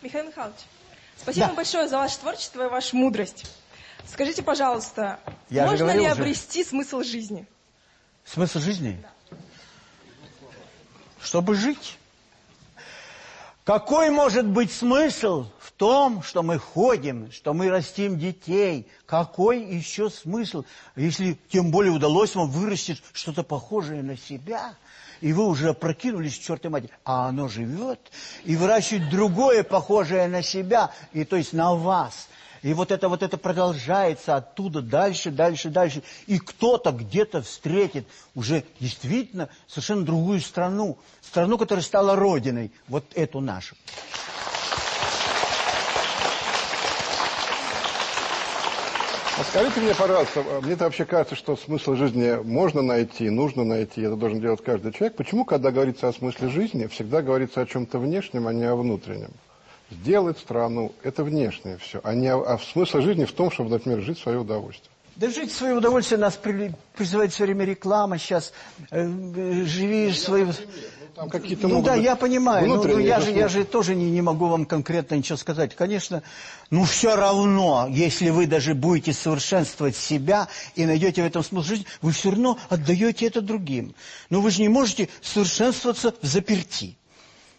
Михаил Михайлович, спасибо Да. большое за ваше творчество и вашу мудрость. Скажите, пожалуйста, Я можно ли уже. обрести смысл жизни? Смысл жизни? Чтобы жить. Какой может быть смысл в том, что мы ходим, что мы растим детей? Какой еще смысл, если тем более удалось вам вырастить что-то похожее на себя, и вы уже опрокинулись к чертой матери, а оно живет и выращивает другое, похожее на себя, и то есть на вас – и вот это вот это продолжается оттуда дальше, дальше, дальше. И кто-то где-то встретит уже действительно совершенно другую страну. Страну, которая стала родиной. Вот эту нашу. А скажите мне, пожалуйста, мне вообще кажется, что смысл жизни можно найти, нужно найти, это должен делать каждый человек. Почему, когда говорится о смысле жизни, всегда говорится о чем-то внешнем, а не о внутреннем? Сделать страну, это внешнее все, а, не, а смысл жизни в том, чтобы, например, жить в свое удовольствие. Да жить в свое удовольствие нас при, призывает все время реклама сейчас. Э, живи свое... Ну, там какие-то ну да, быть я понимаю. Ну, ну, я, же, я же тоже не, не могу вам конкретно ничего сказать. Конечно, ну все равно, если вы даже будете совершенствовать себя и найдете в этом смысл жизни, вы все равно отдаете это другим. Но вы же не можете совершенствоваться в заперти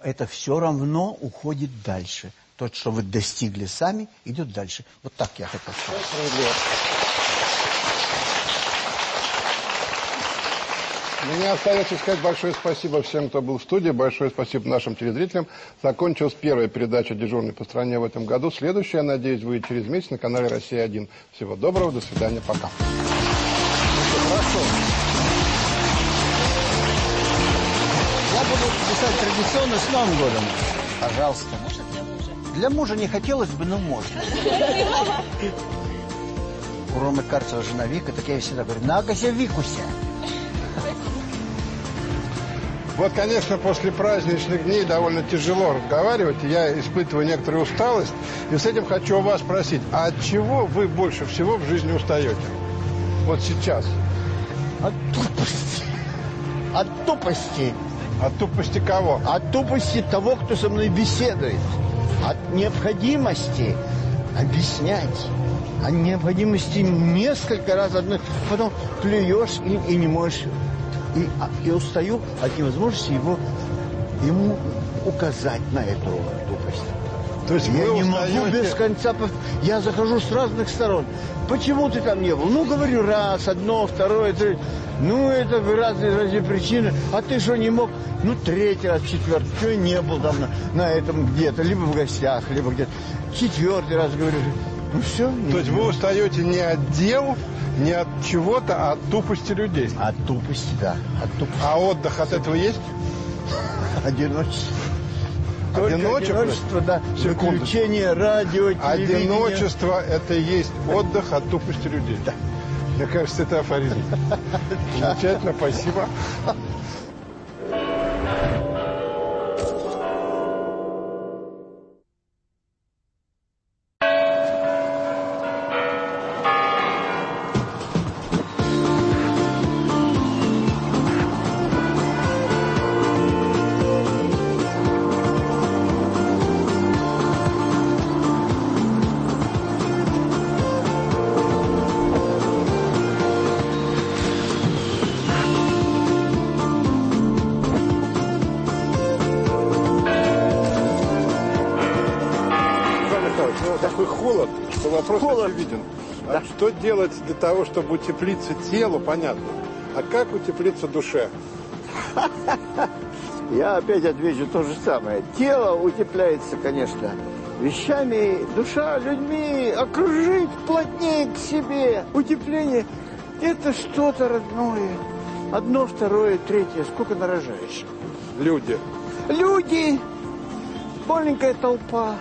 это все равно уходит дальше. То, что вы достигли сами, идет дальше. Вот так я хотел сказать. Мне остается сказать большое спасибо всем, кто был в студии, большое спасибо нашим телезрителям. Закончилась первая передача «Дежурный по стране» в этом году. Следующая, надеюсь, будет через месяц на канале «Россия-1». Всего доброго, до свидания, пока. Ну, хорошо. Писать традиционно с Новым годом. Пожалуйста. Может, для мужа? Для мужа не хотелось бы, но можно. У Ромы Карцева жена Вика, так я всегда говорю, накося Викуся. Вот, конечно, после праздничных дней довольно тяжело разговаривать, я испытываю некоторую усталость. И с этим хочу у вас спросить, а от чего вы больше всего в жизни устаете? Вот сейчас. От тупости. От тупости. От тупости кого? От тупости того, кто со мной беседует. От необходимости объяснять. От необходимости несколько раз одно... Потом плюешь и, и не можешь... И, а, и устаю от невозможности его, ему указать на эту тупость. То есть я не устаете... могу без конца... Я захожу с разных сторон. Почему ты там не был? Ну, говорю, раз, одно, второе, третье. Ну, это разные, разные причины. А ты что, не мог? Ну, третий раз, четвертый. Что не был там на, на этом где-то, либо в гостях, либо где-то. Четвертый раз говорю. Ну, все. То есть вы устаете не от дел, не от чего-то, а от тупости людей? От тупости, да. От тупости. А отдых от этого есть? Одиночество. Только одиночество, одиночество да. Выключение радио, телевидение. Одиночество – это и есть отдых от тупости людей. Да. Мне кажется, это афоризм. Замечательно, спасибо. Что делать для того, чтобы утеплиться телу, понятно. А как утеплиться душе? Я опять отвечу то же самое. Тело утепляется, конечно, вещами, душа людьми, окружить плотнее к себе. Утепление – это что-то родное. Одно, второе, третье. Сколько нарожаешь? Люди. Люди! Маленькая толпа.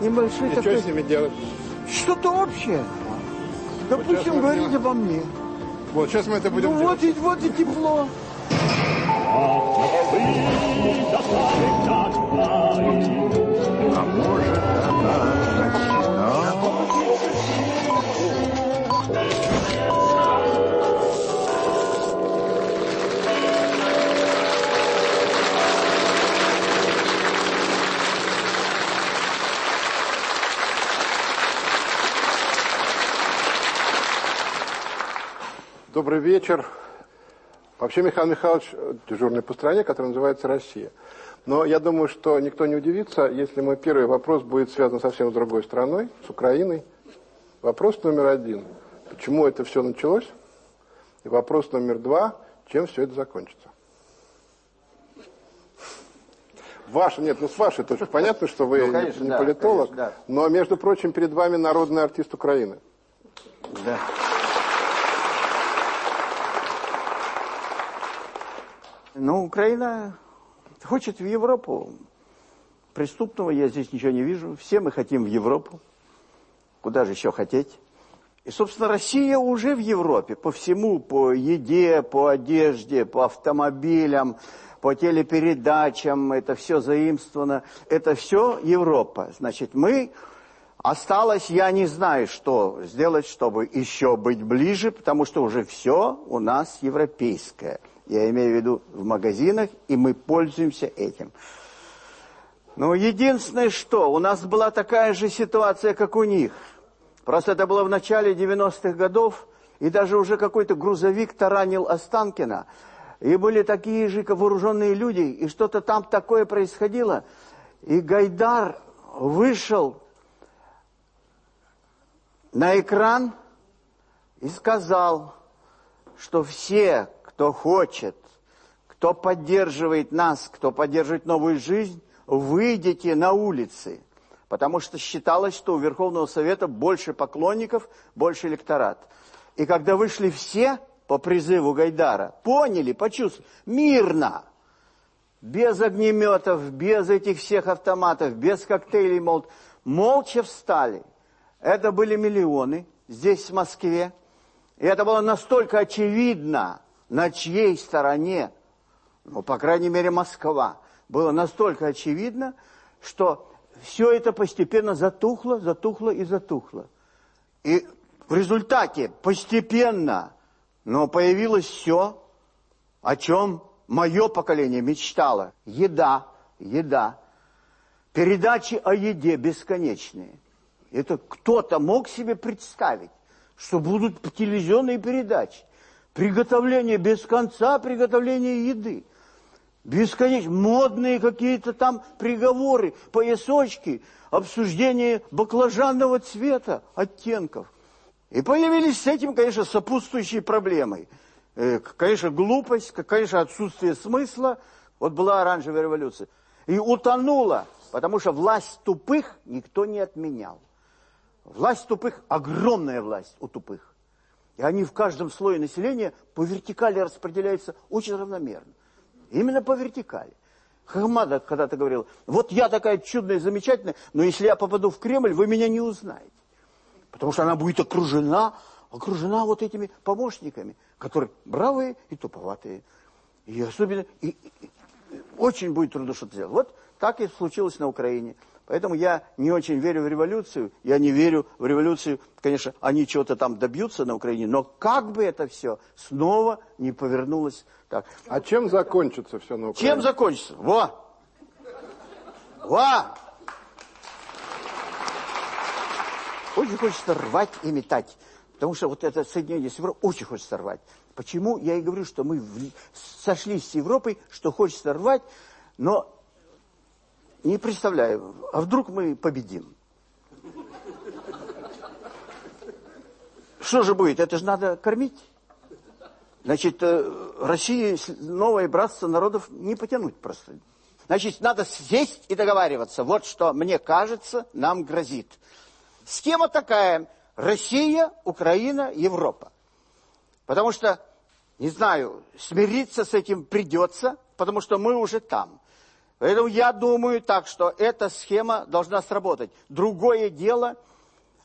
Небольшой И такой... что с ними делать? Что-то общее. Допустим, говорить обо мне. Вот, сейчас мы это будем ну, делать. Вот и, вот и тепло. А может, она Добрый вечер. Вообще Михаил Михайлович э, дежурный по стране, который называется «Россия». Но я думаю, что никто не удивится, если мой первый вопрос будет связан совсем с другой страной, с Украиной. Вопрос номер один. Почему это все началось? И вопрос номер два. Чем все это закончится? Ваша, нет, ну с вашей точки. Понятно, что вы ну, конечно, не, не да, политолог, конечно, да. но, между прочим, перед вами народный артист Украины. Да. Ну, Украина хочет в Европу. Преступного я здесь ничего не вижу. Все мы хотим в Европу. Куда же еще хотеть? И, собственно, Россия уже в Европе. По всему, по еде, по одежде, по автомобилям, по телепередачам. Это все заимствовано. Это все Европа. Значит, мы... Осталось, я не знаю, что сделать, чтобы еще быть ближе, потому что уже все у нас европейское. Я имею в виду в магазинах, и мы пользуемся этим. Но единственное, что у нас была такая же ситуация, как у них. Просто это было в начале 90-х годов, и даже уже какой-то грузовик таранил Останкина. И были такие же вооруженные люди, и что-то там такое происходило. И Гайдар вышел на экран и сказал, что все, кто хочет, кто поддерживает нас, кто поддерживает новую жизнь, выйдите на улицы. Потому что считалось, что у Верховного Совета больше поклонников, больше электорат. И когда вышли все по призыву Гайдара, поняли, почувствовали, мирно, без огнеметов, без этих всех автоматов, без коктейлей, мол, молча встали. Это были миллионы здесь, в Москве. И это было настолько очевидно, на чьей стороне, ну, по крайней мере, Москва, было настолько очевидно, что все это постепенно затухло, затухло и затухло. И в результате постепенно, но появилось все, о чем мое поколение мечтало. Еда, еда. Передачи о еде бесконечные. Это кто-то мог себе представить, что будут телевизионные передачи. Приготовление без конца, приготовление еды. Бесконечно. Модные какие-то там приговоры, поясочки, обсуждение баклажанного цвета, оттенков. И появились с этим, конечно, сопутствующие проблемы. Э, конечно, глупость, конечно, отсутствие смысла. Вот была оранжевая революция. И утонула, потому что власть тупых никто не отменял. Власть тупых, огромная власть у тупых. И они в каждом слое населения по вертикали распределяются очень равномерно. Именно по вертикали. Хахмада когда-то говорил, вот я такая чудная, замечательная, но если я попаду в Кремль, вы меня не узнаете. Потому что она будет окружена, окружена вот этими помощниками, которые бравые и туповатые. И особенно, и, и, очень будет трудно что-то сделать. Вот так и случилось на Украине. Поэтому я не очень верю в революцию. Я не верю в революцию. Конечно, они чего-то там добьются на Украине, но как бы это все снова не повернулось так. А чем закончится все на Украине? Чем закончится? Во! Во! Очень хочется рвать и метать. Потому что вот это соединение с Европой очень хочется рвать. Почему? Я и говорю, что мы в... сошлись с Европой, что хочется рвать, но не представляю, а вдруг мы победим? Что же будет? Это же надо кормить. Значит, э, России новое братство народов не потянуть просто. Значит, надо сесть и договариваться. Вот что, мне кажется, нам грозит. Схема такая. Россия, Украина, Европа. Потому что, не знаю, смириться с этим придется, потому что мы уже там. Поэтому я думаю так, что эта схема должна сработать. Другое дело,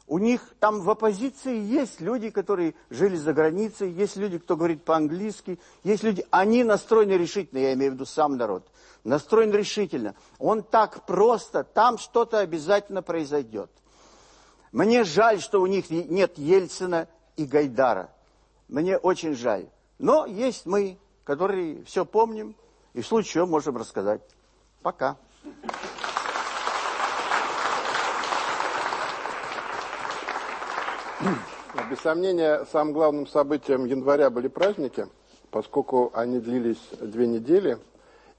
у них там в оппозиции есть люди, которые жили за границей, есть люди, кто говорит по-английски, есть люди, они настроены решительно, я имею в виду сам народ, настроен решительно. Он так просто, там что-то обязательно произойдет. Мне жаль, что у них нет Ельцина и Гайдара. Мне очень жаль. Но есть мы, которые все помним, и в случае чего можем рассказать. Пока. Без сомнения, самым главным событием января были праздники. поскольку они длились две недели,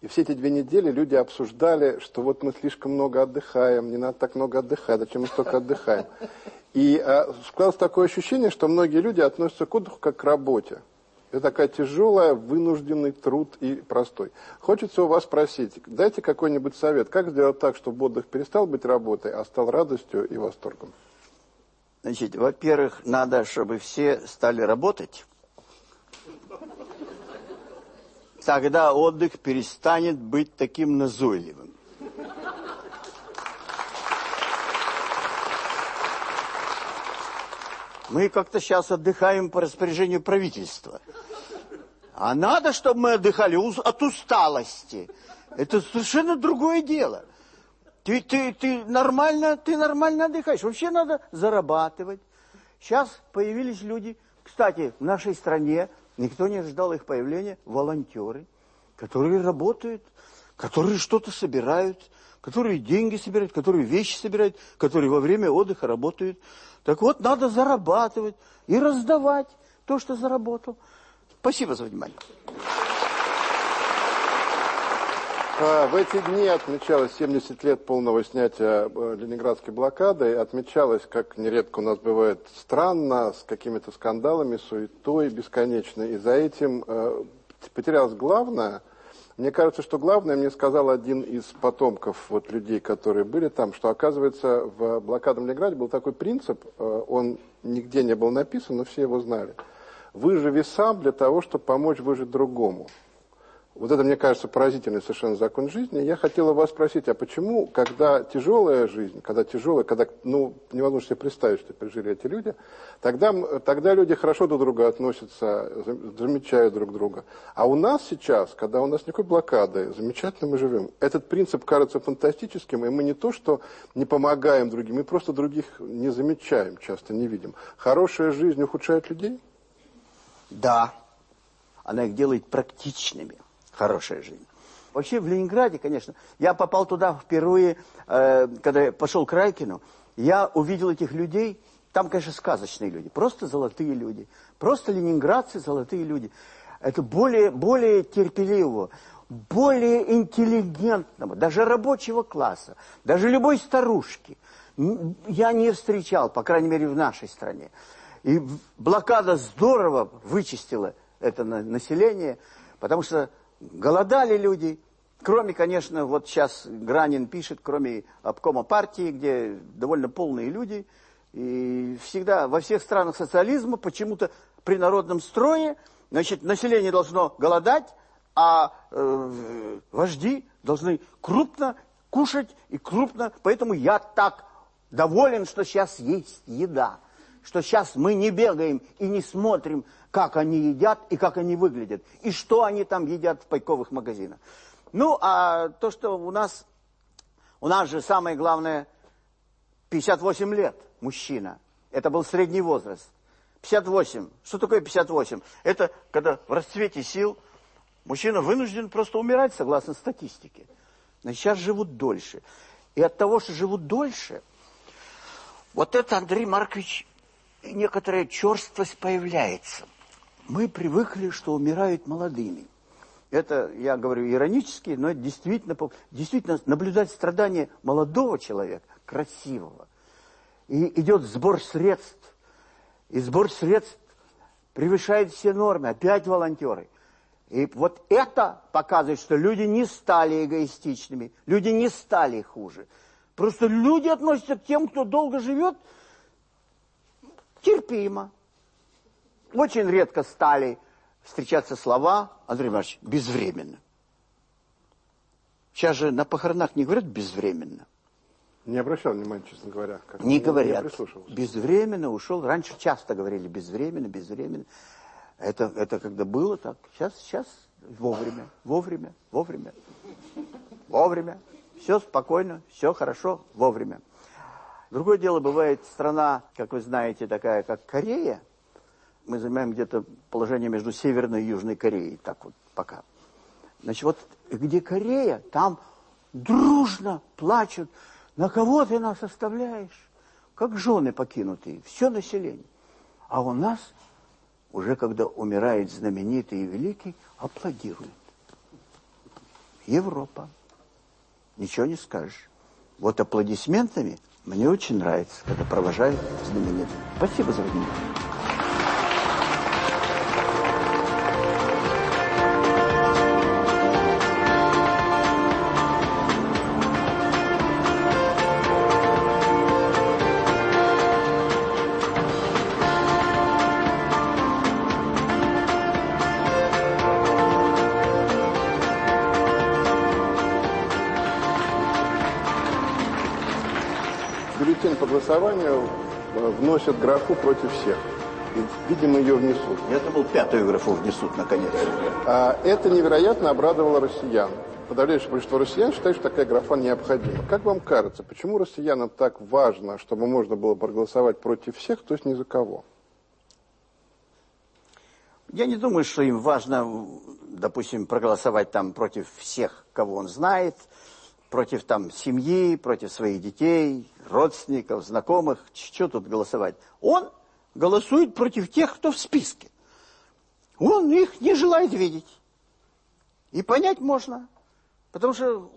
и все эти две недели люди обсуждали, что вот мы слишком много отдыхаем, не надо так много отдыхать, зачем мы столько отдыхаем. И а, складывалось такое ощущение, что многие люди относятся к отдыху как к работе. Это такая тяжелая, вынужденный труд и простой. Хочется у вас спросить, дайте какой-нибудь совет, как сделать так, чтобы отдых перестал быть работой, а стал радостью и восторгом? Значит, во-первых, надо, чтобы все стали работать. Тогда отдых перестанет быть таким назойливым. Мы как-то сейчас отдыхаем по распоряжению правительства. А надо, чтобы мы отдыхали от усталости. Это совершенно другое дело. Ты, ты, ты, нормально, ты нормально отдыхаешь. Вообще надо зарабатывать. Сейчас появились люди, кстати, в нашей стране, никто не ожидал их появления, волонтеры, которые работают, которые что-то собирают, которые деньги собирают, которые вещи собирают, которые во время отдыха работают. Так вот, надо зарабатывать и раздавать то, что заработал. Спасибо за внимание. А, в эти дни отмечалось 70 лет полного снятия э, ленинградской блокады. Отмечалось, как нередко у нас бывает странно, с какими-то скандалами, суетой бесконечной. И за этим э, потерялось главное. Мне кажется, что главное мне сказал один из потомков вот, людей, которые были там, что, оказывается, в блокадном Ленинграде был такой принцип, э, он нигде не был написан, но все его знали. Выживи сам для того, чтобы помочь выжить другому. Вот это, мне кажется, поразительный совершенно закон жизни. Я хотела вас спросить, а почему, когда тяжелая жизнь, когда тяжелая, когда, ну, невозможно себе представить, что пережили эти люди, тогда, тогда люди хорошо друг к другу относятся, замечают друг друга. А у нас сейчас, когда у нас никакой блокады, замечательно мы живем, этот принцип кажется фантастическим, и мы не то, что не помогаем другим, мы просто других не замечаем, часто не видим. Хорошая жизнь ухудшает людей? Да. Она их делает практичными хорошая жизнь. Вообще в Ленинграде, конечно, я попал туда впервые, э, когда я пошел к Райкину, я увидел этих людей, там, конечно, сказочные люди, просто золотые люди, просто ленинградцы золотые люди. Это более, более терпеливого, более интеллигентного, даже рабочего класса, даже любой старушки. Я не встречал, по крайней мере, в нашей стране. И блокада здорово вычистила это население, потому что голодали люди, кроме, конечно, вот сейчас Гранин пишет, кроме обкома партии, где довольно полные люди, и всегда во всех странах социализма почему-то при народном строе, значит, население должно голодать, а э, вожди должны крупно кушать и крупно, поэтому я так доволен, что сейчас есть еда, что сейчас мы не бегаем и не смотрим как они едят и как они выглядят, и что они там едят в пайковых магазинах. Ну, а то, что у нас, у нас же самое главное, 58 лет мужчина. Это был средний возраст. 58. Что такое 58? Это когда в расцвете сил мужчина вынужден просто умирать, согласно статистике. Но сейчас живут дольше. И от того, что живут дольше, вот это, Андрей Маркович, некоторая черствость появляется мы привыкли, что умирают молодыми. Это, я говорю иронически, но действительно, действительно наблюдать страдания молодого человека, красивого. И идет сбор средств. И сбор средств превышает все нормы. Опять волонтеры. И вот это показывает, что люди не стали эгоистичными, люди не стали хуже. Просто люди относятся к тем, кто долго живет, терпимо. Очень редко стали встречаться слова, Андрей Иванович, безвременно. Сейчас же на похоронах не говорят безвременно. Не обращал внимания, честно говоря. Как не говорят. Не безвременно ушел. Раньше часто говорили безвременно, безвременно. Это, это когда было так. Сейчас, сейчас вовремя, вовремя, вовремя. Вовремя. Все спокойно, все хорошо, вовремя. Другое дело, бывает страна, как вы знаете, такая, как Корея, мы занимаем где-то положение между Северной и Южной Кореей, так вот пока. Значит, вот где Корея, там дружно плачут, на кого ты нас оставляешь? Как жены покинутые, все население. А у нас уже когда умирает знаменитый и великий, аплодируют. Европа. Ничего не скажешь. Вот аплодисментами мне очень нравится, когда провожают знаменитых. Спасибо за внимание. Вносят графу против всех. И, видимо, ее внесут. Я думал, пятую графу внесут, наконец. А это невероятно обрадовало россиян. Подавляющее большинство россиян считает, что такая графа необходима. Как вам кажется, почему россиянам так важно, чтобы можно было проголосовать против всех, то есть ни за кого? Я не думаю, что им важно, допустим, проголосовать там против всех, кого он знает, против там семьи, против своих детей, родственников, знакомых. Что тут голосовать? Он голосует против тех, кто в списке. Он их не желает видеть. И понять можно. Потому что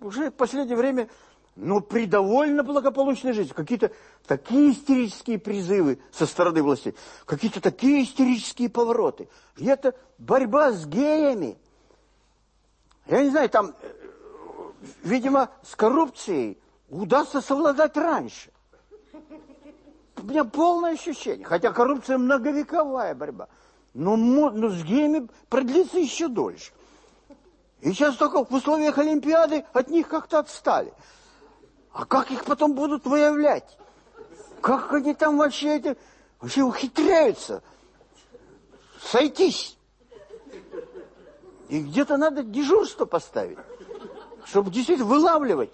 уже в последнее время, ну, при довольно благополучной жизни, какие-то такие истерические призывы со стороны властей, какие-то такие истерические повороты. И это борьба с геями. Я не знаю, там, видимо, с коррупцией удастся совладать раньше. У меня полное ощущение, хотя коррупция многовековая борьба, но, но с геями продлится еще дольше. И сейчас только в условиях Олимпиады от них как-то отстали. А как их потом будут выявлять? Как они там вообще, эти, вообще ухитряются сойтись? И где-то надо дежурство поставить, чтобы действительно вылавливать.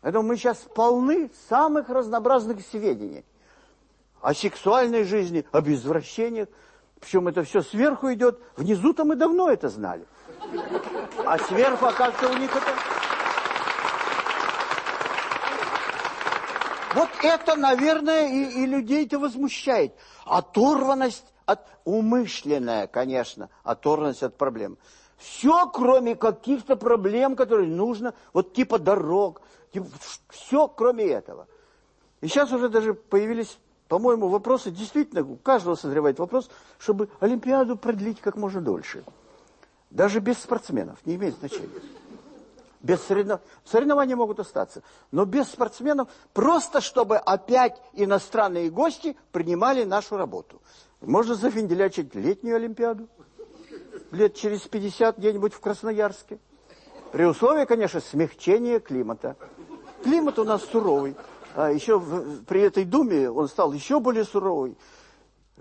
Поэтому мы сейчас полны самых разнообразных сведений о сексуальной жизни, об извращениях. Причем это все сверху идет. Внизу-то мы давно это знали. А сверху, оказывается, у них это... Вот это, наверное, и, и людей-то возмущает. Оторванность от... Умышленная, конечно, оторванность от проблем. Все, кроме каких-то проблем, которые нужно, вот типа дорог, типа, все, кроме этого. И сейчас уже даже появились, по-моему, вопросы, действительно, у каждого созревает вопрос, чтобы Олимпиаду продлить как можно дольше. Даже без спортсменов, не имеет значения. Без соревнов... Соревнования могут остаться. Но без спортсменов, просто чтобы опять иностранные гости принимали нашу работу. Можно зафинделячить летнюю Олимпиаду. Лет через 50 где-нибудь в Красноярске. При условии, конечно, смягчения климата. Климат у нас суровый. А еще в, при этой думе он стал еще более суровый.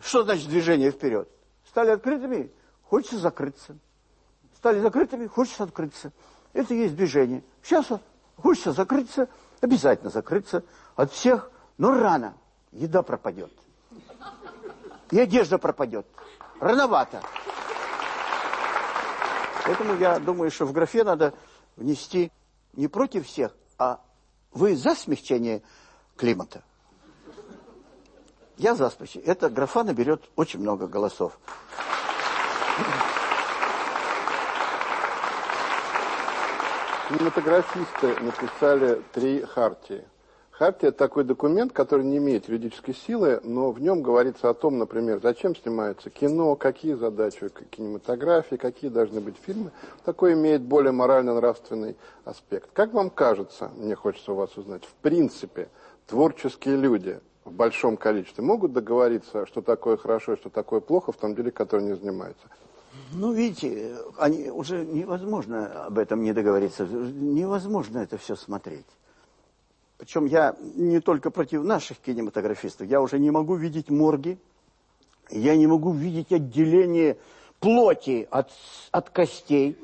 Что значит движение вперед? Стали открытыми, хочется закрыться стали закрытыми, хочется открыться. Это и есть движение. Сейчас хочется закрыться, обязательно закрыться от всех, но рано. Еда пропадет. И одежда пропадет. Рановато. Поэтому я думаю, что в графе надо внести не против всех, а вы за смягчение климата. Я за смягчение. Эта графа наберет очень много голосов. Кинематографисты написали три хартии. Хартия – такой документ, который не имеет юридической силы, но в нем говорится о том, например, зачем снимается кино, какие задачи кинематографии, какие должны быть фильмы. Такой имеет более морально-нравственный аспект. Как вам кажется, мне хочется у вас узнать, в принципе, творческие люди в большом количестве могут договориться, что такое хорошо что такое плохо в том деле, которым не занимаются? Ну, видите, они, уже невозможно об этом не договориться. Невозможно это все смотреть. Причем я не только против наших кинематографистов. Я уже не могу видеть морги. Я не могу видеть отделение плоти от, от костей.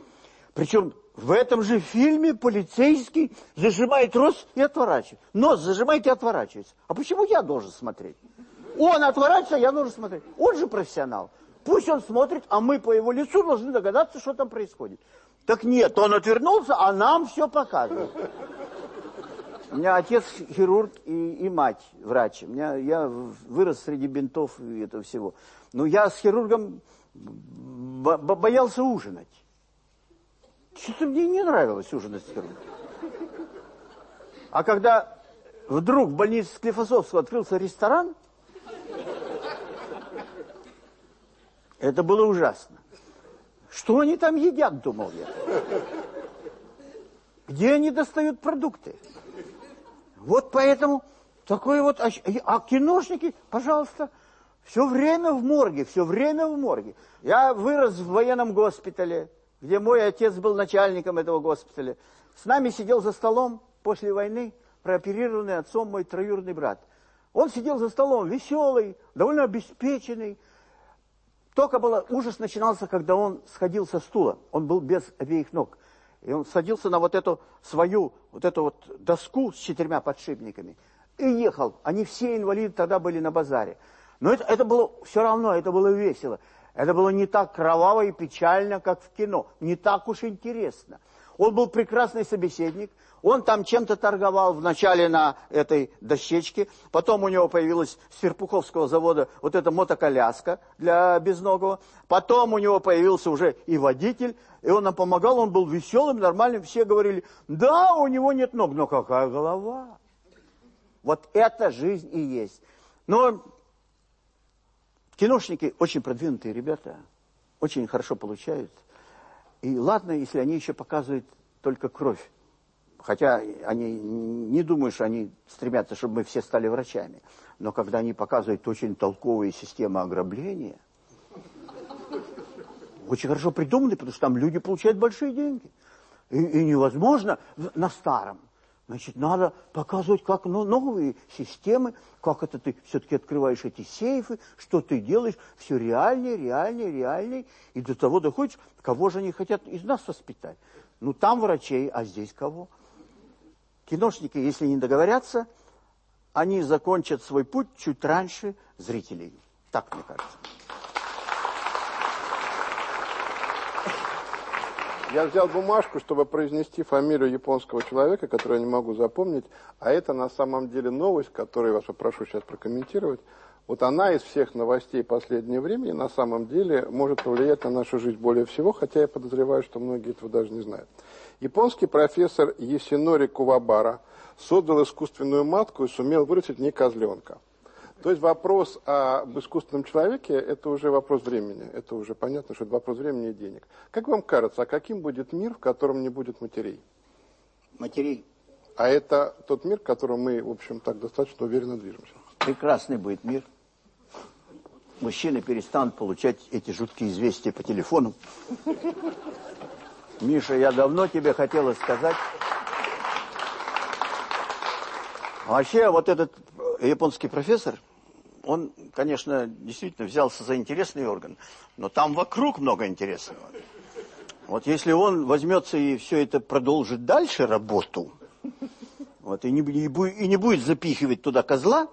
Причем в этом же фильме полицейский зажимает рот и отворачивает. Нос зажимает и отворачивается. А почему я должен смотреть? Он отворачивается, а я должен смотреть. Он же профессионал. Пусть он смотрит, а мы по его лицу должны догадаться, что там происходит. Так нет, он отвернулся, а нам все показывает. У меня отец хирург и, и мать врач. У меня, я вырос среди бинтов и этого всего. Но я с хирургом боялся ужинать. Что-то мне не нравилось ужинать с хирургом. А когда вдруг в больнице Склифосовского открылся ресторан, это было ужасно. Что они там едят, думал я. Где они достают продукты? Вот поэтому такой вот... А, киношники, пожалуйста, все время в морге, все время в морге. Я вырос в военном госпитале, где мой отец был начальником этого госпиталя. С нами сидел за столом после войны прооперированный отцом мой троюродный брат. Он сидел за столом, веселый, довольно обеспеченный. Только было, ужас начинался, когда он сходил со стула. Он был без обеих ног. И он садился на вот эту свою, вот эту вот доску с четырьмя подшипниками и ехал. Они все инвалиды тогда были на базаре. Но это, это было все равно, это было весело. Это было не так кроваво и печально, как в кино. Не так уж интересно. Он был прекрасный собеседник. Он там чем-то торговал вначале на этой дощечке. Потом у него появилась с Серпуховского завода вот эта мотоколяска для безногого. Потом у него появился уже и водитель. И он нам помогал, он был веселым, нормальным. Все говорили, да, у него нет ног, но какая голова. Вот это жизнь и есть. Но киношники очень продвинутые ребята, очень хорошо получают. И ладно, если они еще показывают только кровь. Хотя они не думают, что они стремятся, чтобы мы все стали врачами. Но когда они показывают очень толковые системы ограбления, очень хорошо придуманы, потому что там люди получают большие деньги. И, и невозможно на старом. Значит, надо показывать, как ну, новые системы, как это ты все-таки открываешь эти сейфы, что ты делаешь, все реальнее, реальнее, реальнее. И до того доходишь, кого же они хотят из нас воспитать. Ну, там врачей, а здесь кого? Киношники, если не договорятся, они закончат свой путь чуть раньше зрителей. Так, мне кажется. Я взял бумажку, чтобы произнести фамилию японского человека, которую я не могу запомнить, а это на самом деле новость, которую я вас попрошу сейчас прокомментировать. Вот она из всех новостей последнего времени на самом деле может повлиять на нашу жизнь более всего, хотя я подозреваю, что многие этого даже не знают. Японский профессор Есинори Кувабара создал искусственную матку и сумел вырастить не козленка. То есть вопрос об искусственном человеке – это уже вопрос времени. Это уже понятно, что это вопрос времени и денег. Как вам кажется, а каким будет мир, в котором не будет матерей? Матерей? А это тот мир, к которому мы, в общем, так достаточно уверенно движемся. Прекрасный будет мир. Мужчины перестанут получать эти жуткие известия по телефону. Миша, я давно тебе хотела сказать. Вообще, вот этот японский профессор – он, конечно, действительно взялся за интересный орган, но там вокруг много интересного. Вот если он возьмется и все это продолжит дальше работу, вот, и, не, и, и не будет запихивать туда козла,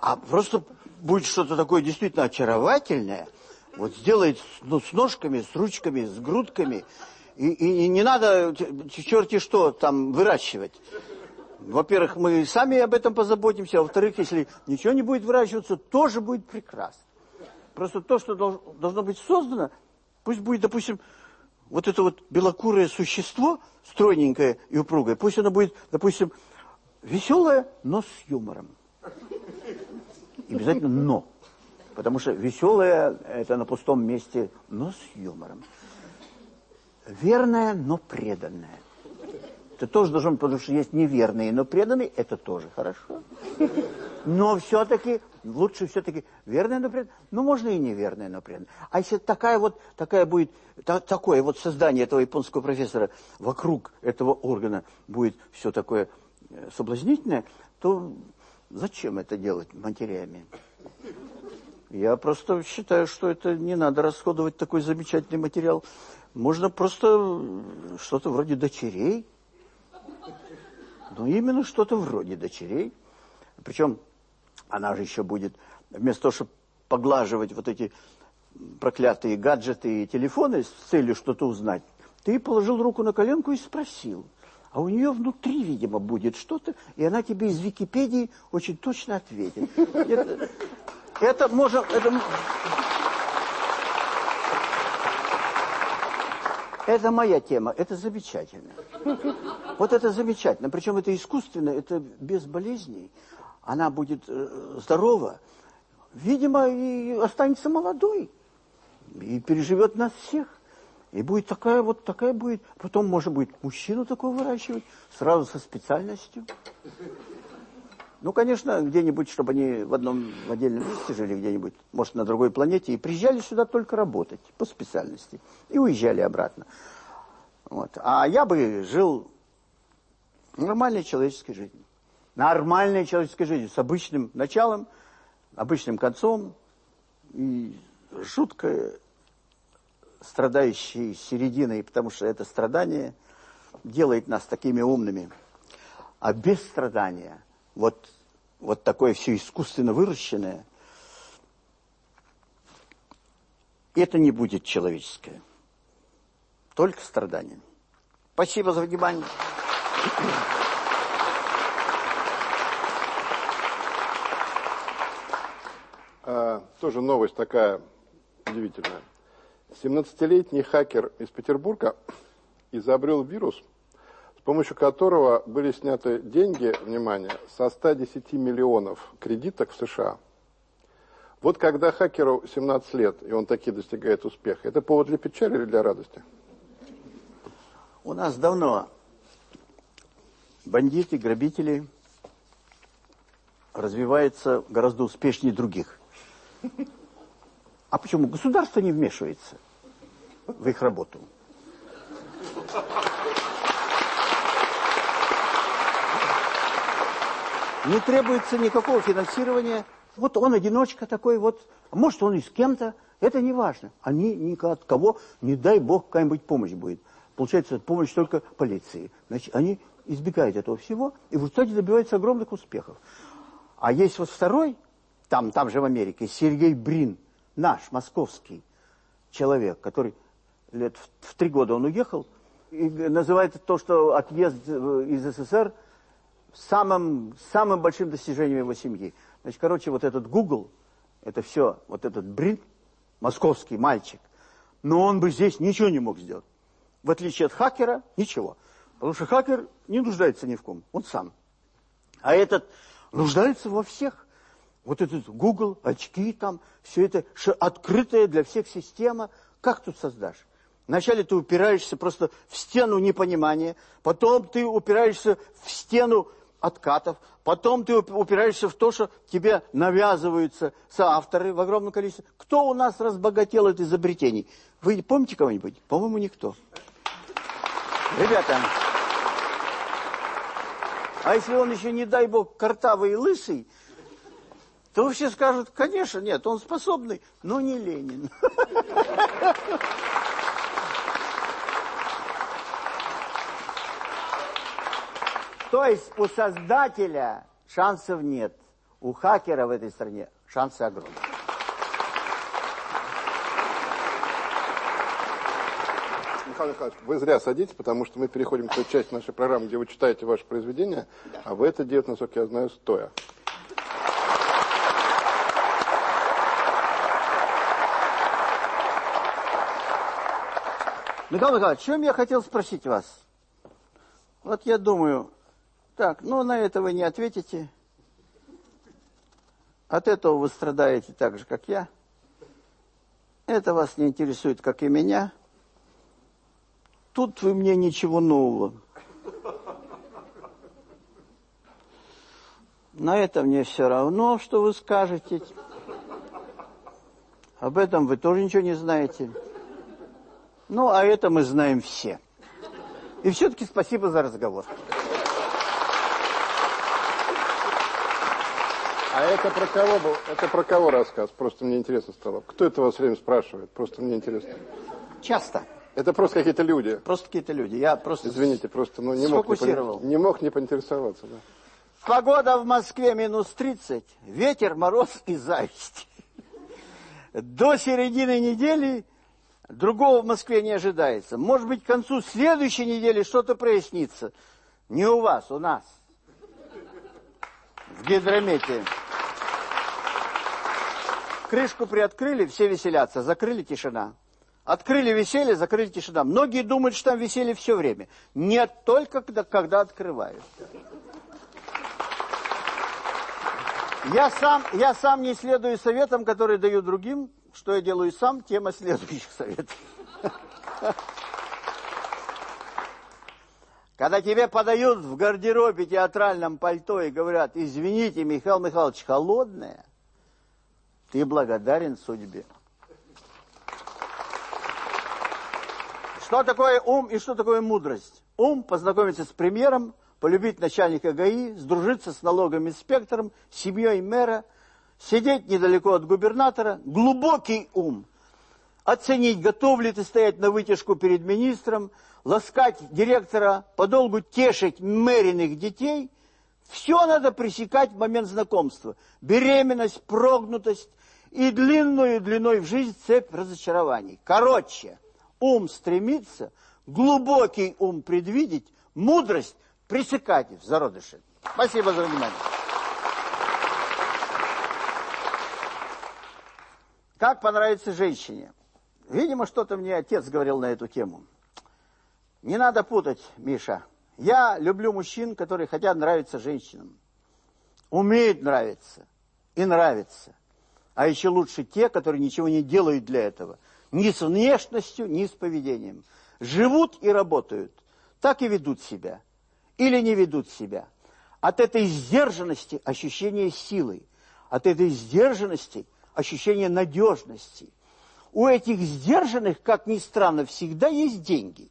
а просто будет что-то такое действительно очаровательное, вот сделает ну, с ножками, с ручками, с грудками, и, и, и не надо черти что там выращивать. Во-первых, мы сами об этом позаботимся, во-вторых, если ничего не будет выращиваться, тоже будет прекрасно. Просто то, что должно быть создано, пусть будет, допустим, вот это вот белокурое существо, стройненькое и упругое, пусть оно будет, допустим, веселое, но с юмором. И обязательно «но». Потому что веселое – это на пустом месте, но с юмором. Верное, но преданное. Это тоже должен, потому что есть неверные, но преданные, это тоже хорошо. Но все-таки, лучше все-таки верное, но преданное. Ну, можно и неверное, но преданное. А если такая вот, такая будет, та, такое вот создание этого японского профессора вокруг этого органа будет все такое э, соблазнительное, то зачем это делать матерями? Я просто считаю, что это не надо расходовать такой замечательный материал. Можно просто что-то вроде дочерей ну, именно что-то вроде дочерей. Причем она же еще будет, вместо того, чтобы поглаживать вот эти проклятые гаджеты и телефоны с целью что-то узнать, ты положил руку на коленку и спросил, а у нее внутри, видимо, будет что-то, и она тебе из Википедии очень точно ответит. Это, это можно... Это, это моя тема, это замечательно. Вот это замечательно. Причем это искусственно, это без болезней. Она будет э, здорова. Видимо, и останется молодой. И переживет нас всех. И будет такая вот, такая будет. Потом, может быть, мужчину такого выращивать, сразу со специальностью. Ну, конечно, где-нибудь, чтобы они в одном в отдельном месте жили, где-нибудь, может, на другой планете, и приезжали сюда только работать по специальности. И уезжали обратно. Вот. А я бы жил нормальной человеческой жизнью. Нормальной человеческой жизнью, с обычным началом, обычным концом и жуткой страдающей серединой, потому что это страдание делает нас такими умными. А без страдания, вот, вот такое все искусственно выращенное, это не будет человеческое. Только страдание. Спасибо за внимание. А, тоже новость такая удивительная. 17-летний хакер из Петербурга изобрел вирус, помощью которого были сняты деньги, внимание, со 110 миллионов кредиток в США. Вот когда хакеру 17 лет, и он таки достигает успеха, это повод для печали или для радости? У нас давно бандиты, грабители развиваются гораздо успешнее других. А почему? Государство не вмешивается в их работу. Не требуется никакого финансирования. Вот он одиночка такой вот. Может, он и с кем-то. Это не важно. Они ни от кого, не дай бог, какая-нибудь помощь будет. Получается, помощь только полиции. Значит, они избегают этого всего и в итоге добиваются огромных успехов. А есть вот второй, там, там же в Америке, Сергей Брин, наш, московский человек, который лет в, три года он уехал, и называет то, что отъезд из СССР самым, самым большим достижением его семьи. Значит, короче, вот этот Google, это все, вот этот Брин, московский мальчик, но он бы здесь ничего не мог сделать. В отличие от хакера, ничего. Потому что хакер не нуждается ни в ком, он сам. А этот нуждается во всех. Вот этот Google, очки там, все это открытая для всех система. Как тут создашь? Вначале ты упираешься просто в стену непонимания, потом ты упираешься в стену откатов, потом ты упираешься в то, что тебе навязываются соавторы в огромном количестве. Кто у нас разбогател от изобретений? Вы помните кого-нибудь? По-моему, никто. Ребята, а если он еще, не дай бог, картавый и лысый, то все скажут, конечно, нет, он способный, но не Ленин. То есть у создателя шансов нет. У хакера в этой стране шансы огромные. Михаил Михайлович, вы зря садитесь, потому что мы переходим к той части нашей программы, где вы читаете ваши произведения, да. а вы это делаете, насколько я знаю, стоя. Михаил Михайлович, чем я хотел спросить вас? Вот я думаю, так, ну на это вы не ответите. От этого вы страдаете так же, как я. Это вас не интересует, как и меня. Тут вы мне ничего нового. На это мне все равно, что вы скажете. Об этом вы тоже ничего не знаете. Ну, а это мы знаем все. И все-таки спасибо за разговор. А это про кого был? Это про кого рассказ? Просто мне интересно стало. Кто это вас все время спрашивает? Просто мне интересно. Часто. Это просто какие-то люди. Просто какие-то люди. Я просто Извините, просто ну, не, мог не, не мог не поинтересоваться. Да. Погода в Москве минус 30, ветер, мороз и зависть. До середины недели Другого в Москве не ожидается. Может быть, к концу следующей недели что-то прояснится. Не у вас, у нас. В гидромете. Крышку приоткрыли, все веселятся. Закрыли, тишина. Открыли веселье, закрыли тишина. Многие думают, что там веселье все время. Нет, только когда, когда открывают. Я сам, я сам не следую советам, которые даю другим. Что я делаю сам, тема следующих советов. Когда тебе подают в гардеробе театральном пальто и говорят, извините, Михаил Михайлович, холодное, ты благодарен судьбе. Что такое ум и что такое мудрость? Ум – познакомиться с премьером, полюбить начальника ГАИ, сдружиться с налоговым инспектором, семьей мэра, сидеть недалеко от губернатора. Глубокий ум – оценить, готов ли ты стоять на вытяжку перед министром, ласкать директора, подолгу тешить мэриных детей. Все надо пресекать в момент знакомства. Беременность, прогнутость и длинную длиной в жизнь цепь разочарований. Короче, ум стремится, глубокий ум предвидеть, мудрость пресекать в зародыше. Спасибо за внимание. Как понравится женщине? Видимо, что-то мне отец говорил на эту тему. Не надо путать, Миша. Я люблю мужчин, которые хотят нравиться женщинам. Умеют нравиться и нравятся. А еще лучше те, которые ничего не делают для этого – ни с внешностью, ни с поведением. Живут и работают, так и ведут себя. Или не ведут себя. От этой сдержанности ощущение силы. От этой сдержанности ощущение надежности. У этих сдержанных, как ни странно, всегда есть деньги.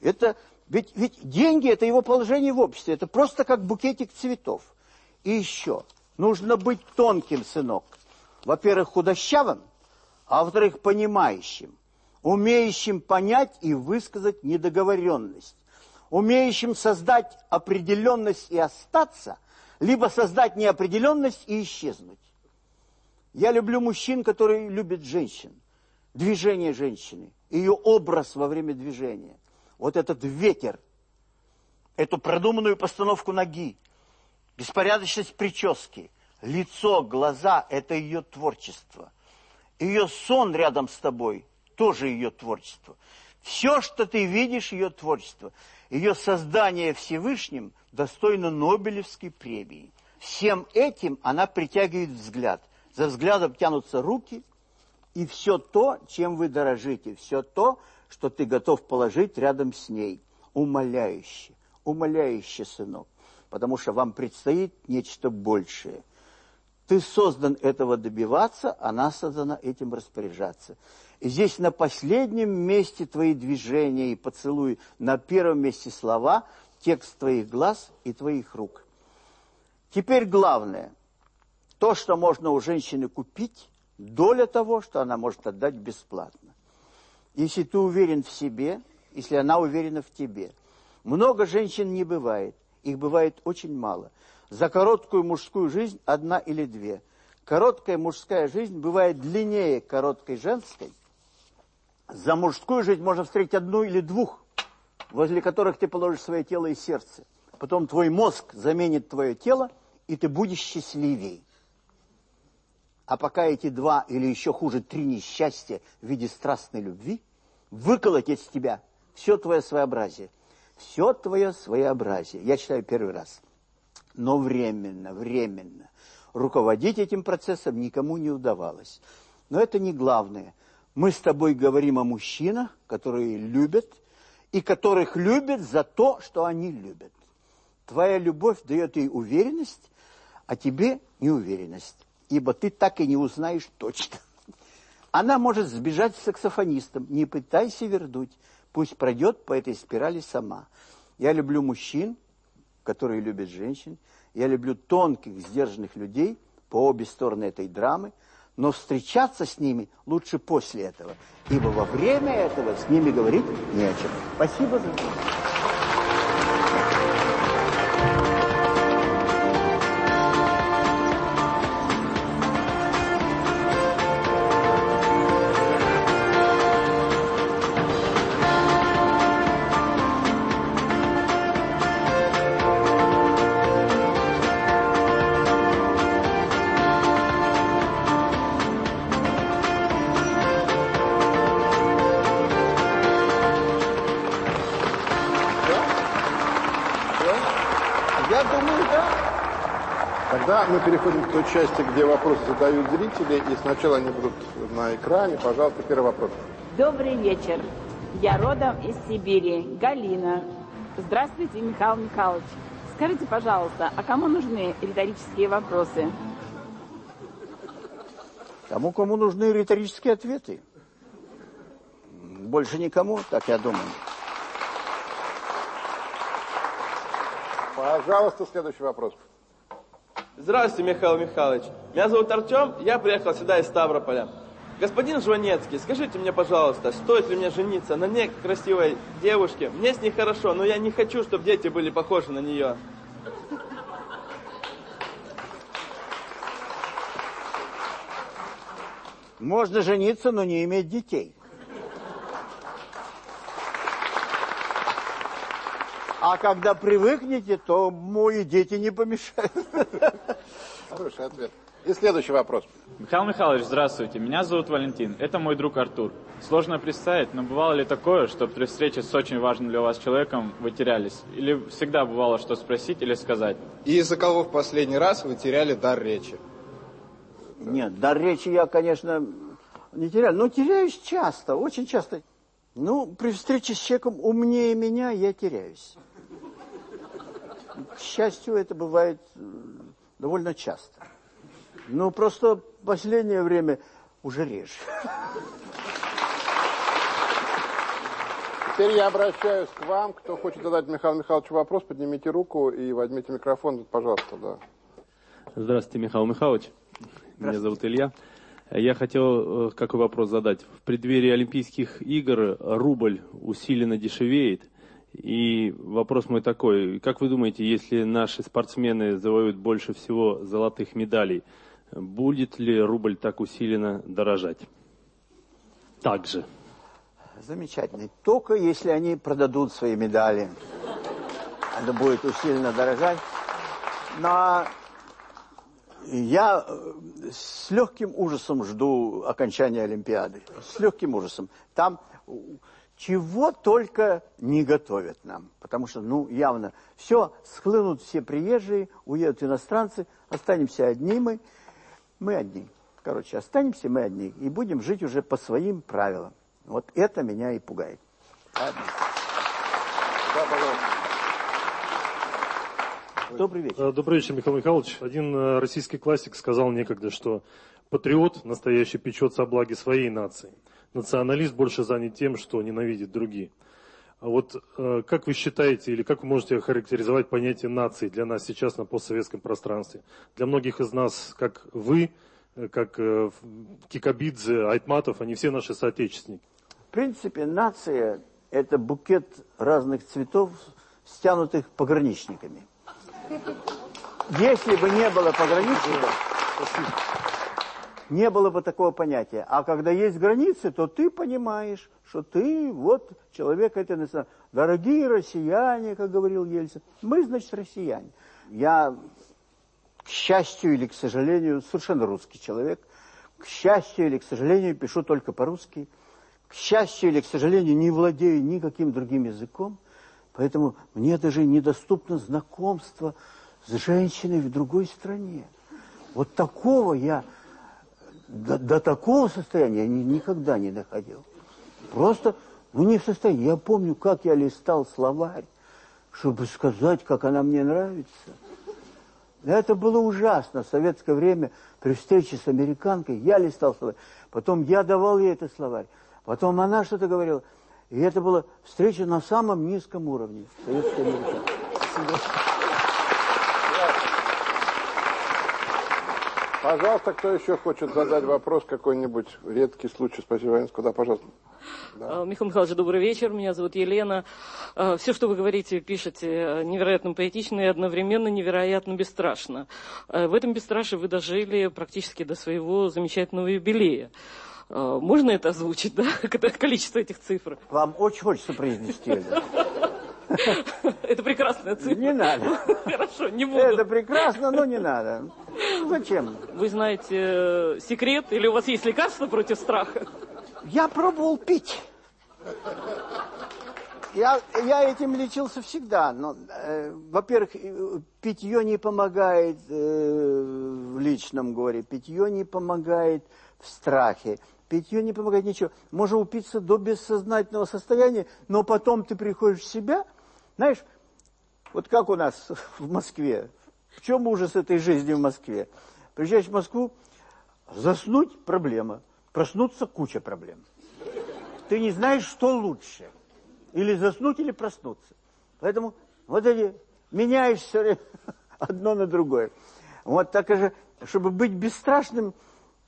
Это, ведь, ведь деньги – это его положение в обществе. Это просто как букетик цветов. И еще, нужно быть тонким, сынок. Во-первых, худощавым – а во-вторых, понимающим, умеющим понять и высказать недоговоренность, умеющим создать определенность и остаться, либо создать неопределенность и исчезнуть. Я люблю мужчин, которые любят женщин, движение женщины, ее образ во время движения. Вот этот ветер, эту продуманную постановку ноги, беспорядочность прически, лицо, глаза – это ее творчество – ее сон рядом с тобой тоже ее творчество. Все, что ты видишь, ее творчество. Ее создание Всевышним достойно Нобелевской премии. Всем этим она притягивает взгляд. За взглядом тянутся руки, и все то, чем вы дорожите, все то, что ты готов положить рядом с ней. Умоляюще, умоляюще, сынок. Потому что вам предстоит нечто большее. Ты создан этого добиваться, она создана этим распоряжаться. И здесь на последнем месте твои движения и поцелуи, на первом месте слова, текст твоих глаз и твоих рук. Теперь главное, то, что можно у женщины купить, доля того, что она может отдать бесплатно. Если ты уверен в себе, если она уверена в тебе. Много женщин не бывает, их бывает очень мало – за короткую мужскую жизнь одна или две. Короткая мужская жизнь бывает длиннее короткой женской. За мужскую жизнь можно встретить одну или двух, возле которых ты положишь свое тело и сердце. Потом твой мозг заменит твое тело, и ты будешь счастливей. А пока эти два или еще хуже три несчастья в виде страстной любви выколоть из тебя все твое своеобразие. Все твое своеобразие. Я читаю первый раз но временно, временно. Руководить этим процессом никому не удавалось. Но это не главное. Мы с тобой говорим о мужчинах, которые любят, и которых любят за то, что они любят. Твоя любовь дает ей уверенность, а тебе неуверенность, ибо ты так и не узнаешь точно. Она может сбежать с саксофонистом, не пытайся вернуть, пусть пройдет по этой спирали сама. Я люблю мужчин, которые любят женщин. Я люблю тонких, сдержанных людей по обе стороны этой драмы, но встречаться с ними лучше после этого, ибо во время этого с ними говорить не о чем. Спасибо за внимание. Тогда мы переходим к той части, где вопросы задают зрители, и сначала они будут на экране. Пожалуйста, первый вопрос. Добрый вечер. Я родом из Сибири. Галина. Здравствуйте, Михаил Михайлович. Скажите, пожалуйста, а кому нужны риторические вопросы? Тому, кому нужны риторические ответы. Больше никому, так я думаю. Пожалуйста, следующий вопрос. Здравствуйте, Михаил Михайлович. Меня зовут Артем, я приехал сюда из Ставрополя. Господин Жванецкий, скажите мне, пожалуйста, стоит ли мне жениться на некой красивой девушке? Мне с ней хорошо, но я не хочу, чтобы дети были похожи на нее. Можно жениться, но не иметь детей. А когда привыкнете, то мои дети не помешают. Хороший ответ. И следующий вопрос. Михаил Михайлович, здравствуйте. Меня зовут Валентин. Это мой друг Артур. Сложно представить, но бывало ли такое, что при встрече с очень важным для вас человеком вы терялись? Или всегда бывало, что спросить или сказать? И из-за кого в последний раз вы теряли дар речи? Нет, дар речи я, конечно, не теряю, но теряюсь часто, очень часто. Ну, при встрече с человеком умнее меня я теряюсь. К счастью, это бывает э, довольно часто. Но просто в последнее время уже реже. Теперь я обращаюсь к вам. Кто хочет задать Михаилу Михайловичу вопрос, поднимите руку и возьмите микрофон, пожалуйста. Да. Здравствуйте, Михаил Михайлович. Меня зовут Илья. Я хотел э, какой вопрос задать. В преддверии Олимпийских игр рубль усиленно дешевеет. И вопрос мой такой. Как вы думаете, если наши спортсмены завоюют больше всего золотых медалей, будет ли рубль так усиленно дорожать? Так же. Замечательно. Только если они продадут свои медали, это будет усиленно дорожать. Но я э, с легким ужасом жду окончания Олимпиады. С легким ужасом. Там чего только не готовят нам. Потому что, ну, явно, все, схлынут все приезжие, уедут иностранцы, останемся одни мы. Мы одни. Короче, останемся мы одни и будем жить уже по своим правилам. Вот это меня и пугает. Ладно. Добрый вечер. Э, добрый вечер, Михаил Михайлович. Один э, российский классик сказал некогда, что патриот настоящий печется о благе своей нации. Националист больше занят тем, что ненавидит другие. А вот э, как вы считаете, или как вы можете охарактеризовать понятие нации для нас сейчас на постсоветском пространстве? Для многих из нас, как вы, как Кикабидзе, Айтматов, они все наши соотечественники. В принципе, нация – это букет разных цветов, стянутых пограничниками. Если бы не было пограничников, не было бы такого понятия. А когда есть границы, то ты понимаешь, что ты вот человек этой национальности. Дорогие россияне, как говорил Ельцин, мы, значит, россияне. Я, к счастью или к сожалению, совершенно русский человек. К счастью или к сожалению, пишу только по-русски. К счастью или к сожалению, не владею никаким другим языком. Поэтому мне даже недоступно знакомство с женщиной в другой стране. Вот такого я, до, до такого состояния я никогда не доходил. Просто, ну не в состоянии. Я помню, как я листал словарь, чтобы сказать, как она мне нравится. Это было ужасно. В советское время при встрече с американкой я листал словарь. Потом я давал ей этот словарь. Потом она что-то говорила. И это была встреча на самом низком уровне. Советской Америки. Пожалуйста, кто еще хочет задать вопрос, какой-нибудь редкий случай? Спасибо, Ванинского. Да, пожалуйста. Да. А, Михаил Михайлович, добрый вечер. Меня зовут Елена. А, Все, что вы говорите, пишете, невероятно поэтично и одновременно невероятно бесстрашно. А, в этом бесстрашии вы дожили практически до своего замечательного юбилея. Можно это озвучить, да? Количество этих цифр. Вам очень хочется произнести это. Это прекрасная цифра. Не надо. Хорошо, не буду. Это прекрасно, но не надо. Зачем? Вы знаете э, секрет или у вас есть лекарство против страха? Я пробовал пить. Я, я этим лечился всегда. Но, э, во-первых, э, питье не помогает э, в личном горе, питье не помогает в страхе, питье не помогает ничего. Можно упиться до бессознательного состояния, но потом ты приходишь в себя. Знаешь, вот как у нас в Москве. В чем ужас этой жизни в Москве? Приезжаешь в Москву, заснуть – проблема, проснуться – куча проблем. Ты не знаешь, что лучше – или заснуть, или проснуться. Поэтому вот эти меняешь все время одно на другое. Вот так же, чтобы быть бесстрашным,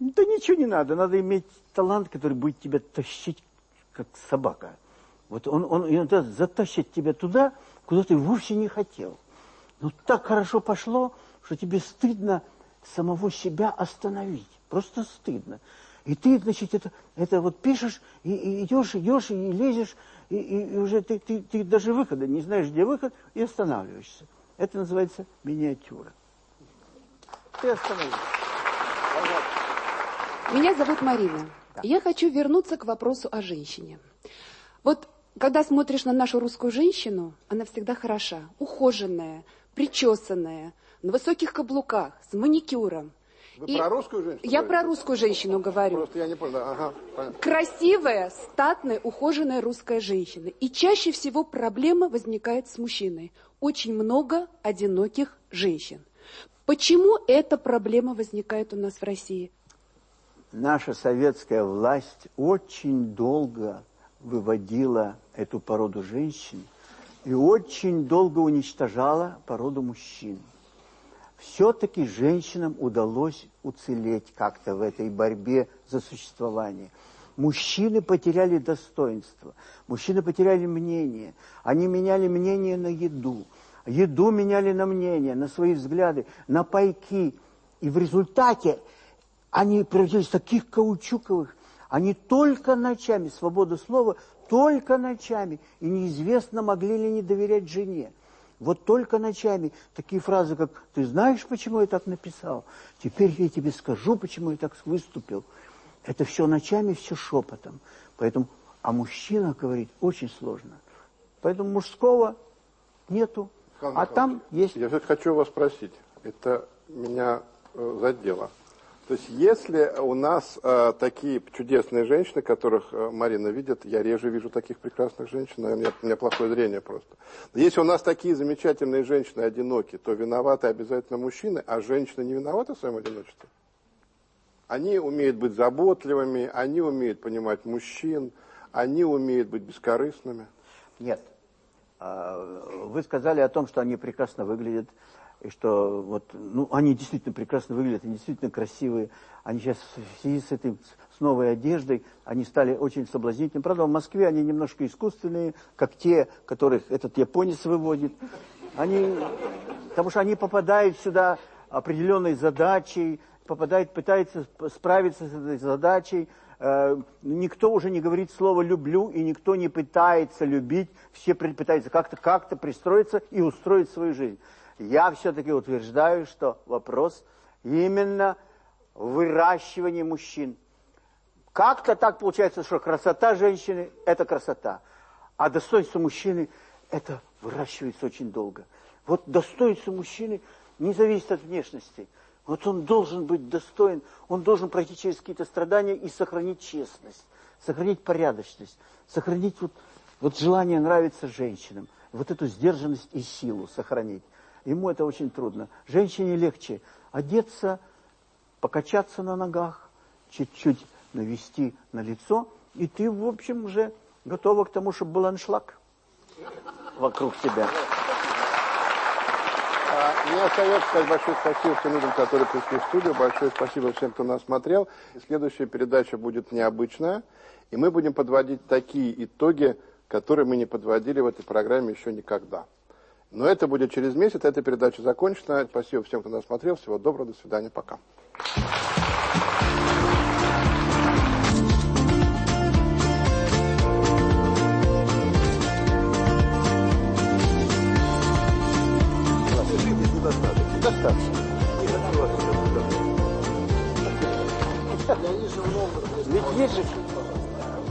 да ничего не надо. Надо иметь талант, который будет тебя тащить, как собака. Вот он, он иногда затащит тебя туда, куда ты вовсе не хотел. Но так хорошо пошло, что тебе стыдно самого себя остановить. Просто стыдно. И ты, значит, это, это вот пишешь, и, и идешь, идешь, и лезешь, и, и, и уже ты, ты, ты даже выхода не знаешь, где выход, и останавливаешься. Это называется миниатюра. Ты остановишься. Меня зовут Марина. Да. Я хочу вернуться к вопросу о женщине. Вот когда смотришь на нашу русскую женщину, она всегда хороша, ухоженная, причесанная, на высоких каблуках, с маникюром. Вы и про русскую женщину? Я говорите? про русскую женщину говорю. Просто я не понял. Ага, понятно. Красивая, статная, ухоженная русская женщина. И чаще всего проблема возникает с мужчиной. Очень много одиноких женщин. Почему эта проблема возникает у нас в России? Наша советская власть очень долго выводила эту породу женщин и очень долго уничтожала породу мужчин все-таки женщинам удалось уцелеть как-то в этой борьбе за существование. Мужчины потеряли достоинство, мужчины потеряли мнение, они меняли мнение на еду, еду меняли на мнение, на свои взгляды, на пайки. И в результате они превратились в таких каучуковых, они только ночами, свобода слова, только ночами, и неизвестно, могли ли не доверять жене. Вот только ночами такие фразы, как «ты знаешь, почему я так написал? Теперь я тебе скажу, почему я так выступил». Это все ночами, все шепотом. Поэтому, а мужчина говорит очень сложно. Поэтому мужского нету, Хан а там есть... Я все-таки хочу вас спросить. Это меня э, задело. То есть если у нас э, такие чудесные женщины, которых э, Марина видит, я реже вижу таких прекрасных женщин, наверное, у меня плохое зрение просто. Но если у нас такие замечательные женщины одиноки, то виноваты обязательно мужчины, а женщины не виноваты в своем одиночестве? Они умеют быть заботливыми, они умеют понимать мужчин, они умеют быть бескорыстными. Нет. А, вы сказали о том, что они прекрасно выглядят, и что вот, ну, они действительно прекрасно выглядят, они действительно красивые. Они сейчас в связи с этой, с новой одеждой, они стали очень соблазнительными. Правда, в Москве они немножко искусственные, как те, которых этот японец выводит. Они, потому что они попадают сюда определенной задачей, попадают, пытаются справиться с этой задачей. Э, никто уже не говорит слово «люблю», и никто не пытается любить. Все пытаются как-то как, -то, пристроиться и устроить свою жизнь. Я все-таки утверждаю, что вопрос именно выращивания мужчин. Как-то так получается, что красота женщины – это красота, а достоинство мужчины – это выращивается очень долго. Вот достоинство мужчины не зависит от внешности. Вот он должен быть достоин, он должен пройти через какие-то страдания и сохранить честность, сохранить порядочность, сохранить вот, вот желание нравиться женщинам, вот эту сдержанность и силу сохранить. Ему это очень трудно. Женщине легче одеться, покачаться на ногах, чуть-чуть навести на лицо, и ты, в общем, уже готова к тому, чтобы был аншлаг вокруг тебя. А, мне остается сказать большое спасибо всем людям, которые пришли в студию. Большое спасибо всем, кто нас смотрел. следующая передача будет необычная. И мы будем подводить такие итоги, которые мы не подводили в этой программе еще никогда. Но это будет через месяц, эта передача закончена. Спасибо всем, кто нас смотрел. Всего доброго, до свидания, пока. Ведь есть же...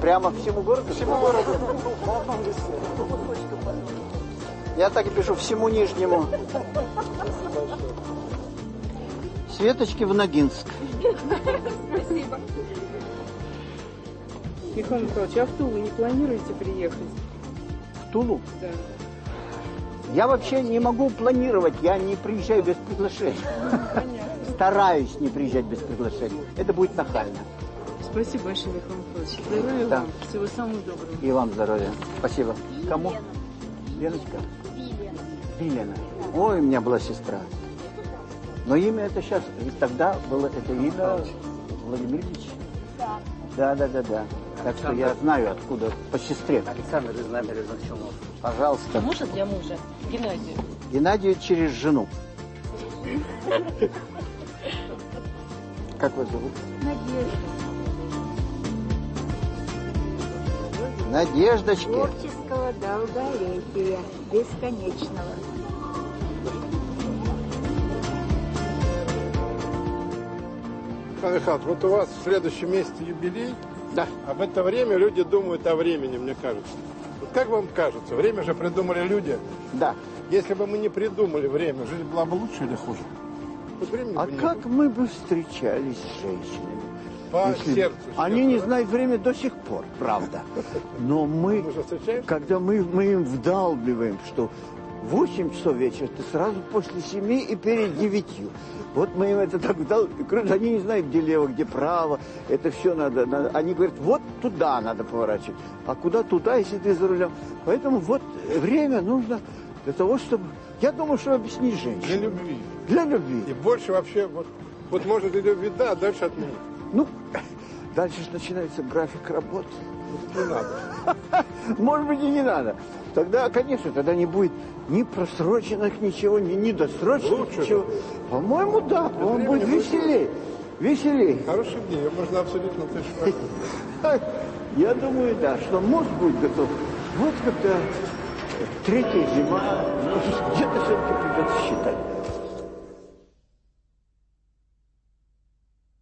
Прямо всему городу? Всему городу. Я так и пишу, всему Нижнему. Светочки в Ногинск. Спасибо. Михаил Михайлович, а в Тулу не планируете приехать? В Тулу? Да. Я вообще не могу планировать, я не приезжаю без приглашения. Стараюсь не приезжать без приглашения. Это будет нахально. Спасибо большое, Михаил Михайлович. Здоровья Да. вам. Всего самого доброго. И вам здоровья. Спасибо. Кому? Леночка? Вилена. Ой, у меня была сестра. Но имя это сейчас, ведь тогда было это имя Владимир Ильич. Да, да, да, да. Так что я знаю, откуда по сестре. Александр из набережных Челнов. Пожалуйста. Мужа для мужа, Геннадию. Геннадию через жену. Как вас зовут? Надеждочки. Творческого долголетия, бесконечного. Михайлович, вот у вас в следующем месяце юбилей. Да. А в это время люди думают о времени, мне кажется. Вот как вам кажется, время же придумали люди. Да. Если бы мы не придумали время, жизнь была бы лучше или хуже? Вот А как было. мы бы встречались с женщинами? По Если- сердцу Они не знают время до сих пор, правда. Но мы, когда мы, мы им вдалбливаем, что 8 часов вечера, ты сразу после 7 и перед 9. Вот мы им это так вдалбливаем. Они не знают, где лево, где право. Это все надо, надо. Они говорят, вот туда надо поворачивать. А куда туда, если ты за рулем? Поэтому вот время нужно для того, чтобы... Я думаю, что объяснить женщине. Для любви. Для любви. И больше вообще, вот, вот может для любви, да, а дальше отменить. Ну, дальше же начинается график работы. Не надо. Может быть, и не надо. Тогда, конечно, тогда не будет ни просроченных ничего, ни недосроченных Лучше ничего. По-моему, да, по-моему, будет веселее. Веселее. Хороший день, ее можно обсудить на тысячу Я думаю, да, что мост будет готов. Вот когда третья зима, где-то все-таки придется считать.